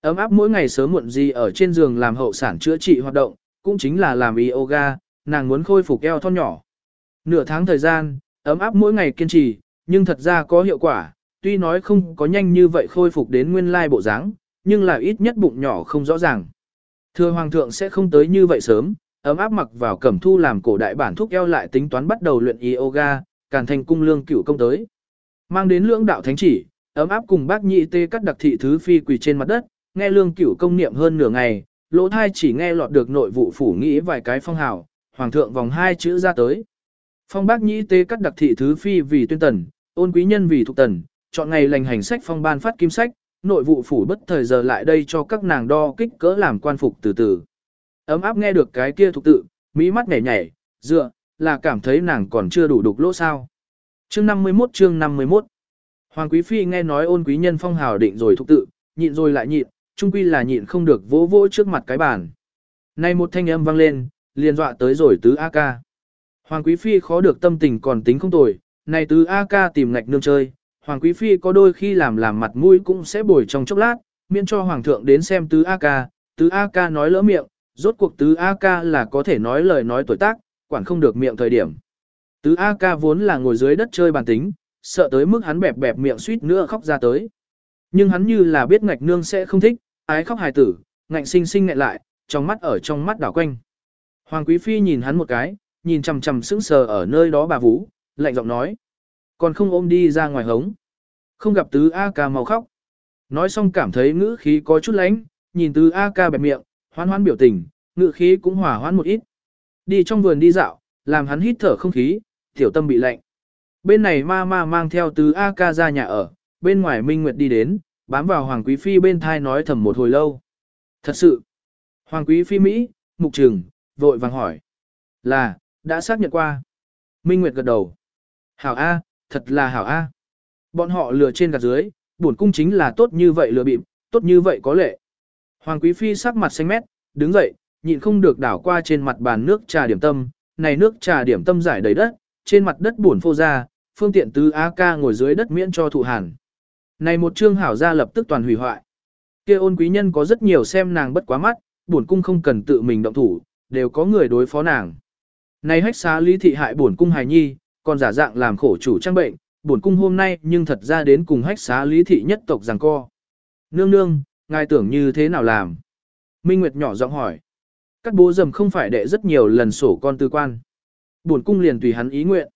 Ấm áp mỗi ngày sớm muộn gì ở trên giường làm hậu sản chữa trị hoạt động, cũng chính là làm yoga, nàng muốn khôi phục eo thon nhỏ. Nửa tháng thời gian, ấm áp mỗi ngày kiên trì, nhưng thật ra có hiệu quả, tuy nói không có nhanh như vậy khôi phục đến nguyên lai bộ dáng, nhưng là ít nhất bụng nhỏ không rõ ràng. Thưa hoàng thượng sẽ không tới như vậy sớm, ấm áp mặc vào cẩm thu làm cổ đại bản thúc eo lại tính toán bắt đầu luyện yoga, càn thành cung lương cửu công tới. Mang đến lưỡng đạo thánh chỉ, ấm áp cùng bác nhị tê cắt đặc thị thứ phi quỳ trên mặt đất, nghe lương cửu công niệm hơn nửa ngày, lỗ thai chỉ nghe lọt được nội vụ phủ nghĩ vài cái phong hào, hoàng thượng vòng hai chữ ra tới. Phong bác nhĩ tê cắt đặc thị thứ phi vì tuyên tần, ôn quý nhân vì thuộc tần, chọn ngày lành hành sách phong ban phát kim sách, nội vụ phủ bất thời giờ lại đây cho các nàng đo kích cỡ làm quan phục từ từ. Ấm áp nghe được cái kia thuộc tự, mỹ mắt nhảy nhảy, dựa, là cảm thấy nàng còn chưa đủ đục lỗ sao. Chương 51 chương 51 Hoàng Quý Phi nghe nói ôn quý nhân phong hào định rồi thuộc tự, nhịn rồi lại nhịn, trung quy là nhịn không được vỗ vỗ trước mặt cái bàn. Nay một thanh âm vang lên, liền dọa tới rồi tứ A ca. Hoàng Quý Phi khó được tâm tình còn tính không tồi, này tứ A ca tìm ngạch nương chơi, Hoàng Quý Phi có đôi khi làm làm mặt mũi cũng sẽ bồi trong chốc lát, miễn cho Hoàng thượng đến xem tứ A ca, tứ A ca nói lỡ miệng, rốt cuộc tứ A ca là có thể nói lời nói tuổi tác, quản không được miệng thời điểm. Tứ A ca vốn là ngồi dưới đất chơi bàn tính, sợ tới mức hắn bẹp bẹp miệng suýt nữa khóc ra tới. Nhưng hắn như là biết ngạch nương sẽ không thích, ái khóc hài tử, ngạnh sinh sinh ngại lại, trong mắt ở trong mắt đảo quanh. Hoàng Quý Phi nhìn hắn một cái, nhìn chằm chằm sững sờ ở nơi đó bà Vũ, lạnh giọng nói. Còn không ôm đi ra ngoài hống. Không gặp tứ A ca màu khóc. Nói xong cảm thấy ngữ khí có chút lánh, nhìn tứ A ca bẹp miệng, hoan hoan biểu tình, ngữ khí cũng hỏa hoan một ít. Đi trong vườn đi dạo, làm hắn hít thở không khí, tiểu tâm bị lạnh. Bên này ma ma mang theo tứ A ca ra nhà ở, bên ngoài Minh Nguyệt đi đến, bám vào Hoàng Quý Phi bên thai nói thầm một hồi lâu. Thật sự, Hoàng Quý Phi Mỹ, mục trường, vội vàng hỏi. Là, đã xác nhận qua. Minh Nguyệt gật đầu. Hảo A, thật là hảo A. Bọn họ lừa trên gạt dưới, bổn cung chính là tốt như vậy lừa bịp, tốt như vậy có lệ. Hoàng Quý Phi sắc mặt xanh mét, đứng dậy, nhịn không được đảo qua trên mặt bàn nước trà điểm tâm, này nước trà điểm tâm giải đầy đất, trên mặt đất buồn phô ra, phương tiện tứ A ca ngồi dưới đất miễn cho thụ hàn. Này một trương hảo ra lập tức toàn hủy hoại. Kia ôn quý nhân có rất nhiều xem nàng bất quá mắt, buồn cung không cần tự mình động thủ, đều có người đối phó nàng. Này hách xá lý thị hại buồn cung hài nhi, còn giả dạng làm khổ chủ trang bệnh, buồn cung hôm nay nhưng thật ra đến cùng hách xá lý thị nhất tộc rằng co. Nương nương, ngài tưởng như thế nào làm? Minh Nguyệt nhỏ giọng hỏi. Các bố dầm không phải đệ rất nhiều lần sổ con tư quan. Buồn cung liền tùy hắn ý nguyện.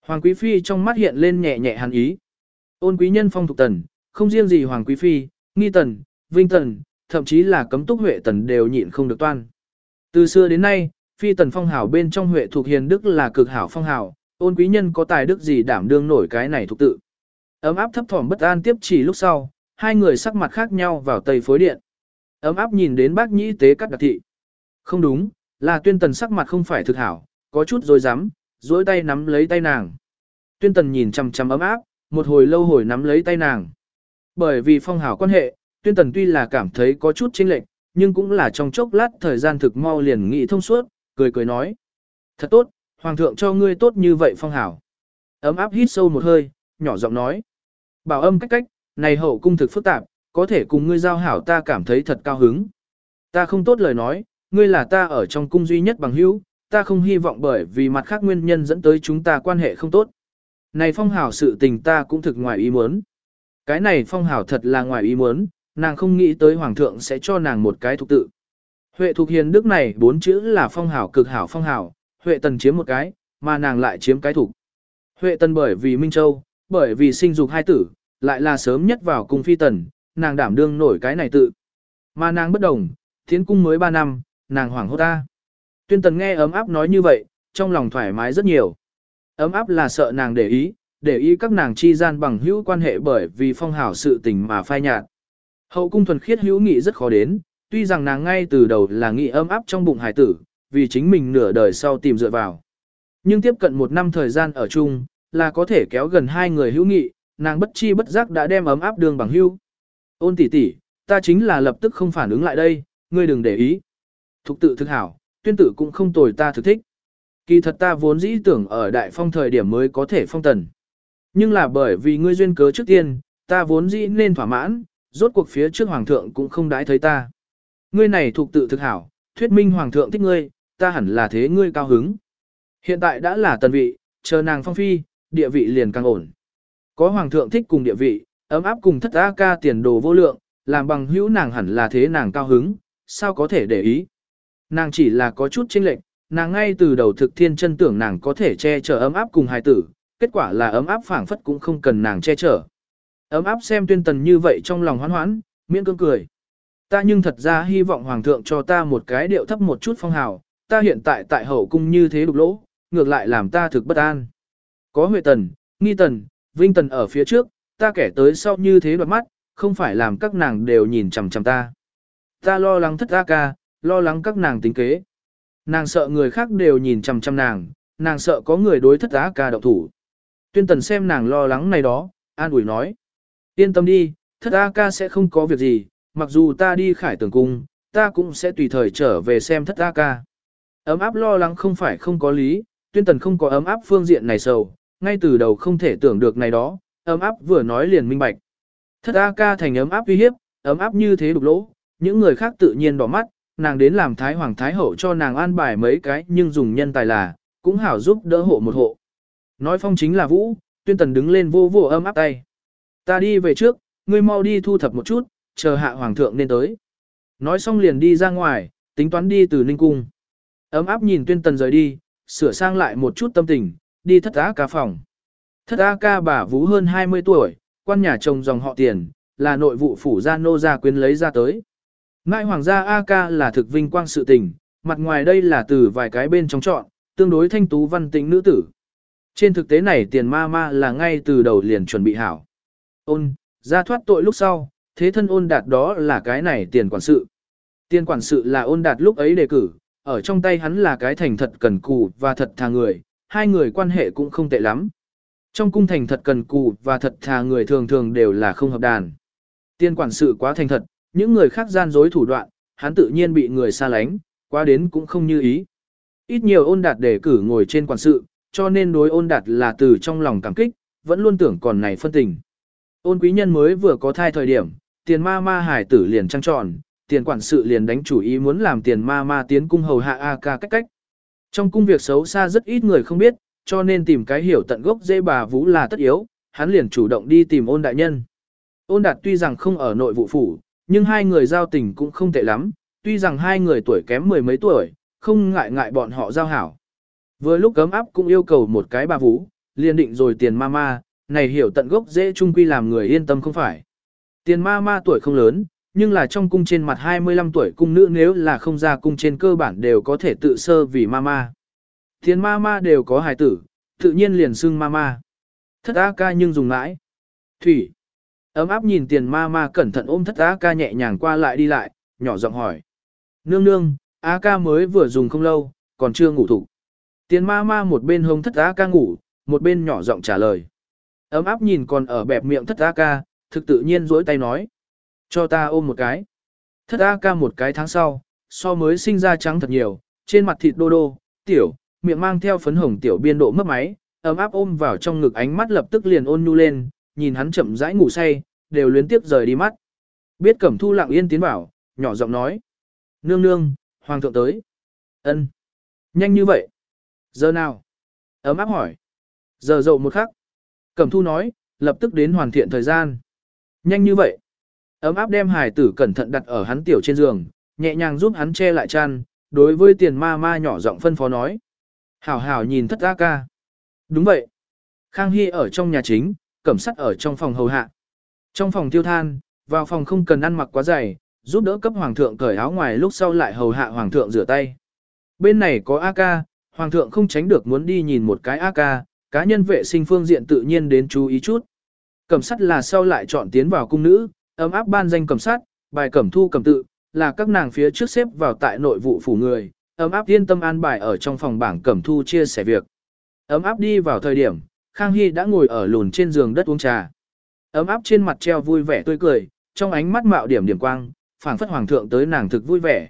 Hoàng Quý Phi trong mắt hiện lên nhẹ nhẹ hắn ý. Ôn quý nhân phong thục tần, không riêng gì Hoàng Quý Phi, nghi tần, vinh tần, thậm chí là cấm túc huệ tần đều nhịn không được toan. Từ xưa đến nay, Phi tần phong hảo bên trong huệ thuộc hiền đức là cực hảo phong hảo, ôn quý nhân có tài đức gì đảm đương nổi cái này thuộc tự. Ấm áp thấp thỏm bất an tiếp chỉ lúc sau, hai người sắc mặt khác nhau vào tây phối điện. Ấm áp nhìn đến bác nhĩ tế cắt đặc thị. Không đúng, là tuyên tần sắc mặt không phải thực hảo, có chút dối rắm duỗi tay nắm lấy tay nàng. Tuyên tần nhìn chằm chằm ấm áp, một hồi lâu hồi nắm lấy tay nàng. Bởi vì phong hảo quan hệ, tuyên tần tuy là cảm thấy có chút chênh lệch, nhưng cũng là trong chốc lát thời gian thực mau liền nghĩ thông suốt, cười cười nói. Thật tốt, hoàng thượng cho ngươi tốt như vậy phong hảo. Ấm áp hít sâu một hơi, nhỏ giọng nói. Bảo âm cách cách, này hậu cung thực phức tạp, có thể cùng ngươi giao hảo ta cảm thấy thật cao hứng. Ta không tốt lời nói, ngươi là ta ở trong cung duy nhất bằng hữu, ta không hy vọng bởi vì mặt khác nguyên nhân dẫn tới chúng ta quan hệ không tốt. Này phong hảo sự tình ta cũng thực ngoài ý muốn. Cái này phong hảo thật là ngoài ý muốn, nàng không nghĩ tới hoàng thượng sẽ cho nàng một cái thuộc tự. Huệ thuộc hiền đức này bốn chữ là phong hảo cực hảo phong hảo, Huệ tần chiếm một cái, mà nàng lại chiếm cái thuộc. Huệ tần bởi vì Minh Châu, bởi vì sinh dục hai tử, lại là sớm nhất vào cung phi tần, nàng đảm đương nổi cái này tự. Mà nàng bất đồng, thiến cung mới ba năm, nàng hoảng hốt ta. Tuyên tần nghe ấm áp nói như vậy, trong lòng thoải mái rất nhiều. Ấm áp là sợ nàng để ý, để ý các nàng chi gian bằng hữu quan hệ bởi vì phong hảo sự tình mà phai nhạt. Hậu cung thuần khiết hữu nghị rất khó đến, tuy rằng nàng ngay từ đầu là nghị ấm áp trong bụng hải tử, vì chính mình nửa đời sau tìm dựa vào. Nhưng tiếp cận một năm thời gian ở chung, là có thể kéo gần hai người hữu nghị, nàng bất chi bất giác đã đem ấm áp đường bằng hữu. Ôn tỷ tỷ, ta chính là lập tức không phản ứng lại đây, ngươi đừng để ý. Thục tự thực hảo, tuyên tử cũng không tồi ta thực thích. Kỳ thật ta vốn dĩ tưởng ở đại phong thời điểm mới có thể phong tần. Nhưng là bởi vì ngươi duyên cớ trước tiên, ta vốn dĩ nên thỏa mãn, rốt cuộc phía trước hoàng thượng cũng không đãi thấy ta. Ngươi này thuộc tự thực hảo, thuyết minh hoàng thượng thích ngươi, ta hẳn là thế ngươi cao hứng. Hiện tại đã là tần vị, chờ nàng phong phi, địa vị liền càng ổn. Có hoàng thượng thích cùng địa vị, ấm áp cùng thất á ca tiền đồ vô lượng, làm bằng hữu nàng hẳn là thế nàng cao hứng, sao có thể để ý. Nàng chỉ là có chút chênh lệch, nàng ngay từ đầu thực thiên chân tưởng nàng có thể che chở ấm áp cùng hài tử, kết quả là ấm áp phảng phất cũng không cần nàng che chở. Ấm áp xem tuyên tần như vậy trong lòng hoán hoãn, miễn cưỡng cười. Ta nhưng thật ra hy vọng hoàng thượng cho ta một cái điệu thấp một chút phong hào, ta hiện tại tại hậu cung như thế đục lỗ, ngược lại làm ta thực bất an. Có huệ tần, nghi tần, vinh tần ở phía trước, ta kẻ tới sau như thế đoạt mắt, không phải làm các nàng đều nhìn chằm chằm ta. Ta lo lắng thất A ca, lo lắng các nàng tính kế. Nàng sợ người khác đều nhìn chằm chằm nàng, nàng sợ có người đối thất A ca động thủ. Tuyên tần xem nàng lo lắng này đó, an ủi nói. Yên tâm đi, thất A ca sẽ không có việc gì, mặc dù ta đi khải tường cung, ta cũng sẽ tùy thời trở về xem thất A ca. Ấm áp lo lắng không phải không có lý, tuyên tần không có ấm áp phương diện này sầu, ngay từ đầu không thể tưởng được này đó, ấm áp vừa nói liền minh bạch. Thất A ca thành ấm áp uy hiếp, ấm áp như thế đục lỗ, những người khác tự nhiên đỏ mắt, nàng đến làm thái hoàng thái hậu cho nàng an bài mấy cái nhưng dùng nhân tài là, cũng hảo giúp đỡ hộ một hộ. Nói phong chính là vũ, tuyên tần đứng lên vô vô ấm áp tay. Ta đi về trước, ngươi mau đi thu thập một chút, chờ hạ hoàng thượng nên tới. Nói xong liền đi ra ngoài, tính toán đi từ Ninh Cung. Ấm áp nhìn tuyên tần rời đi, sửa sang lại một chút tâm tình, đi thất á ca phòng. Thất á ca bà vú hơn 20 tuổi, quan nhà chồng dòng họ tiền, là nội vụ phủ gia nô gia quyến lấy ra tới. Ngại hoàng gia A ca là thực vinh quang sự tình, mặt ngoài đây là từ vài cái bên trong chọn, tương đối thanh tú văn tĩnh nữ tử. Trên thực tế này tiền ma ma là ngay từ đầu liền chuẩn bị hảo. Ôn, ra thoát tội lúc sau, thế thân ôn đạt đó là cái này tiền quản sự. Tiền quản sự là ôn đạt lúc ấy đề cử, ở trong tay hắn là cái thành thật cần cù và thật thà người, hai người quan hệ cũng không tệ lắm. Trong cung thành thật cần cù và thật thà người thường thường đều là không hợp đàn. Tiền quản sự quá thành thật, những người khác gian dối thủ đoạn, hắn tự nhiên bị người xa lánh, qua đến cũng không như ý. Ít nhiều ôn đạt đề cử ngồi trên quản sự, cho nên đối ôn đạt là từ trong lòng cảm kích, vẫn luôn tưởng còn này phân tình. Ôn quý nhân mới vừa có thai thời điểm, tiền ma ma hải tử liền trăng tròn, tiền quản sự liền đánh chủ ý muốn làm tiền ma ma tiến cung hầu hạ A ca cách cách. Trong cung việc xấu xa rất ít người không biết, cho nên tìm cái hiểu tận gốc dễ bà vũ là tất yếu, hắn liền chủ động đi tìm ôn đại nhân. Ôn đạt tuy rằng không ở nội vụ phủ, nhưng hai người giao tình cũng không tệ lắm, tuy rằng hai người tuổi kém mười mấy tuổi, không ngại ngại bọn họ giao hảo. Vừa lúc cấm áp cũng yêu cầu một cái bà vũ, liền định rồi tiền ma ma, này hiểu tận gốc dễ trung quy làm người yên tâm không phải. Tiền ma ma tuổi không lớn, nhưng là trong cung trên mặt 25 tuổi cung nữ nếu là không ra cung trên cơ bản đều có thể tự sơ vì ma ma. Tiền ma ma đều có hài tử, tự nhiên liền xưng ma ma. Thất á ca nhưng dùng mãi. Thủy. Ấm áp nhìn tiền ma ma cẩn thận ôm thất á ca nhẹ nhàng qua lại đi lại, nhỏ giọng hỏi. Nương nương, á ca mới vừa dùng không lâu, còn chưa ngủ thủ. Tiền ma ma một bên hông thất á ca ngủ, một bên nhỏ giọng trả lời. Ấm áp nhìn còn ở bẹp miệng thất a ca, thực tự nhiên dối tay nói. Cho ta ôm một cái. Thất a ca một cái tháng sau, so mới sinh ra trắng thật nhiều, trên mặt thịt đô đô, tiểu, miệng mang theo phấn hồng tiểu biên độ mất máy, ấm áp ôm vào trong ngực ánh mắt lập tức liền ôn nhu lên, nhìn hắn chậm rãi ngủ say, đều luyến tiếp rời đi mắt. Biết Cẩm Thu lặng yên tiến vào, nhỏ giọng nói: "Nương nương, hoàng thượng tới." "Ân." "Nhanh như vậy?" "Giờ nào?" Ấm áp hỏi. "Giờ dậu một khắc." Cẩm Thu nói, lập tức đến hoàn thiện thời gian. "Nhanh như vậy?" Ấm áp đem hài tử cẩn thận đặt ở hắn tiểu trên giường, nhẹ nhàng giúp hắn che lại chăn, đối với tiền ma ma nhỏ giọng phân phó nói. Hảo hảo nhìn thất A ca. Đúng vậy. Khang Hy ở trong nhà chính, cẩm sắt ở trong phòng hầu hạ. Trong phòng tiêu than, vào phòng không cần ăn mặc quá dày, giúp đỡ cấp hoàng thượng cởi áo ngoài lúc sau lại hầu hạ hoàng thượng rửa tay. Bên này có A ca, hoàng thượng không tránh được muốn đi nhìn một cái A ca, cá nhân vệ sinh phương diện tự nhiên đến chú ý chút. Cẩm sắt là sau lại chọn tiến vào cung nữ, ấm áp ban danh cẩm sắt, bài cẩm thu cẩm tự, là các nàng phía trước xếp vào tại nội vụ phủ người, ấm áp yên tâm an bài ở trong phòng bảng cẩm thu chia sẻ việc. Ấm áp đi vào thời điểm, Khang Hy đã ngồi ở lùn trên giường đất uống trà. Ấm áp trên mặt treo vui vẻ tươi cười, trong ánh mắt mạo điểm điểm quang, phảng phất hoàng thượng tới nàng thực vui vẻ.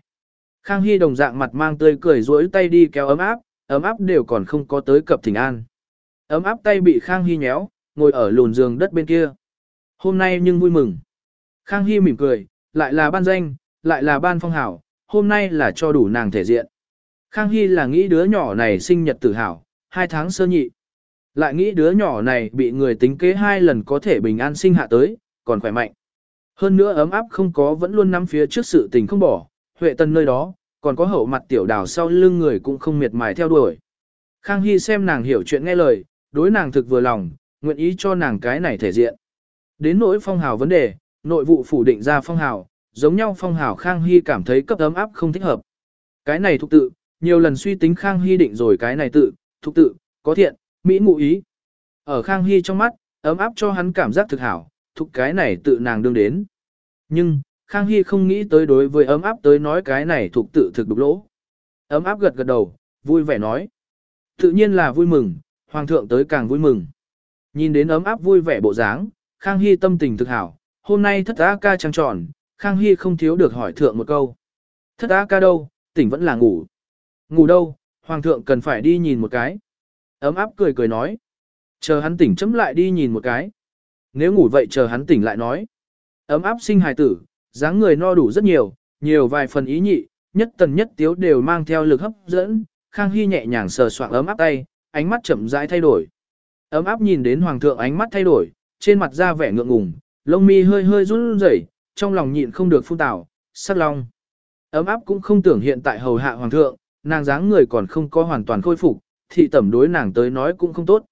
Khang Hy đồng dạng mặt mang tươi cười duỗi tay đi kéo ấm áp, ấm áp đều còn không có tới cập thỉnh an. Ấm áp tay bị Khang Hy nhéo, ngồi ở lùn giường đất bên kia. Hôm nay nhưng vui mừng. Khang Hy mỉm cười, lại là ban danh, lại là ban phong hảo, hôm nay là cho đủ nàng thể diện. Khang Hy là nghĩ đứa nhỏ này sinh nhật tự hào, hai tháng sơ nhị. Lại nghĩ đứa nhỏ này bị người tính kế hai lần có thể bình an sinh hạ tới, còn khỏe mạnh. Hơn nữa ấm áp không có vẫn luôn nắm phía trước sự tình không bỏ, Huệ Tân nơi đó, còn có hậu mặt tiểu đào sau lưng người cũng không miệt mài theo đuổi. Khang Hy xem nàng hiểu chuyện nghe lời, đối nàng thực vừa lòng, nguyện ý cho nàng cái này thể diện. Đến nỗi phong hào vấn đề, nội vụ phủ định ra phong hào, giống nhau phong hào Khang Hy cảm thấy cấp ấm áp không thích hợp. Cái này thuộc tự, nhiều lần suy tính Khang Hy định rồi cái này tự, thuộc tự, có thiện, mỹ ngụ ý. Ở Khang Hy trong mắt, ấm áp cho hắn cảm giác thực hảo, thuộc cái này tự nàng đương đến. Nhưng, Khang Hy không nghĩ tới đối với ấm áp tới nói cái này thuộc tự thực đục lỗ. Ấm áp gật gật đầu, vui vẻ nói. Tự nhiên là vui mừng, Hoàng thượng tới càng vui mừng. Nhìn đến ấm áp vui vẻ bộ dáng, Khang Hy tâm tình thực hảo, hôm nay thất á ca trăng tròn, Khang Hy không thiếu được hỏi thượng một câu. Thất á ca đâu, tỉnh vẫn là ngủ. Ngủ đâu, Hoàng thượng cần phải đi nhìn một cái. Ấm áp cười cười nói. Chờ hắn tỉnh chấm lại đi nhìn một cái. Nếu ngủ vậy chờ hắn tỉnh lại nói. Ấm áp sinh hài tử, dáng người no đủ rất nhiều, nhiều vài phần ý nhị, nhất tần nhất tiếu đều mang theo lực hấp dẫn. Khang Hy nhẹ nhàng sờ soạng ấm áp tay, ánh mắt chậm rãi thay đổi. Ấm áp nhìn đến hoàng thượng ánh mắt thay đổi, trên mặt ra vẻ ngượng ngùng, lông mi hơi hơi run rẩy, trong lòng nhịn không được phun tảo, sắc long. Ấm áp cũng không tưởng hiện tại hầu hạ hoàng thượng, nàng dáng người còn không có hoàn toàn khôi phục, thị tẩm đối nàng tới nói cũng không tốt.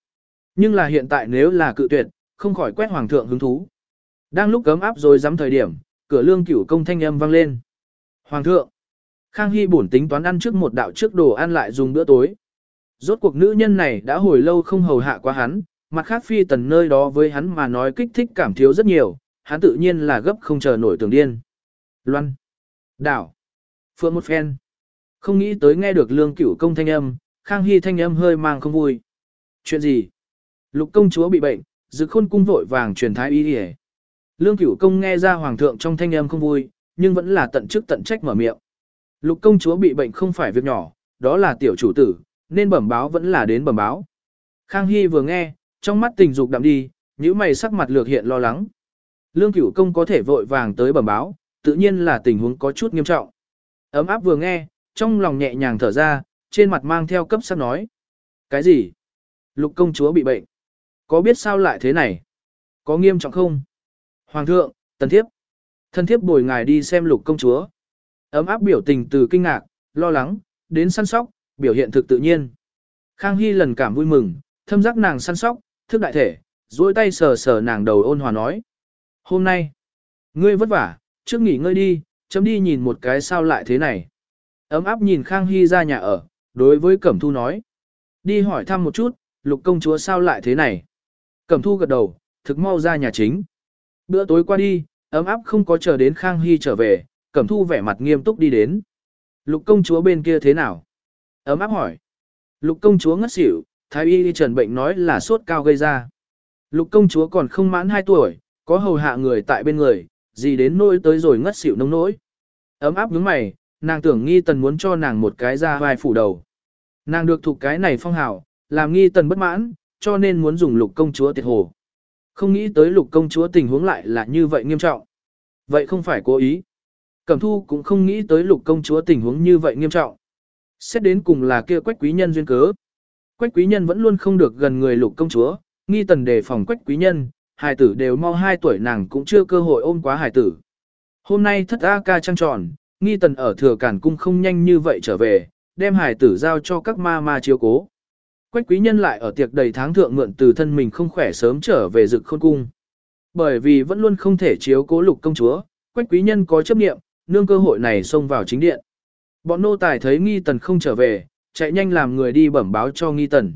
Nhưng là hiện tại nếu là cự tuyệt, không khỏi quét hoàng thượng hứng thú. Đang lúc cấm áp rồi dám thời điểm, cửa lương cửu công thanh âm vang lên. Hoàng thượng, Khang Hy bổn tính toán ăn trước một đạo trước đồ ăn lại dùng bữa tối. Rốt cuộc nữ nhân này đã hồi lâu không hầu hạ qua hắn, mặt khác phi tần nơi đó với hắn mà nói kích thích cảm thiếu rất nhiều, hắn tự nhiên là gấp không chờ nổi tưởng điên. Loan, đảo, phượng một phen. Không nghĩ tới nghe được lương cửu công thanh âm, Khang Hy thanh âm hơi mang không vui. Chuyện gì? Lục công chúa bị bệnh, dự khôn cung vội vàng truyền thái y đi Lương cửu công nghe ra hoàng thượng trong thanh âm không vui, nhưng vẫn là tận chức tận trách mở miệng. Lục công chúa bị bệnh không phải việc nhỏ, đó là tiểu chủ tử, nên bẩm báo vẫn là đến bẩm báo. Khang Hy vừa nghe, Trong mắt tình dục đậm đi, những mày sắc mặt lược hiện lo lắng. Lương cửu công có thể vội vàng tới bẩm báo, tự nhiên là tình huống có chút nghiêm trọng. Ấm áp vừa nghe, trong lòng nhẹ nhàng thở ra, trên mặt mang theo cấp sắc nói. Cái gì? Lục công chúa bị bệnh. Có biết sao lại thế này? Có nghiêm trọng không? Hoàng thượng, tần thiếp. Thân thiếp bồi ngài đi xem lục công chúa. Ấm áp biểu tình từ kinh ngạc, lo lắng, đến săn sóc, biểu hiện thực tự nhiên. Khang Hy lần cảm vui mừng, thâm giác nàng săn sóc, thức đại thể, duỗi tay sờ sờ nàng đầu ôn hòa nói. Hôm nay, ngươi vất vả, trước nghỉ ngơi đi, chấm đi nhìn một cái sao lại thế này. Ấm áp nhìn Khang Hy ra nhà ở, đối với Cẩm Thu nói. Đi hỏi thăm một chút, lục công chúa sao lại thế này. Cẩm Thu gật đầu, thực mau ra nhà chính. Bữa tối qua đi, ấm áp không có chờ đến Khang Hy trở về, Cẩm Thu vẻ mặt nghiêm túc đi đến. Lục công chúa bên kia thế nào? Ấm áp hỏi. Lục công chúa ngất xỉu, thái y đi trần bệnh nói là sốt cao gây ra. Lục công chúa còn không mãn 2 tuổi, có hầu hạ người tại bên người, gì đến nỗi tới rồi ngất xỉu nông nỗi. Ấm áp nhướng mày, nàng tưởng nghi tần muốn cho nàng một cái ra vai phủ đầu. Nàng được thuộc cái này phong hào, làm nghi tần bất mãn, cho nên muốn dùng lục công chúa tiệt hồ. Không nghĩ tới lục công chúa tình huống lại là như vậy nghiêm trọng. Vậy không phải cố ý. Cẩm thu cũng không nghĩ tới lục công chúa tình huống như vậy nghiêm trọng. Xét đến cùng là kia quách quý nhân duyên cớ. Quách quý nhân vẫn luôn không được gần người lục công chúa, nghi tần đề phòng quách quý nhân, hài tử đều mau 2 tuổi nàng cũng chưa cơ hội ôm quá hài tử. Hôm nay thất A ca trăng tròn, nghi tần ở thừa cản cung không nhanh như vậy trở về, đem hài tử giao cho các ma ma chiếu cố. Quách quý nhân lại ở tiệc đầy tháng thượng mượn từ thân mình không khỏe sớm trở về rực khôn cung. Bởi vì vẫn luôn không thể chiếu cố lục công chúa, quách quý nhân có chấp nghiệm, nương cơ hội này xông vào chính điện. Bọn nô tài thấy nghi tần không trở về, chạy nhanh làm người đi bẩm báo cho nghi tần.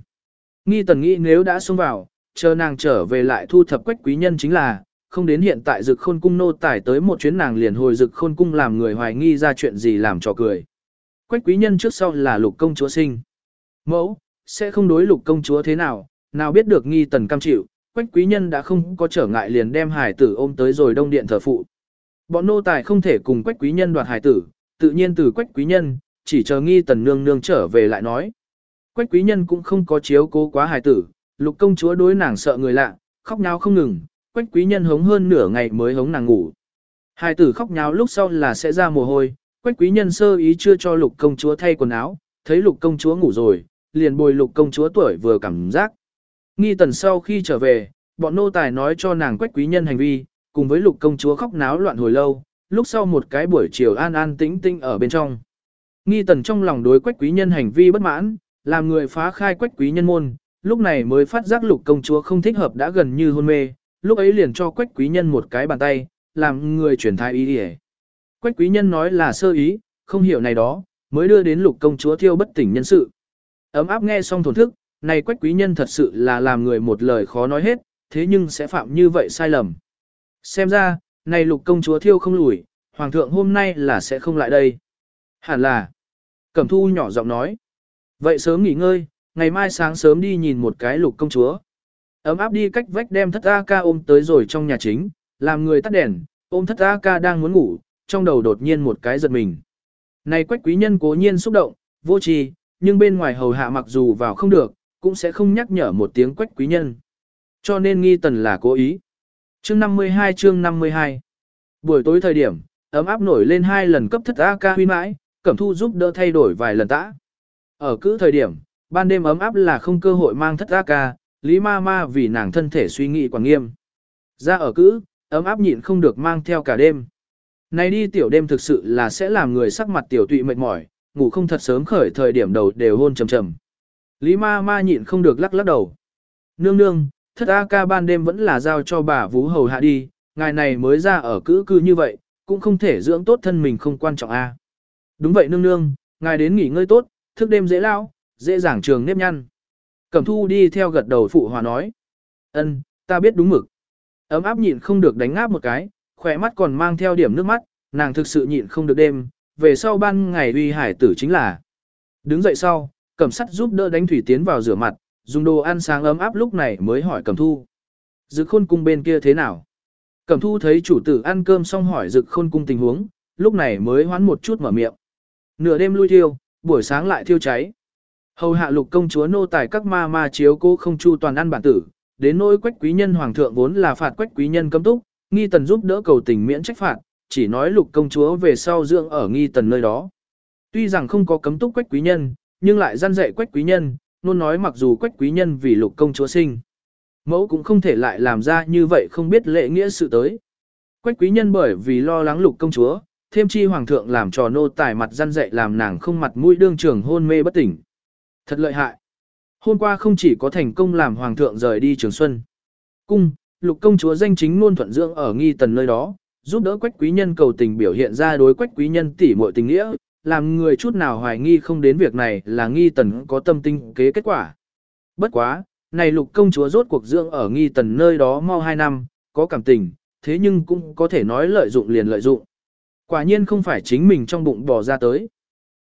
Nghi tần nghĩ nếu đã xông vào, chờ nàng trở về lại thu thập quách quý nhân chính là, không đến hiện tại dực khôn cung nô tài tới một chuyến nàng liền hồi dực khôn cung làm người hoài nghi ra chuyện gì làm cho cười. Quách quý nhân trước sau là lục công chúa sinh. Mẫu, sẽ không đối lục công chúa thế nào, nào biết được nghi tần cam chịu, quách quý nhân đã không có trở ngại liền đem hải tử ôm tới rồi đông điện thờ phụ. Bọn nô tài không thể cùng quách quý nhân đoạt hải tử, tự nhiên từ quách quý nhân, chỉ chờ nghi tần nương nương trở về lại nói. Quách quý nhân cũng không có chiếu cố quá hài tử, lục công chúa đối nàng sợ người lạ, khóc nháo không ngừng, quách quý nhân hống hơn nửa ngày mới hống nàng ngủ. Hải tử khóc nháo lúc sau là sẽ ra mồ hôi, quách quý nhân sơ ý chưa cho lục công chúa thay quần áo, thấy lục công chúa ngủ rồi, liền bồi lục công chúa tuổi vừa cảm giác. Nghi tần sau khi trở về, bọn nô tài nói cho nàng quách quý nhân hành vi, cùng với lục công chúa khóc náo loạn hồi lâu, lúc sau một cái buổi chiều an an tĩnh tĩnh ở bên trong. Nghi tần trong lòng đối quách quý nhân hành vi bất mãn, làm người phá khai quách quý nhân môn, lúc này mới phát giác lục công chúa không thích hợp đã gần như hôn mê, lúc ấy liền cho quách quý nhân một cái bàn tay, làm người chuyển thai ý để. Quách quý nhân nói là sơ ý, không hiểu này đó, mới đưa đến lục công chúa thiêu bất tỉnh nhân sự. Ấm áp nghe xong thổn thức, này quách quý nhân thật sự là làm người một lời khó nói hết, thế nhưng sẽ phạm như vậy sai lầm. Xem ra, này lục công chúa thiêu không lùi, hoàng thượng hôm nay là sẽ không lại đây. Hẳn là. Cẩm thu nhỏ giọng nói. Vậy sớm nghỉ ngơi, ngày mai sáng sớm đi nhìn một cái lục công chúa. Ấm áp đi cách vách đem thất A ca ôm tới rồi trong nhà chính, làm người tắt đèn, ôm thất A ca đang muốn ngủ, trong đầu đột nhiên một cái giật mình. Này quách quý nhân cố nhiên xúc động, vô tri, nhưng bên ngoài hầu hạ mặc dù vào không được, cũng sẽ không nhắc nhở một tiếng quách quý nhân. Cho nên nghi tần là cố ý. Chương 52 chương 52 Buổi tối thời điểm, ấm áp nổi lên hai lần cấp thất AK ca huy mãi, cẩm thu giúp đỡ thay đổi vài lần tã. Ở cứ thời điểm, ban đêm ấm áp là không cơ hội mang thất AK, ca, Lý ma ma vì nàng thân thể suy nghĩ quá nghiêm. Ra ở cữ, ấm áp nhịn không được mang theo cả đêm. Này đi tiểu đêm thực sự là sẽ làm người sắc mặt tiểu tụy mệt mỏi, ngủ không thật sớm khởi thời điểm đầu đều hôn trầm trầm. Lý ma ma nhịn không được lắc lắc đầu. Nương nương, thất A ca ban đêm vẫn là giao cho bà Vũ Hầu hạ đi, ngài này mới ra ở cữ cư như vậy, cũng không thể dưỡng tốt thân mình không quan trọng A. Đúng vậy nương nương, ngài đến nghỉ ngơi tốt, thức đêm dễ lao, dễ dàng trường nếp nhăn. Cẩm thu đi theo gật đầu phụ hòa nói. ân, ta biết đúng mực. Ấm áp nhịn không được đánh ngáp một cái, khỏe mắt còn mang theo điểm nước mắt, nàng thực sự nhịn không được đêm, về sau ban ngày uy hải tử chính là. Đứng dậy sau, cẩm sắt giúp đỡ đánh thủy tiến vào rửa mặt, dùng đồ ăn sáng ấm áp lúc này mới hỏi cẩm thu. Dực khôn cung bên kia thế nào? Cẩm thu thấy chủ tử ăn cơm xong hỏi dực khôn cung tình huống, lúc này mới hoán một chút mở miệng. Nửa đêm lui thiêu, buổi sáng lại thiêu cháy. Hầu hạ lục công chúa nô tài các ma ma chiếu cô không chu toàn ăn bản tử, đến nỗi quách quý nhân hoàng thượng vốn là phạt quách quý nhân cấm túc, nghi tần giúp đỡ cầu tình miễn trách phạt, chỉ nói lục công chúa về sau dưỡng ở nghi tần nơi đó. Tuy rằng không có cấm túc quách quý nhân, nhưng lại gian dạy quách quý nhân, luôn nói mặc dù quách quý nhân vì lục công chúa sinh. Mẫu cũng không thể lại làm ra như vậy không biết lệ nghĩa sự tới. Quách quý nhân bởi vì lo lắng lục công chúa, thêm chi hoàng thượng làm trò nô tài mặt gian dạy làm nàng không mặt mũi đương trường hôn mê bất tỉnh. Thật lợi hại. Hôm qua không chỉ có thành công làm hoàng thượng rời đi trường xuân. Cung, lục công chúa danh chính luôn thuận dưỡng ở nghi tần nơi đó, giúp đỡ quách quý nhân cầu tình biểu hiện ra đối quách quý nhân tỉ muội tình nghĩa, làm người chút nào hoài nghi không đến việc này là nghi tần có tâm tinh kế kết quả. Bất quá, này lục công chúa rốt cuộc dưỡng ở nghi tần nơi đó mau hai năm, có cảm tình, thế nhưng cũng có thể nói lợi dụng liền lợi dụng. Quả nhiên không phải chính mình trong bụng bỏ ra tới.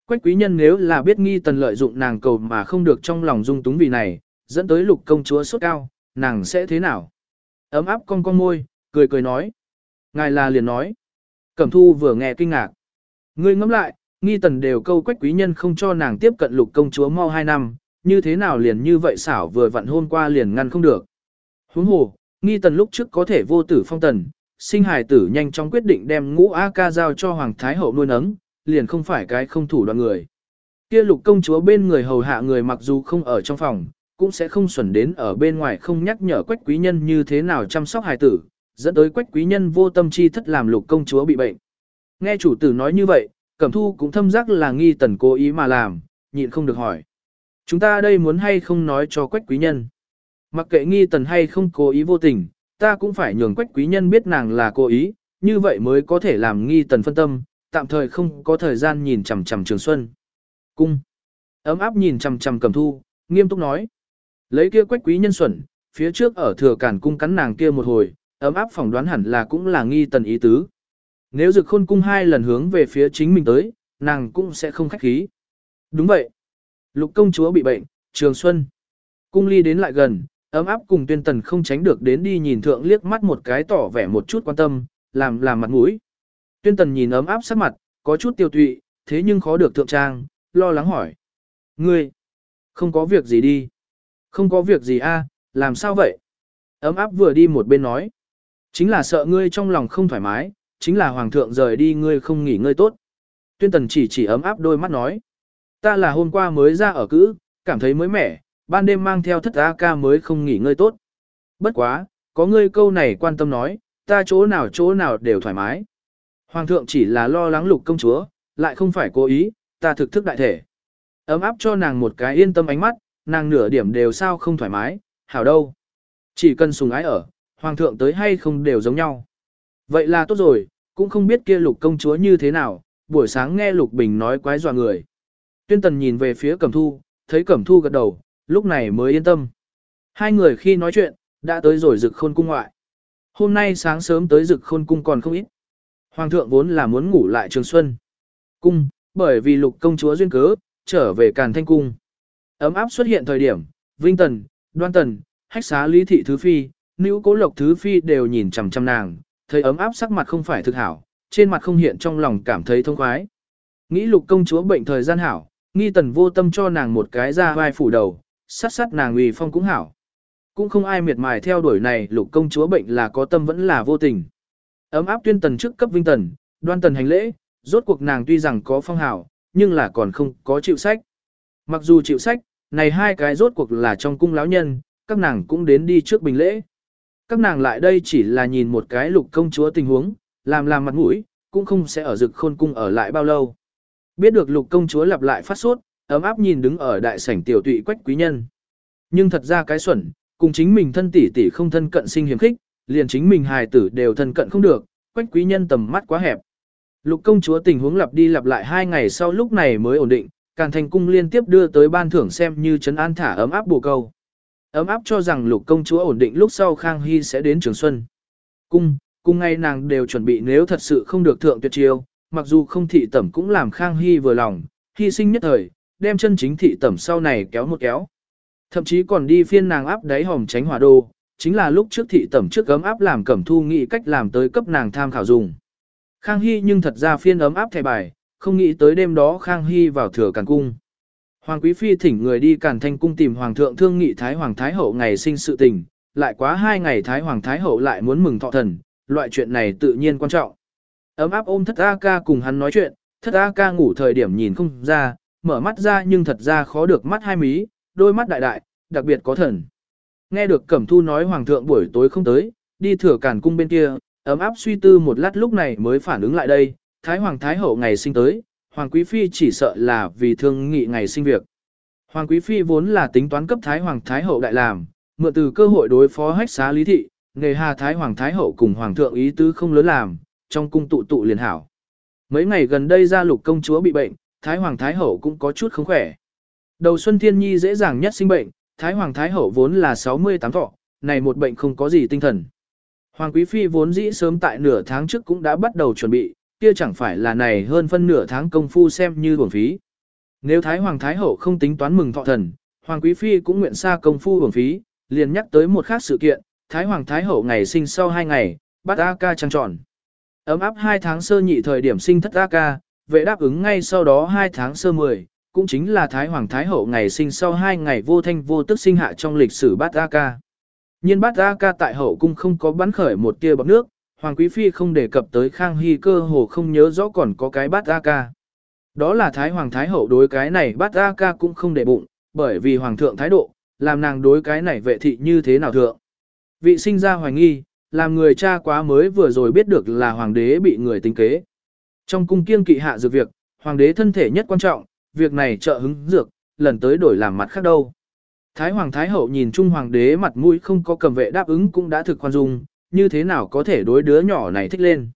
Quách quý nhân nếu là biết nghi tần lợi dụng nàng cầu mà không được trong lòng dung túng vì này, dẫn tới lục công chúa sốt cao, nàng sẽ thế nào? Ấm áp con con môi, cười cười nói. Ngài là liền nói. Cẩm thu vừa nghe kinh ngạc. Ngươi ngẫm lại, nghi tần đều câu quách quý nhân không cho nàng tiếp cận lục công chúa mau hai năm, như thế nào liền như vậy xảo vừa vặn hôm qua liền ngăn không được. Huống hồ, nghi tần lúc trước có thể vô tử phong tần, sinh hài tử nhanh chóng quyết định đem ngũ A ca giao cho Hoàng Thái Hậu nuôi nấng, liền không phải cái không thủ đoạn người. Kia lục công chúa bên người hầu hạ người mặc dù không ở trong phòng, cũng sẽ không xuẩn đến ở bên ngoài không nhắc nhở quách quý nhân như thế nào chăm sóc hài tử, dẫn tới quách quý nhân vô tâm chi thất làm lục công chúa bị bệnh. Nghe chủ tử nói như vậy, Cẩm Thu cũng thâm giác là nghi tần cố ý mà làm, nhịn không được hỏi. Chúng ta đây muốn hay không nói cho quách quý nhân. Mặc kệ nghi tần hay không cố ý vô tình, ta cũng phải nhường quách quý nhân biết nàng là cố ý, như vậy mới có thể làm nghi tần phân tâm, tạm thời không có thời gian nhìn chằm chằm trường xuân. Cung. Ấm áp nhìn chằm chằm Cẩm Thu, nghiêm túc nói. Lấy kia quách quý nhân xuẩn, phía trước ở thừa cản cung cắn nàng kia một hồi, ấm áp phỏng đoán hẳn là cũng là nghi tần ý tứ. Nếu dực khôn cung hai lần hướng về phía chính mình tới, nàng cũng sẽ không khách khí. Đúng vậy. Lục công chúa bị bệnh, trường xuân. Cung ly đến lại gần, ấm áp cùng tuyên tần không tránh được đến đi nhìn thượng liếc mắt một cái tỏ vẻ một chút quan tâm, làm làm mặt mũi. Tuyên tần nhìn ấm áp sắc mặt, có chút tiêu tụy, thế nhưng khó được thượng trang, lo lắng hỏi. Ngươi, không có việc gì đi. Không có việc gì a, làm sao vậy? Ấm áp vừa đi một bên nói. Chính là sợ ngươi trong lòng không thoải mái, chính là hoàng thượng rời đi ngươi không nghỉ ngơi tốt. Tuyên tần chỉ chỉ ấm áp đôi mắt nói. Ta là hôm qua mới ra ở cữ, cảm thấy mới mẻ, ban đêm mang theo thất A ca mới không nghỉ ngơi tốt. Bất quá, có ngươi câu này quan tâm nói, ta chỗ nào chỗ nào đều thoải mái. Hoàng thượng chỉ là lo lắng lục công chúa, lại không phải cố ý, ta thực thức đại thể. Ấm áp cho nàng một cái yên tâm ánh mắt, nàng nửa điểm đều sao không thoải mái, hảo đâu. Chỉ cần sùng ái ở, hoàng thượng tới hay không đều giống nhau. Vậy là tốt rồi, cũng không biết kia lục công chúa như thế nào, buổi sáng nghe lục bình nói quái dọa người. Tuyên tần nhìn về phía cẩm thu, thấy cẩm thu gật đầu, lúc này mới yên tâm. Hai người khi nói chuyện, đã tới rồi rực khôn cung ngoại. Hôm nay sáng sớm tới rực khôn cung còn không ít. Hoàng thượng vốn là muốn ngủ lại trường xuân. Cung, bởi vì lục công chúa duyên cớ, trở về càn thanh cung. Ấm áp xuất hiện thời điểm, Vinh Tần, Đoan Tần, Hách xá Lý Thị Thứ Phi, Nữ Cố Lộc Thứ Phi đều nhìn chằm chằm nàng, thấy ấm áp sắc mặt không phải thực hảo, trên mặt không hiện trong lòng cảm thấy thông khoái. Nghĩ lục công chúa bệnh thời gian hảo, nghi tần vô tâm cho nàng một cái ra vai phủ đầu, sát sát nàng uy phong cũng hảo. Cũng không ai miệt mài theo đuổi này lục công chúa bệnh là có tâm vẫn là vô tình. Ấm áp tuyên tần trước cấp vinh tần, đoan tần hành lễ, rốt cuộc nàng tuy rằng có phong hảo, nhưng là còn không có chịu sách. Mặc dù chịu sách, này hai cái rốt cuộc là trong cung lão nhân, các nàng cũng đến đi trước bình lễ. Các nàng lại đây chỉ là nhìn một cái lục công chúa tình huống, làm làm mặt mũi, cũng không sẽ ở rực khôn cung ở lại bao lâu. Biết được lục công chúa lặp lại phát sốt, ấm áp nhìn đứng ở đại sảnh tiểu tụy quách quý nhân. Nhưng thật ra cái xuẩn, cùng chính mình thân tỷ tỷ không thân cận sinh hiểm khích, liền chính mình hài tử đều thân cận không được, quách quý nhân tầm mắt quá hẹp. Lục công chúa tình huống lặp đi lặp lại hai ngày sau lúc này mới ổn định, càng thành cung liên tiếp đưa tới ban thưởng xem như trấn an thả ấm áp bổ câu. Ấm áp cho rằng lục công chúa ổn định lúc sau Khang Hy sẽ đến Trường Xuân. Cung, cung ngay nàng đều chuẩn bị nếu thật sự không được thượng tuyệt chiêu, mặc dù không thị tẩm cũng làm Khang Hy vừa lòng, hy sinh nhất thời, đem chân chính thị tẩm sau này kéo một kéo. Thậm chí còn đi phiên nàng áp đáy hòm tránh hỏa đô, chính là lúc trước thị tẩm trước ấm áp làm cẩm thu nghĩ cách làm tới cấp nàng tham khảo dùng. Khang Hy nhưng thật ra phiên ấm áp thẻ bài, không nghĩ tới đêm đó Khang Hy vào thừa càn cung. Hoàng Quý Phi thỉnh người đi càn thanh cung tìm Hoàng thượng thương nghị Thái Hoàng Thái Hậu ngày sinh sự tình, lại quá hai ngày Thái Hoàng Thái Hậu lại muốn mừng thọ thần, loại chuyện này tự nhiên quan trọng. Ấm áp ôm thất A ca cùng hắn nói chuyện, thất A ca ngủ thời điểm nhìn không ra, mở mắt ra nhưng thật ra khó được mắt hai mí, đôi mắt đại đại, đặc biệt có thần. Nghe được Cẩm Thu nói Hoàng thượng buổi tối không tới, đi thừa cản cung bên kia, ấm áp suy tư một lát lúc này mới phản ứng lại đây, Thái Hoàng Thái Hậu ngày sinh tới, Hoàng Quý Phi chỉ sợ là vì thương nghị ngày sinh việc. Hoàng Quý Phi vốn là tính toán cấp Thái Hoàng Thái Hậu đại làm, mượn từ cơ hội đối phó hách xá lý thị, nghề hà Thái Hoàng Thái Hậu cùng Hoàng thượng ý tứ không lớn làm, trong cung tụ tụ liền hảo. Mấy ngày gần đây gia lục công chúa bị bệnh, Thái Hoàng Thái Hậu cũng có chút không khỏe. Đầu Xuân Thiên Nhi dễ dàng nhất sinh bệnh, Thái Hoàng Thái Hậu vốn là 68 thọ, này một bệnh không có gì tinh thần. Hoàng Quý Phi vốn dĩ sớm tại nửa tháng trước cũng đã bắt đầu chuẩn bị, kia chẳng phải là này hơn phân nửa tháng công phu xem như uổng phí. Nếu Thái Hoàng Thái Hậu không tính toán mừng thọ thần, Hoàng Quý Phi cũng nguyện xa công phu uổng phí, liền nhắc tới một khác sự kiện, Thái Hoàng Thái Hậu ngày sinh sau hai ngày, bắt A ca trăng tròn. Ấm áp hai tháng sơ nhị thời điểm sinh thất A ca, vệ đáp ứng ngay sau đó hai tháng sơ mười, cũng chính là Thái Hoàng Thái Hậu ngày sinh sau hai ngày vô thanh vô tức sinh hạ trong lịch sử bát A ca. Nhiên bát A ca tại hậu cung không có bắn khởi một tia bọc nước, Hoàng Quý Phi không đề cập tới Khang Hy cơ hồ không nhớ rõ còn có cái bát A ca. Đó là Thái Hoàng Thái Hậu đối cái này bát A ca cũng không để bụng, bởi vì Hoàng thượng thái độ, làm nàng đối cái này vệ thị như thế nào thượng. Vị sinh ra hoài nghi, làm người cha quá mới vừa rồi biết được là Hoàng đế bị người tính kế. Trong cung kiêng kỵ hạ dược việc, Hoàng đế thân thể nhất quan trọng, việc này trợ hứng dược, lần tới đổi làm mặt khác đâu. Thái Hoàng Thái Hậu nhìn Trung Hoàng đế mặt mũi không có cầm vệ đáp ứng cũng đã thực khoan dung, như thế nào có thể đối đứa nhỏ này thích lên.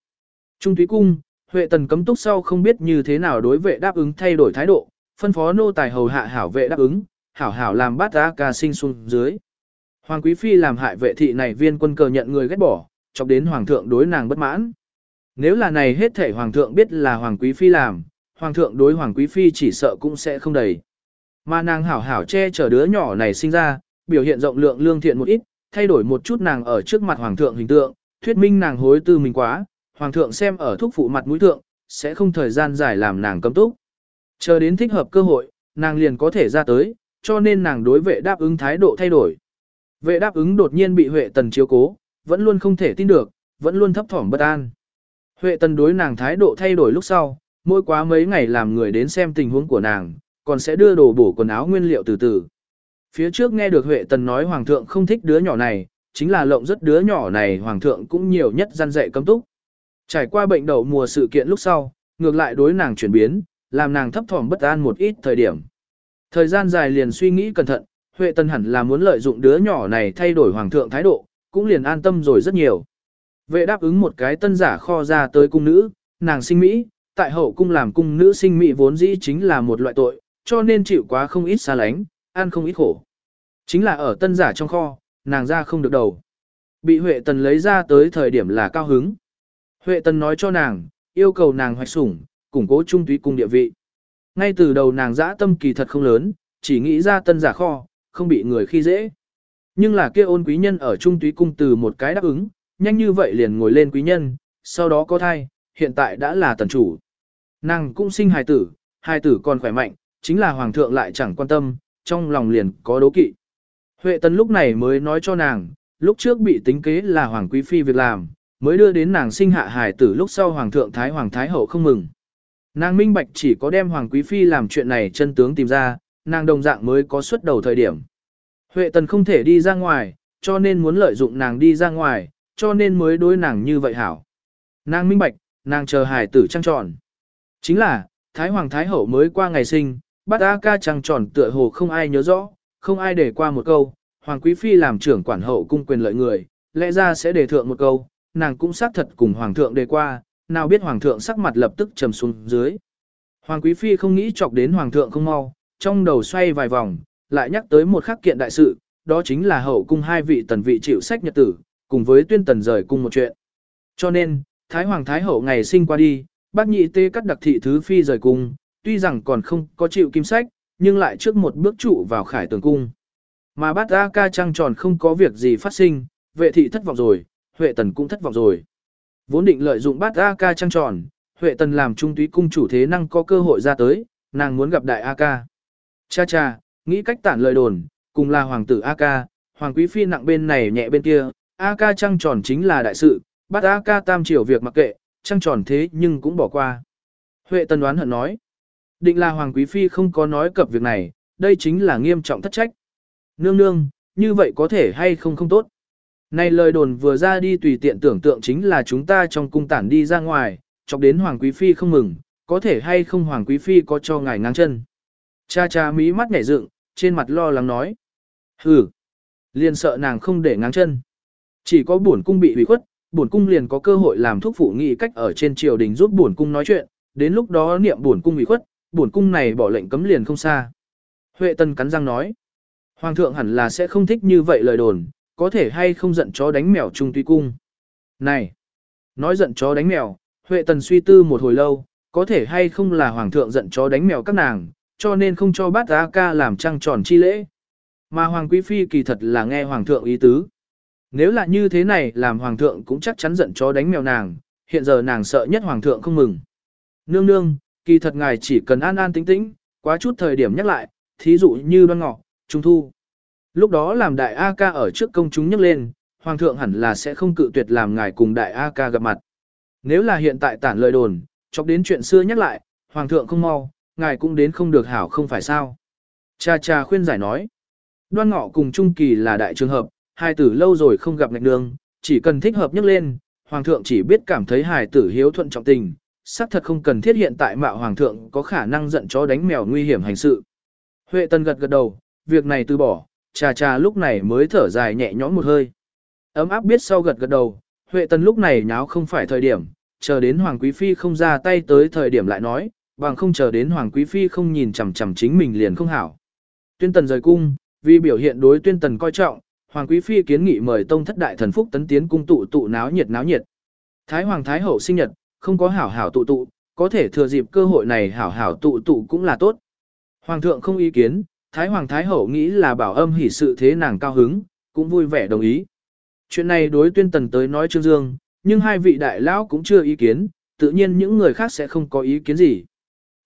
Trung Thúy Cung, Huệ Tần cấm túc sau không biết như thế nào đối vệ đáp ứng thay đổi thái độ, phân phó nô tài hầu hạ hảo vệ đáp ứng, hảo hảo làm bát giá ca sinh xuống dưới. Hoàng Quý Phi làm hại vệ thị này viên quân cờ nhận người ghét bỏ, chọc đến Hoàng thượng đối nàng bất mãn. Nếu là này hết thể Hoàng thượng biết là Hoàng Quý Phi làm, Hoàng thượng đối Hoàng Quý Phi chỉ sợ cũng sẽ không đầy. Mà nàng hảo hảo che chở đứa nhỏ này sinh ra, biểu hiện rộng lượng lương thiện một ít, thay đổi một chút nàng ở trước mặt Hoàng thượng hình tượng, thuyết minh nàng hối tư mình quá, Hoàng thượng xem ở thúc phụ mặt mũi thượng, sẽ không thời gian dài làm nàng cấm túc. Chờ đến thích hợp cơ hội, nàng liền có thể ra tới, cho nên nàng đối vệ đáp ứng thái độ thay đổi. Vệ đáp ứng đột nhiên bị Huệ Tần chiếu cố, vẫn luôn không thể tin được, vẫn luôn thấp thỏm bất an. Huệ Tần đối nàng thái độ thay đổi lúc sau, mỗi quá mấy ngày làm người đến xem tình huống của nàng, còn sẽ đưa đồ bổ quần áo nguyên liệu từ từ. Phía trước nghe được Huệ Tần nói Hoàng thượng không thích đứa nhỏ này, chính là lộng rất đứa nhỏ này Hoàng thượng cũng nhiều nhất gian dạy cấm túc. Trải qua bệnh đậu mùa sự kiện lúc sau, ngược lại đối nàng chuyển biến, làm nàng thấp thỏm bất an một ít thời điểm. Thời gian dài liền suy nghĩ cẩn thận, Huệ Tần hẳn là muốn lợi dụng đứa nhỏ này thay đổi Hoàng thượng thái độ, cũng liền an tâm rồi rất nhiều. Vệ đáp ứng một cái tân giả kho ra tới cung nữ, nàng sinh Mỹ, tại hậu cung làm cung nữ sinh Mỹ vốn dĩ chính là một loại tội, cho nên chịu quá không ít xa lánh, ăn không ít khổ. Chính là ở tân giả trong kho, nàng ra không được đầu. Bị Huệ Tần lấy ra tới thời điểm là cao hứng. Huệ Tần nói cho nàng, yêu cầu nàng hoạch sủng, củng cố trung túy cung địa vị. Ngay từ đầu nàng dã tâm kỳ thật không lớn, chỉ nghĩ ra tân giả kho, không bị người khi dễ. Nhưng là kia ôn quý nhân ở trung túy cung từ một cái đáp ứng, nhanh như vậy liền ngồi lên quý nhân, sau đó có thai, hiện tại đã là tần chủ. Nàng cũng sinh hài tử, hài tử còn khỏe mạnh, chính là hoàng thượng lại chẳng quan tâm, trong lòng liền có đố kỵ. Huệ Tân lúc này mới nói cho nàng, lúc trước bị tính kế là hoàng quý phi việc làm, mới đưa đến nàng sinh hạ hài tử lúc sau hoàng thượng thái hoàng thái hậu không mừng. Nàng minh bạch chỉ có đem hoàng quý phi làm chuyện này chân tướng tìm ra, nàng đồng dạng mới có xuất đầu thời điểm. Huệ tần không thể đi ra ngoài, cho nên muốn lợi dụng nàng đi ra ngoài, cho nên mới đối nàng như vậy hảo. Nàng minh bạch, nàng chờ hài tử trăng tròn. Chính là, Thái Hoàng Thái Hậu mới qua ngày sinh, bắt A ca trăng tròn tựa hồ không ai nhớ rõ, không ai để qua một câu, Hoàng Quý Phi làm trưởng quản hậu cung quyền lợi người, lẽ ra sẽ đề thượng một câu, nàng cũng xác thật cùng Hoàng thượng đề qua, nào biết Hoàng thượng sắc mặt lập tức trầm xuống dưới. Hoàng Quý Phi không nghĩ chọc đến Hoàng thượng không mau, trong đầu xoay vài vòng, lại nhắc tới một khắc kiện đại sự, đó chính là hậu cung hai vị tần vị chịu sách nhật tử, cùng với tuyên tần rời cung một chuyện. Cho nên, Thái Hoàng Thái Hậu ngày sinh qua đi, bác nhị tê cắt đặc thị thứ phi rời cung, tuy rằng còn không có chịu kim sách, nhưng lại trước một bước trụ vào khải tường cung. Mà bát A ca trăng tròn không có việc gì phát sinh, vệ thị thất vọng rồi, Huệ Tần cũng thất vọng rồi. Vốn định lợi dụng bát A ca trăng tròn, Huệ Tần làm trung túy cung chủ thế năng có cơ hội ra tới, nàng muốn gặp đại A ca. Cha cha, nghĩ cách tản lời đồn, cùng là hoàng tử A ca, Hoàng Quý Phi nặng bên này nhẹ bên kia, A ca trăng tròn chính là đại sự, bắt A ca tam triều việc mặc kệ, trăng tròn thế nhưng cũng bỏ qua. Huệ Tần đoán hận nói, định là Hoàng Quý Phi không có nói cập việc này, đây chính là nghiêm trọng thất trách. Nương nương, như vậy có thể hay không không tốt. Này lời đồn vừa ra đi tùy tiện tưởng tượng chính là chúng ta trong cung tản đi ra ngoài, chọc đến Hoàng Quý Phi không mừng, có thể hay không Hoàng Quý Phi có cho ngài ngang chân. Cha cha mí mắt nhảy dựng, trên mặt lo lắng nói. Hừ, liền sợ nàng không để ngang chân. Chỉ có bổn cung bị hủy khuất, bổn cung liền có cơ hội làm thuốc phụ nghị cách ở trên triều đình giúp bổn cung nói chuyện, đến lúc đó niệm bổn cung hủy khuất, bổn cung này bỏ lệnh cấm liền không xa. Huệ Tân cắn răng nói. Hoàng thượng hẳn là sẽ không thích như vậy lời đồn, có thể hay không giận chó đánh mèo trung tuy cung. Này, nói giận chó đánh mèo, Huệ Tần suy tư một hồi lâu, có thể hay không là hoàng thượng giận chó đánh mèo các nàng, cho nên không cho bát A ca làm trăng tròn chi lễ. Mà hoàng quý phi kỳ thật là nghe hoàng thượng ý tứ. Nếu là như thế này làm hoàng thượng cũng chắc chắn giận chó đánh mèo nàng, hiện giờ nàng sợ nhất hoàng thượng không mừng. Nương nương, kỳ thật ngài chỉ cần an an tĩnh tĩnh, quá chút thời điểm nhắc lại, thí dụ như đoan ngọ, trung thu. Lúc đó làm đại A ca ở trước công chúng nhắc lên, hoàng thượng hẳn là sẽ không cự tuyệt làm ngài cùng đại A ca gặp mặt. Nếu là hiện tại tản lời đồn, chọc đến chuyện xưa nhắc lại, hoàng thượng không mau, ngài cũng đến không được hảo không phải sao. Cha cha khuyên giải nói, đoan ngọ cùng trung kỳ là đại trường hợp, hai tử lâu rồi không gặp ngạch đường, chỉ cần thích hợp nhắc lên, hoàng thượng chỉ biết cảm thấy hài tử hiếu thuận trọng tình, xác thật không cần thiết hiện tại mạo hoàng thượng có khả năng giận chó đánh mèo nguy hiểm hành sự. Huệ Tân gật gật đầu, việc này từ bỏ, trà trà lúc này mới thở dài nhẹ nhõm một hơi. Ấm áp biết sau gật gật đầu, Huệ Tân lúc này nháo không phải thời điểm, chờ đến Hoàng Quý Phi không ra tay tới thời điểm lại nói, bằng không chờ đến Hoàng Quý Phi không nhìn chằm chằm chính mình liền không hảo. Tuyên Tần rời cung, vì biểu hiện đối Tuyên Tần coi trọng, Hoàng Quý Phi kiến nghị mời Tông Thất Đại Thần Phúc tấn tiến cung tụ tụ náo nhiệt náo nhiệt. Thái Hoàng Thái Hậu sinh nhật, không có hảo hảo tụ tụ, có thể thừa dịp cơ hội này hảo hảo tụ tụ cũng là tốt. Hoàng thượng không ý kiến, Thái Hoàng Thái Hậu nghĩ là bảo âm hỉ sự thế nàng cao hứng, cũng vui vẻ đồng ý. Chuyện này đối tuyên tần tới nói Trương Dương, nhưng hai vị đại lão cũng chưa ý kiến, tự nhiên những người khác sẽ không có ý kiến gì.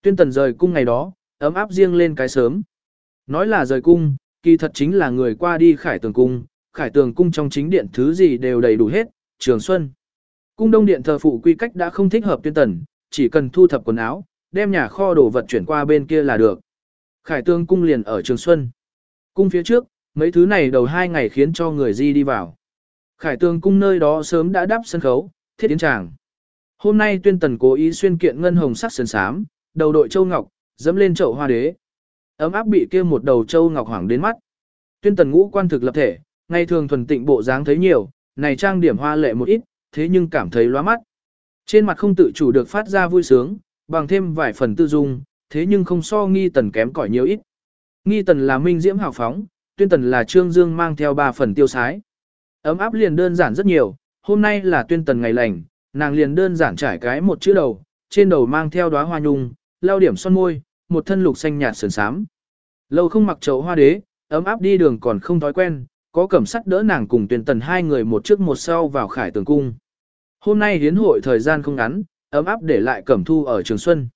Tuyên tần rời cung ngày đó, ấm áp riêng lên cái sớm. Nói là rời cung, kỳ thật chính là người qua đi khải tường cung, khải tường cung trong chính điện thứ gì đều đầy đủ hết, trường xuân. Cung đông điện thờ phụ quy cách đã không thích hợp tuyên tần, chỉ cần thu thập quần áo, đem nhà kho đồ vật chuyển qua bên kia là được. Khải tương cung liền ở Trường Xuân. Cung phía trước, mấy thứ này đầu hai ngày khiến cho người di đi vào. Khải tương cung nơi đó sớm đã đắp sân khấu, thiết tiến tràng. Hôm nay tuyên tần cố ý xuyên kiện ngân hồng sắc sườn sám, đầu đội châu ngọc, dẫm lên chậu hoa đế. Ấm áp bị kia một đầu châu ngọc hoảng đến mắt. Tuyên tần ngũ quan thực lập thể, ngày thường thuần tịnh bộ dáng thấy nhiều, này trang điểm hoa lệ một ít, thế nhưng cảm thấy loa mắt. Trên mặt không tự chủ được phát ra vui sướng, bằng thêm vài phần tư dung, thế nhưng không so nghi tần kém cỏi nhiều ít. Nghi tần là minh diễm hào phóng, tuyên tần là trương dương mang theo ba phần tiêu sái. Ấm áp liền đơn giản rất nhiều, hôm nay là tuyên tần ngày lành, nàng liền đơn giản trải cái một chữ đầu, trên đầu mang theo đóa hoa nhung, lau điểm son môi, một thân lục xanh nhạt sườn sám. Lâu không mặc chậu hoa đế, ấm áp đi đường còn không thói quen, có cẩm sắt đỡ nàng cùng tuyên tần hai người một trước một sau vào khải tường cung. Hôm nay hiến hội thời gian không ngắn, ấm áp để lại cẩm thu ở trường xuân.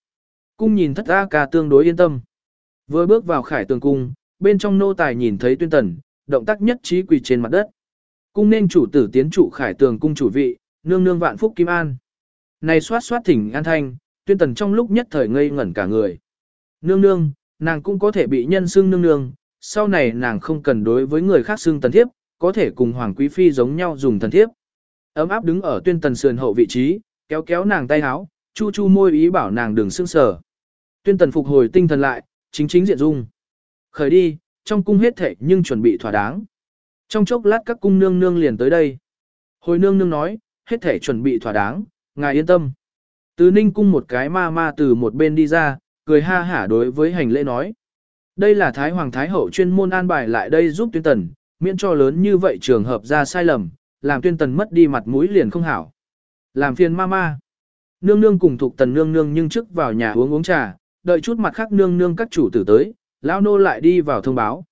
Cung nhìn thất A ca tương đối yên tâm. Vừa bước vào khải tường cung, bên trong nô tài nhìn thấy tuyên tần, động tác nhất trí quỳ trên mặt đất. Cung nên chủ tử tiến trụ khải tường cung chủ vị, nương nương vạn phúc kim an. Này xoát xoát thỉnh an thanh, tuyên tần trong lúc nhất thời ngây ngẩn cả người. Nương nương, nàng cũng có thể bị nhân xưng nương nương, sau này nàng không cần đối với người khác xưng tần thiếp, có thể cùng hoàng quý phi giống nhau dùng thần thiếp. Ấm áp đứng ở tuyên tần sườn hậu vị trí, kéo kéo nàng tay áo, chu chu môi ý bảo nàng đừng sương sờ. Tuyên tần phục hồi tinh thần lại, chính chính diện dung. Khởi đi, trong cung hết thệ nhưng chuẩn bị thỏa đáng. Trong chốc lát các cung nương nương liền tới đây. Hồi nương nương nói, hết thể chuẩn bị thỏa đáng, ngài yên tâm. Từ ninh cung một cái ma ma từ một bên đi ra, cười ha hả đối với hành lễ nói. Đây là Thái Hoàng Thái Hậu chuyên môn an bài lại đây giúp tuyên tần, miễn cho lớn như vậy trường hợp ra sai lầm, làm tuyên tần mất đi mặt mũi liền không hảo. Làm phiền ma ma. Nương nương cùng thuộc tần nương nương nhưng trước vào nhà uống uống trà, đợi chút mặt khác nương nương các chủ tử tới, lão nô lại đi vào thông báo.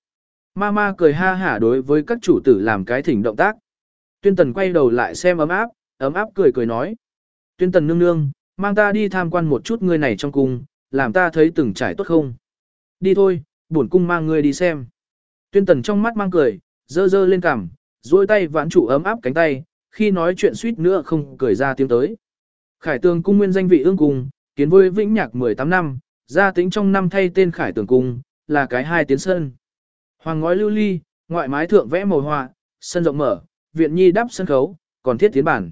Mama cười ha hả đối với các chủ tử làm cái thỉnh động tác. Tuyên tần quay đầu lại xem ấm áp, ấm áp cười cười nói. Tuyên tần nương nương, mang ta đi tham quan một chút ngươi này trong cung, làm ta thấy từng trải tốt không? Đi thôi, bổn cung mang ngươi đi xem. Tuyên tần trong mắt mang cười, dơ dơ lên cằm, duỗi tay vãn trụ ấm áp cánh tay, khi nói chuyện suýt nữa không cười ra tiếng tới. Khải tường cung nguyên danh vị ương cung, kiến với vĩnh nhạc 18 năm, gia tính trong năm thay tên khải tường cung, là cái hai tiến sân. Hoàng ngói lưu ly, ngoại mái thượng vẽ màu hoa, sân rộng mở, viện nhi đắp sân khấu, còn thiết tiến bản.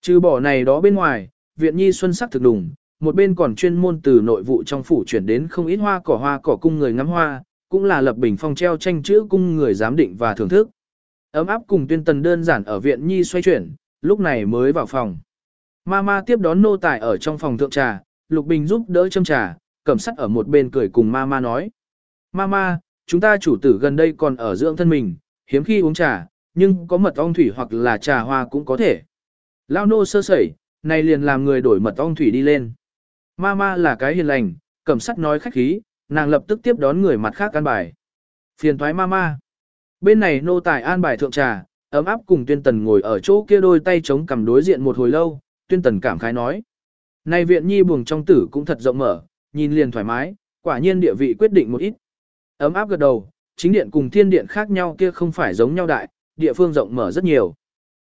Trừ bỏ này đó bên ngoài, viện nhi xuân sắc thực đùng, một bên còn chuyên môn từ nội vụ trong phủ chuyển đến không ít hoa cỏ hoa cỏ cung người ngắm hoa, cũng là lập bình phong treo tranh chữ cung người giám định và thưởng thức. Ấm áp cùng tuyên tần đơn giản ở viện nhi xoay chuyển, lúc này mới vào phòng. Mama tiếp đón nô tài ở trong phòng thượng trà, Lục Bình giúp đỡ châm trà, cẩm sắt ở một bên cười cùng Mama nói. Mama, chúng ta chủ tử gần đây còn ở dưỡng thân mình, hiếm khi uống trà, nhưng có mật ong thủy hoặc là trà hoa cũng có thể. Lao nô sơ sẩy, này liền làm người đổi mật ong thủy đi lên. Mama là cái hiền lành, cẩm sắt nói khách khí, nàng lập tức tiếp đón người mặt khác căn bài. Phiền thoái Mama. Bên này nô tài an bài thượng trà, ấm áp cùng tuyên tần ngồi ở chỗ kia đôi tay chống cằm đối diện một hồi lâu, tuyên tần cảm khái nói. Này viện nhi buồng trong tử cũng thật rộng mở, nhìn liền thoải mái, quả nhiên địa vị quyết định một ít. Ấm áp gật đầu, chính điện cùng thiên điện khác nhau kia không phải giống nhau đại, địa phương rộng mở rất nhiều.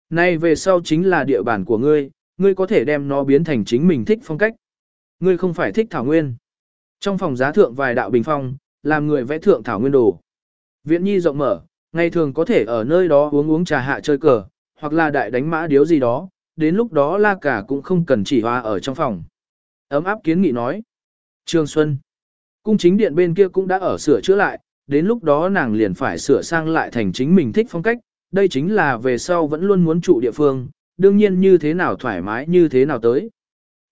Nay về sau chính là địa bàn của ngươi, ngươi có thể đem nó biến thành chính mình thích phong cách. Ngươi không phải thích thảo nguyên. Trong phòng giá thượng vài đạo bình phong, làm người vẽ thượng thảo nguyên đồ. Viện nhi rộng mở, ngày thường có thể ở nơi đó uống uống trà hạ chơi cờ, hoặc là đại đánh mã điếu gì đó, đến lúc đó la cả cũng không cần chỉ hoa ở trong phòng. Ấm áp kiến nghị nói. trương Xuân. Cung chính điện bên kia cũng đã ở sửa chữa lại, đến lúc đó nàng liền phải sửa sang lại thành chính mình thích phong cách, đây chính là về sau vẫn luôn muốn trụ địa phương, đương nhiên như thế nào thoải mái như thế nào tới.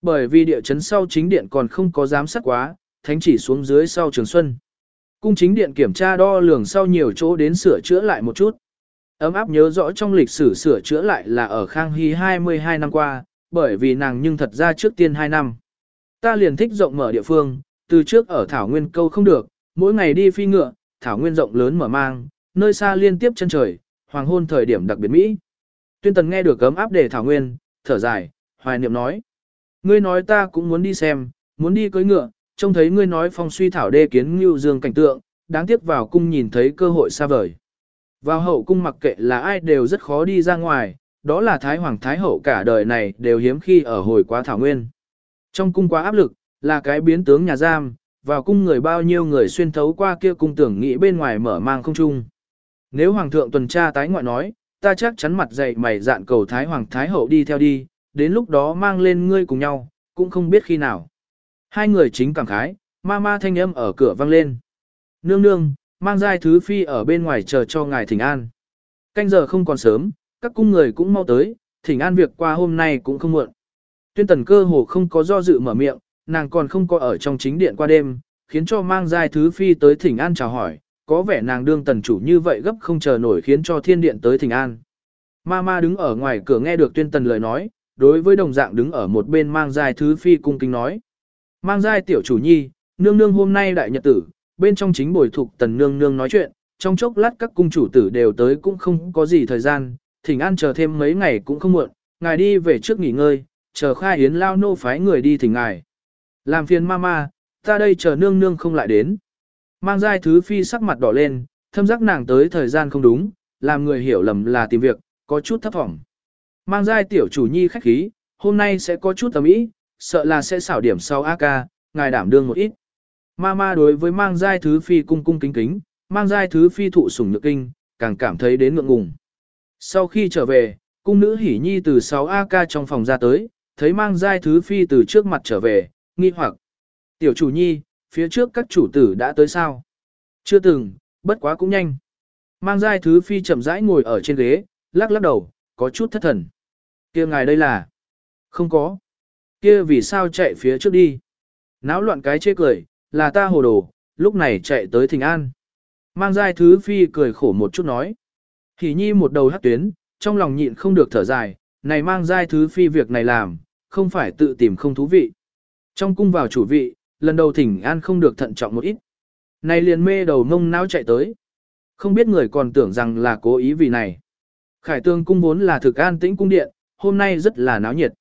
Bởi vì địa chấn sau chính điện còn không có giám sát quá, thánh chỉ xuống dưới sau Trường Xuân. Cung chính điện kiểm tra đo lường sau nhiều chỗ đến sửa chữa lại một chút. Ấm áp nhớ rõ trong lịch sử sửa chữa lại là ở Khang Hy 22 năm qua, bởi vì nàng nhưng thật ra trước tiên 2 năm. Ta liền thích rộng mở địa phương, từ trước ở Thảo Nguyên câu không được, mỗi ngày đi phi ngựa, Thảo Nguyên rộng lớn mở mang, nơi xa liên tiếp chân trời, hoàng hôn thời điểm đặc biệt Mỹ. Tuyên tần nghe được ấm áp để Thảo Nguyên, thở dài, hoài niệm nói. Ngươi nói ta cũng muốn đi xem, muốn đi cưới ngựa, trông thấy ngươi nói phong suy thảo đê kiến ngưu dương cảnh tượng, đáng tiếc vào cung nhìn thấy cơ hội xa vời. Vào hậu cung mặc kệ là ai đều rất khó đi ra ngoài, đó là Thái Hoàng Thái Hậu cả đời này đều hiếm khi ở hồi quá thảo nguyên. Trong cung quá áp lực, là cái biến tướng nhà giam, vào cung người bao nhiêu người xuyên thấu qua kia cung tưởng nghĩ bên ngoài mở mang không chung. Nếu Hoàng thượng tuần tra tái ngoại nói, ta chắc chắn mặt dậy mày dạn cầu Thái Hoàng Thái Hậu đi theo đi, đến lúc đó mang lên ngươi cùng nhau, cũng không biết khi nào. Hai người chính cảm khái, ma ma thanh âm ở cửa vang lên. Nương nương, mang giai thứ phi ở bên ngoài chờ cho ngài thỉnh an. Canh giờ không còn sớm, các cung người cũng mau tới, thỉnh an việc qua hôm nay cũng không muộn. Tuyên tần cơ hồ không có do dự mở miệng, nàng còn không có ở trong chính điện qua đêm, khiến cho mang giai thứ phi tới thỉnh an chào hỏi, có vẻ nàng đương tần chủ như vậy gấp không chờ nổi khiến cho thiên điện tới thỉnh an. Ma ma đứng ở ngoài cửa nghe được tuyên tần lời nói, đối với đồng dạng đứng ở một bên mang giai thứ phi cung kính nói. Mang giai tiểu chủ nhi, nương nương hôm nay đại nhật tử, bên trong chính bồi thuộc tần nương nương nói chuyện, trong chốc lát các cung chủ tử đều tới cũng không có gì thời gian, thỉnh an chờ thêm mấy ngày cũng không muộn, ngài đi về trước nghỉ ngơi, chờ khai yến lao nô phái người đi thỉnh ngài. Làm phiền mama, ta đây chờ nương nương không lại đến. Mang giai thứ phi sắc mặt đỏ lên, thâm giác nàng tới thời gian không đúng, làm người hiểu lầm là tìm việc, có chút thấp vọng. Mang giai tiểu chủ nhi khách khí, hôm nay sẽ có chút tầm ý, sợ là sẽ xảo điểm sau AK, ngài đảm đương một ít. Mama đối với mang giai thứ phi cung cung kính kính, mang giai thứ phi thụ sủng nhược kinh, càng cảm thấy đến ngượng ngùng. Sau khi trở về, cung nữ hỉ nhi từ 6 AK trong phòng ra tới, thấy mang giai thứ phi từ trước mặt trở về, nghi hoặc. Tiểu chủ nhi, phía trước các chủ tử đã tới sao? Chưa từng, bất quá cũng nhanh. Mang giai thứ phi chậm rãi ngồi ở trên ghế, lắc lắc đầu, có chút thất thần. kia ngài đây là? Không có kia vì sao chạy phía trước đi? Náo loạn cái chê cười, là ta hồ đồ, lúc này chạy tới thình an. Mang giai thứ phi cười khổ một chút nói. Hỷ nhi một đầu hát tuyến, trong lòng nhịn không được thở dài, này mang giai thứ phi việc này làm, không phải tự tìm không thú vị. Trong cung vào chủ vị, lần đầu thỉnh an không được thận trọng một ít. Này liền mê đầu mông não chạy tới. Không biết người còn tưởng rằng là cố ý vì này. Khải tương cung vốn là thực an tĩnh cung điện, hôm nay rất là náo nhiệt.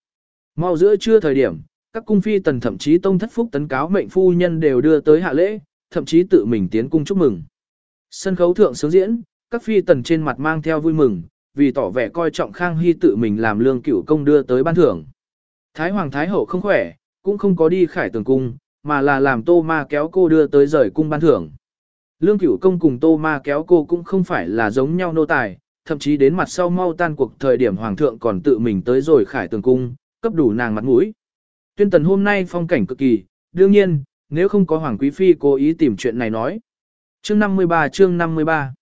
Mau giữa trưa thời điểm, các cung phi tần thậm chí tông thất phúc tấn cáo mệnh phu nhân đều đưa tới hạ lễ, thậm chí tự mình tiến cung chúc mừng. Sân khấu thượng sướng diễn, các phi tần trên mặt mang theo vui mừng, vì tỏ vẻ coi trọng Khang Hy tự mình làm lương cửu công đưa tới ban thưởng. Thái Hoàng Thái Hậu không khỏe, cũng không có đi khải tường cung, mà là làm tô ma kéo cô đưa tới rời cung ban thưởng. Lương cửu công cùng tô ma kéo cô cũng không phải là giống nhau nô tài, thậm chí đến mặt sau mau tan cuộc thời điểm Hoàng thượng còn tự mình tới rồi khải tường cung, cấp đủ nàng mặt mũi. Tuyên tần hôm nay phong cảnh cực kỳ, đương nhiên, nếu không có Hoàng Quý Phi cố ý tìm chuyện này nói. Chương 53 chương 53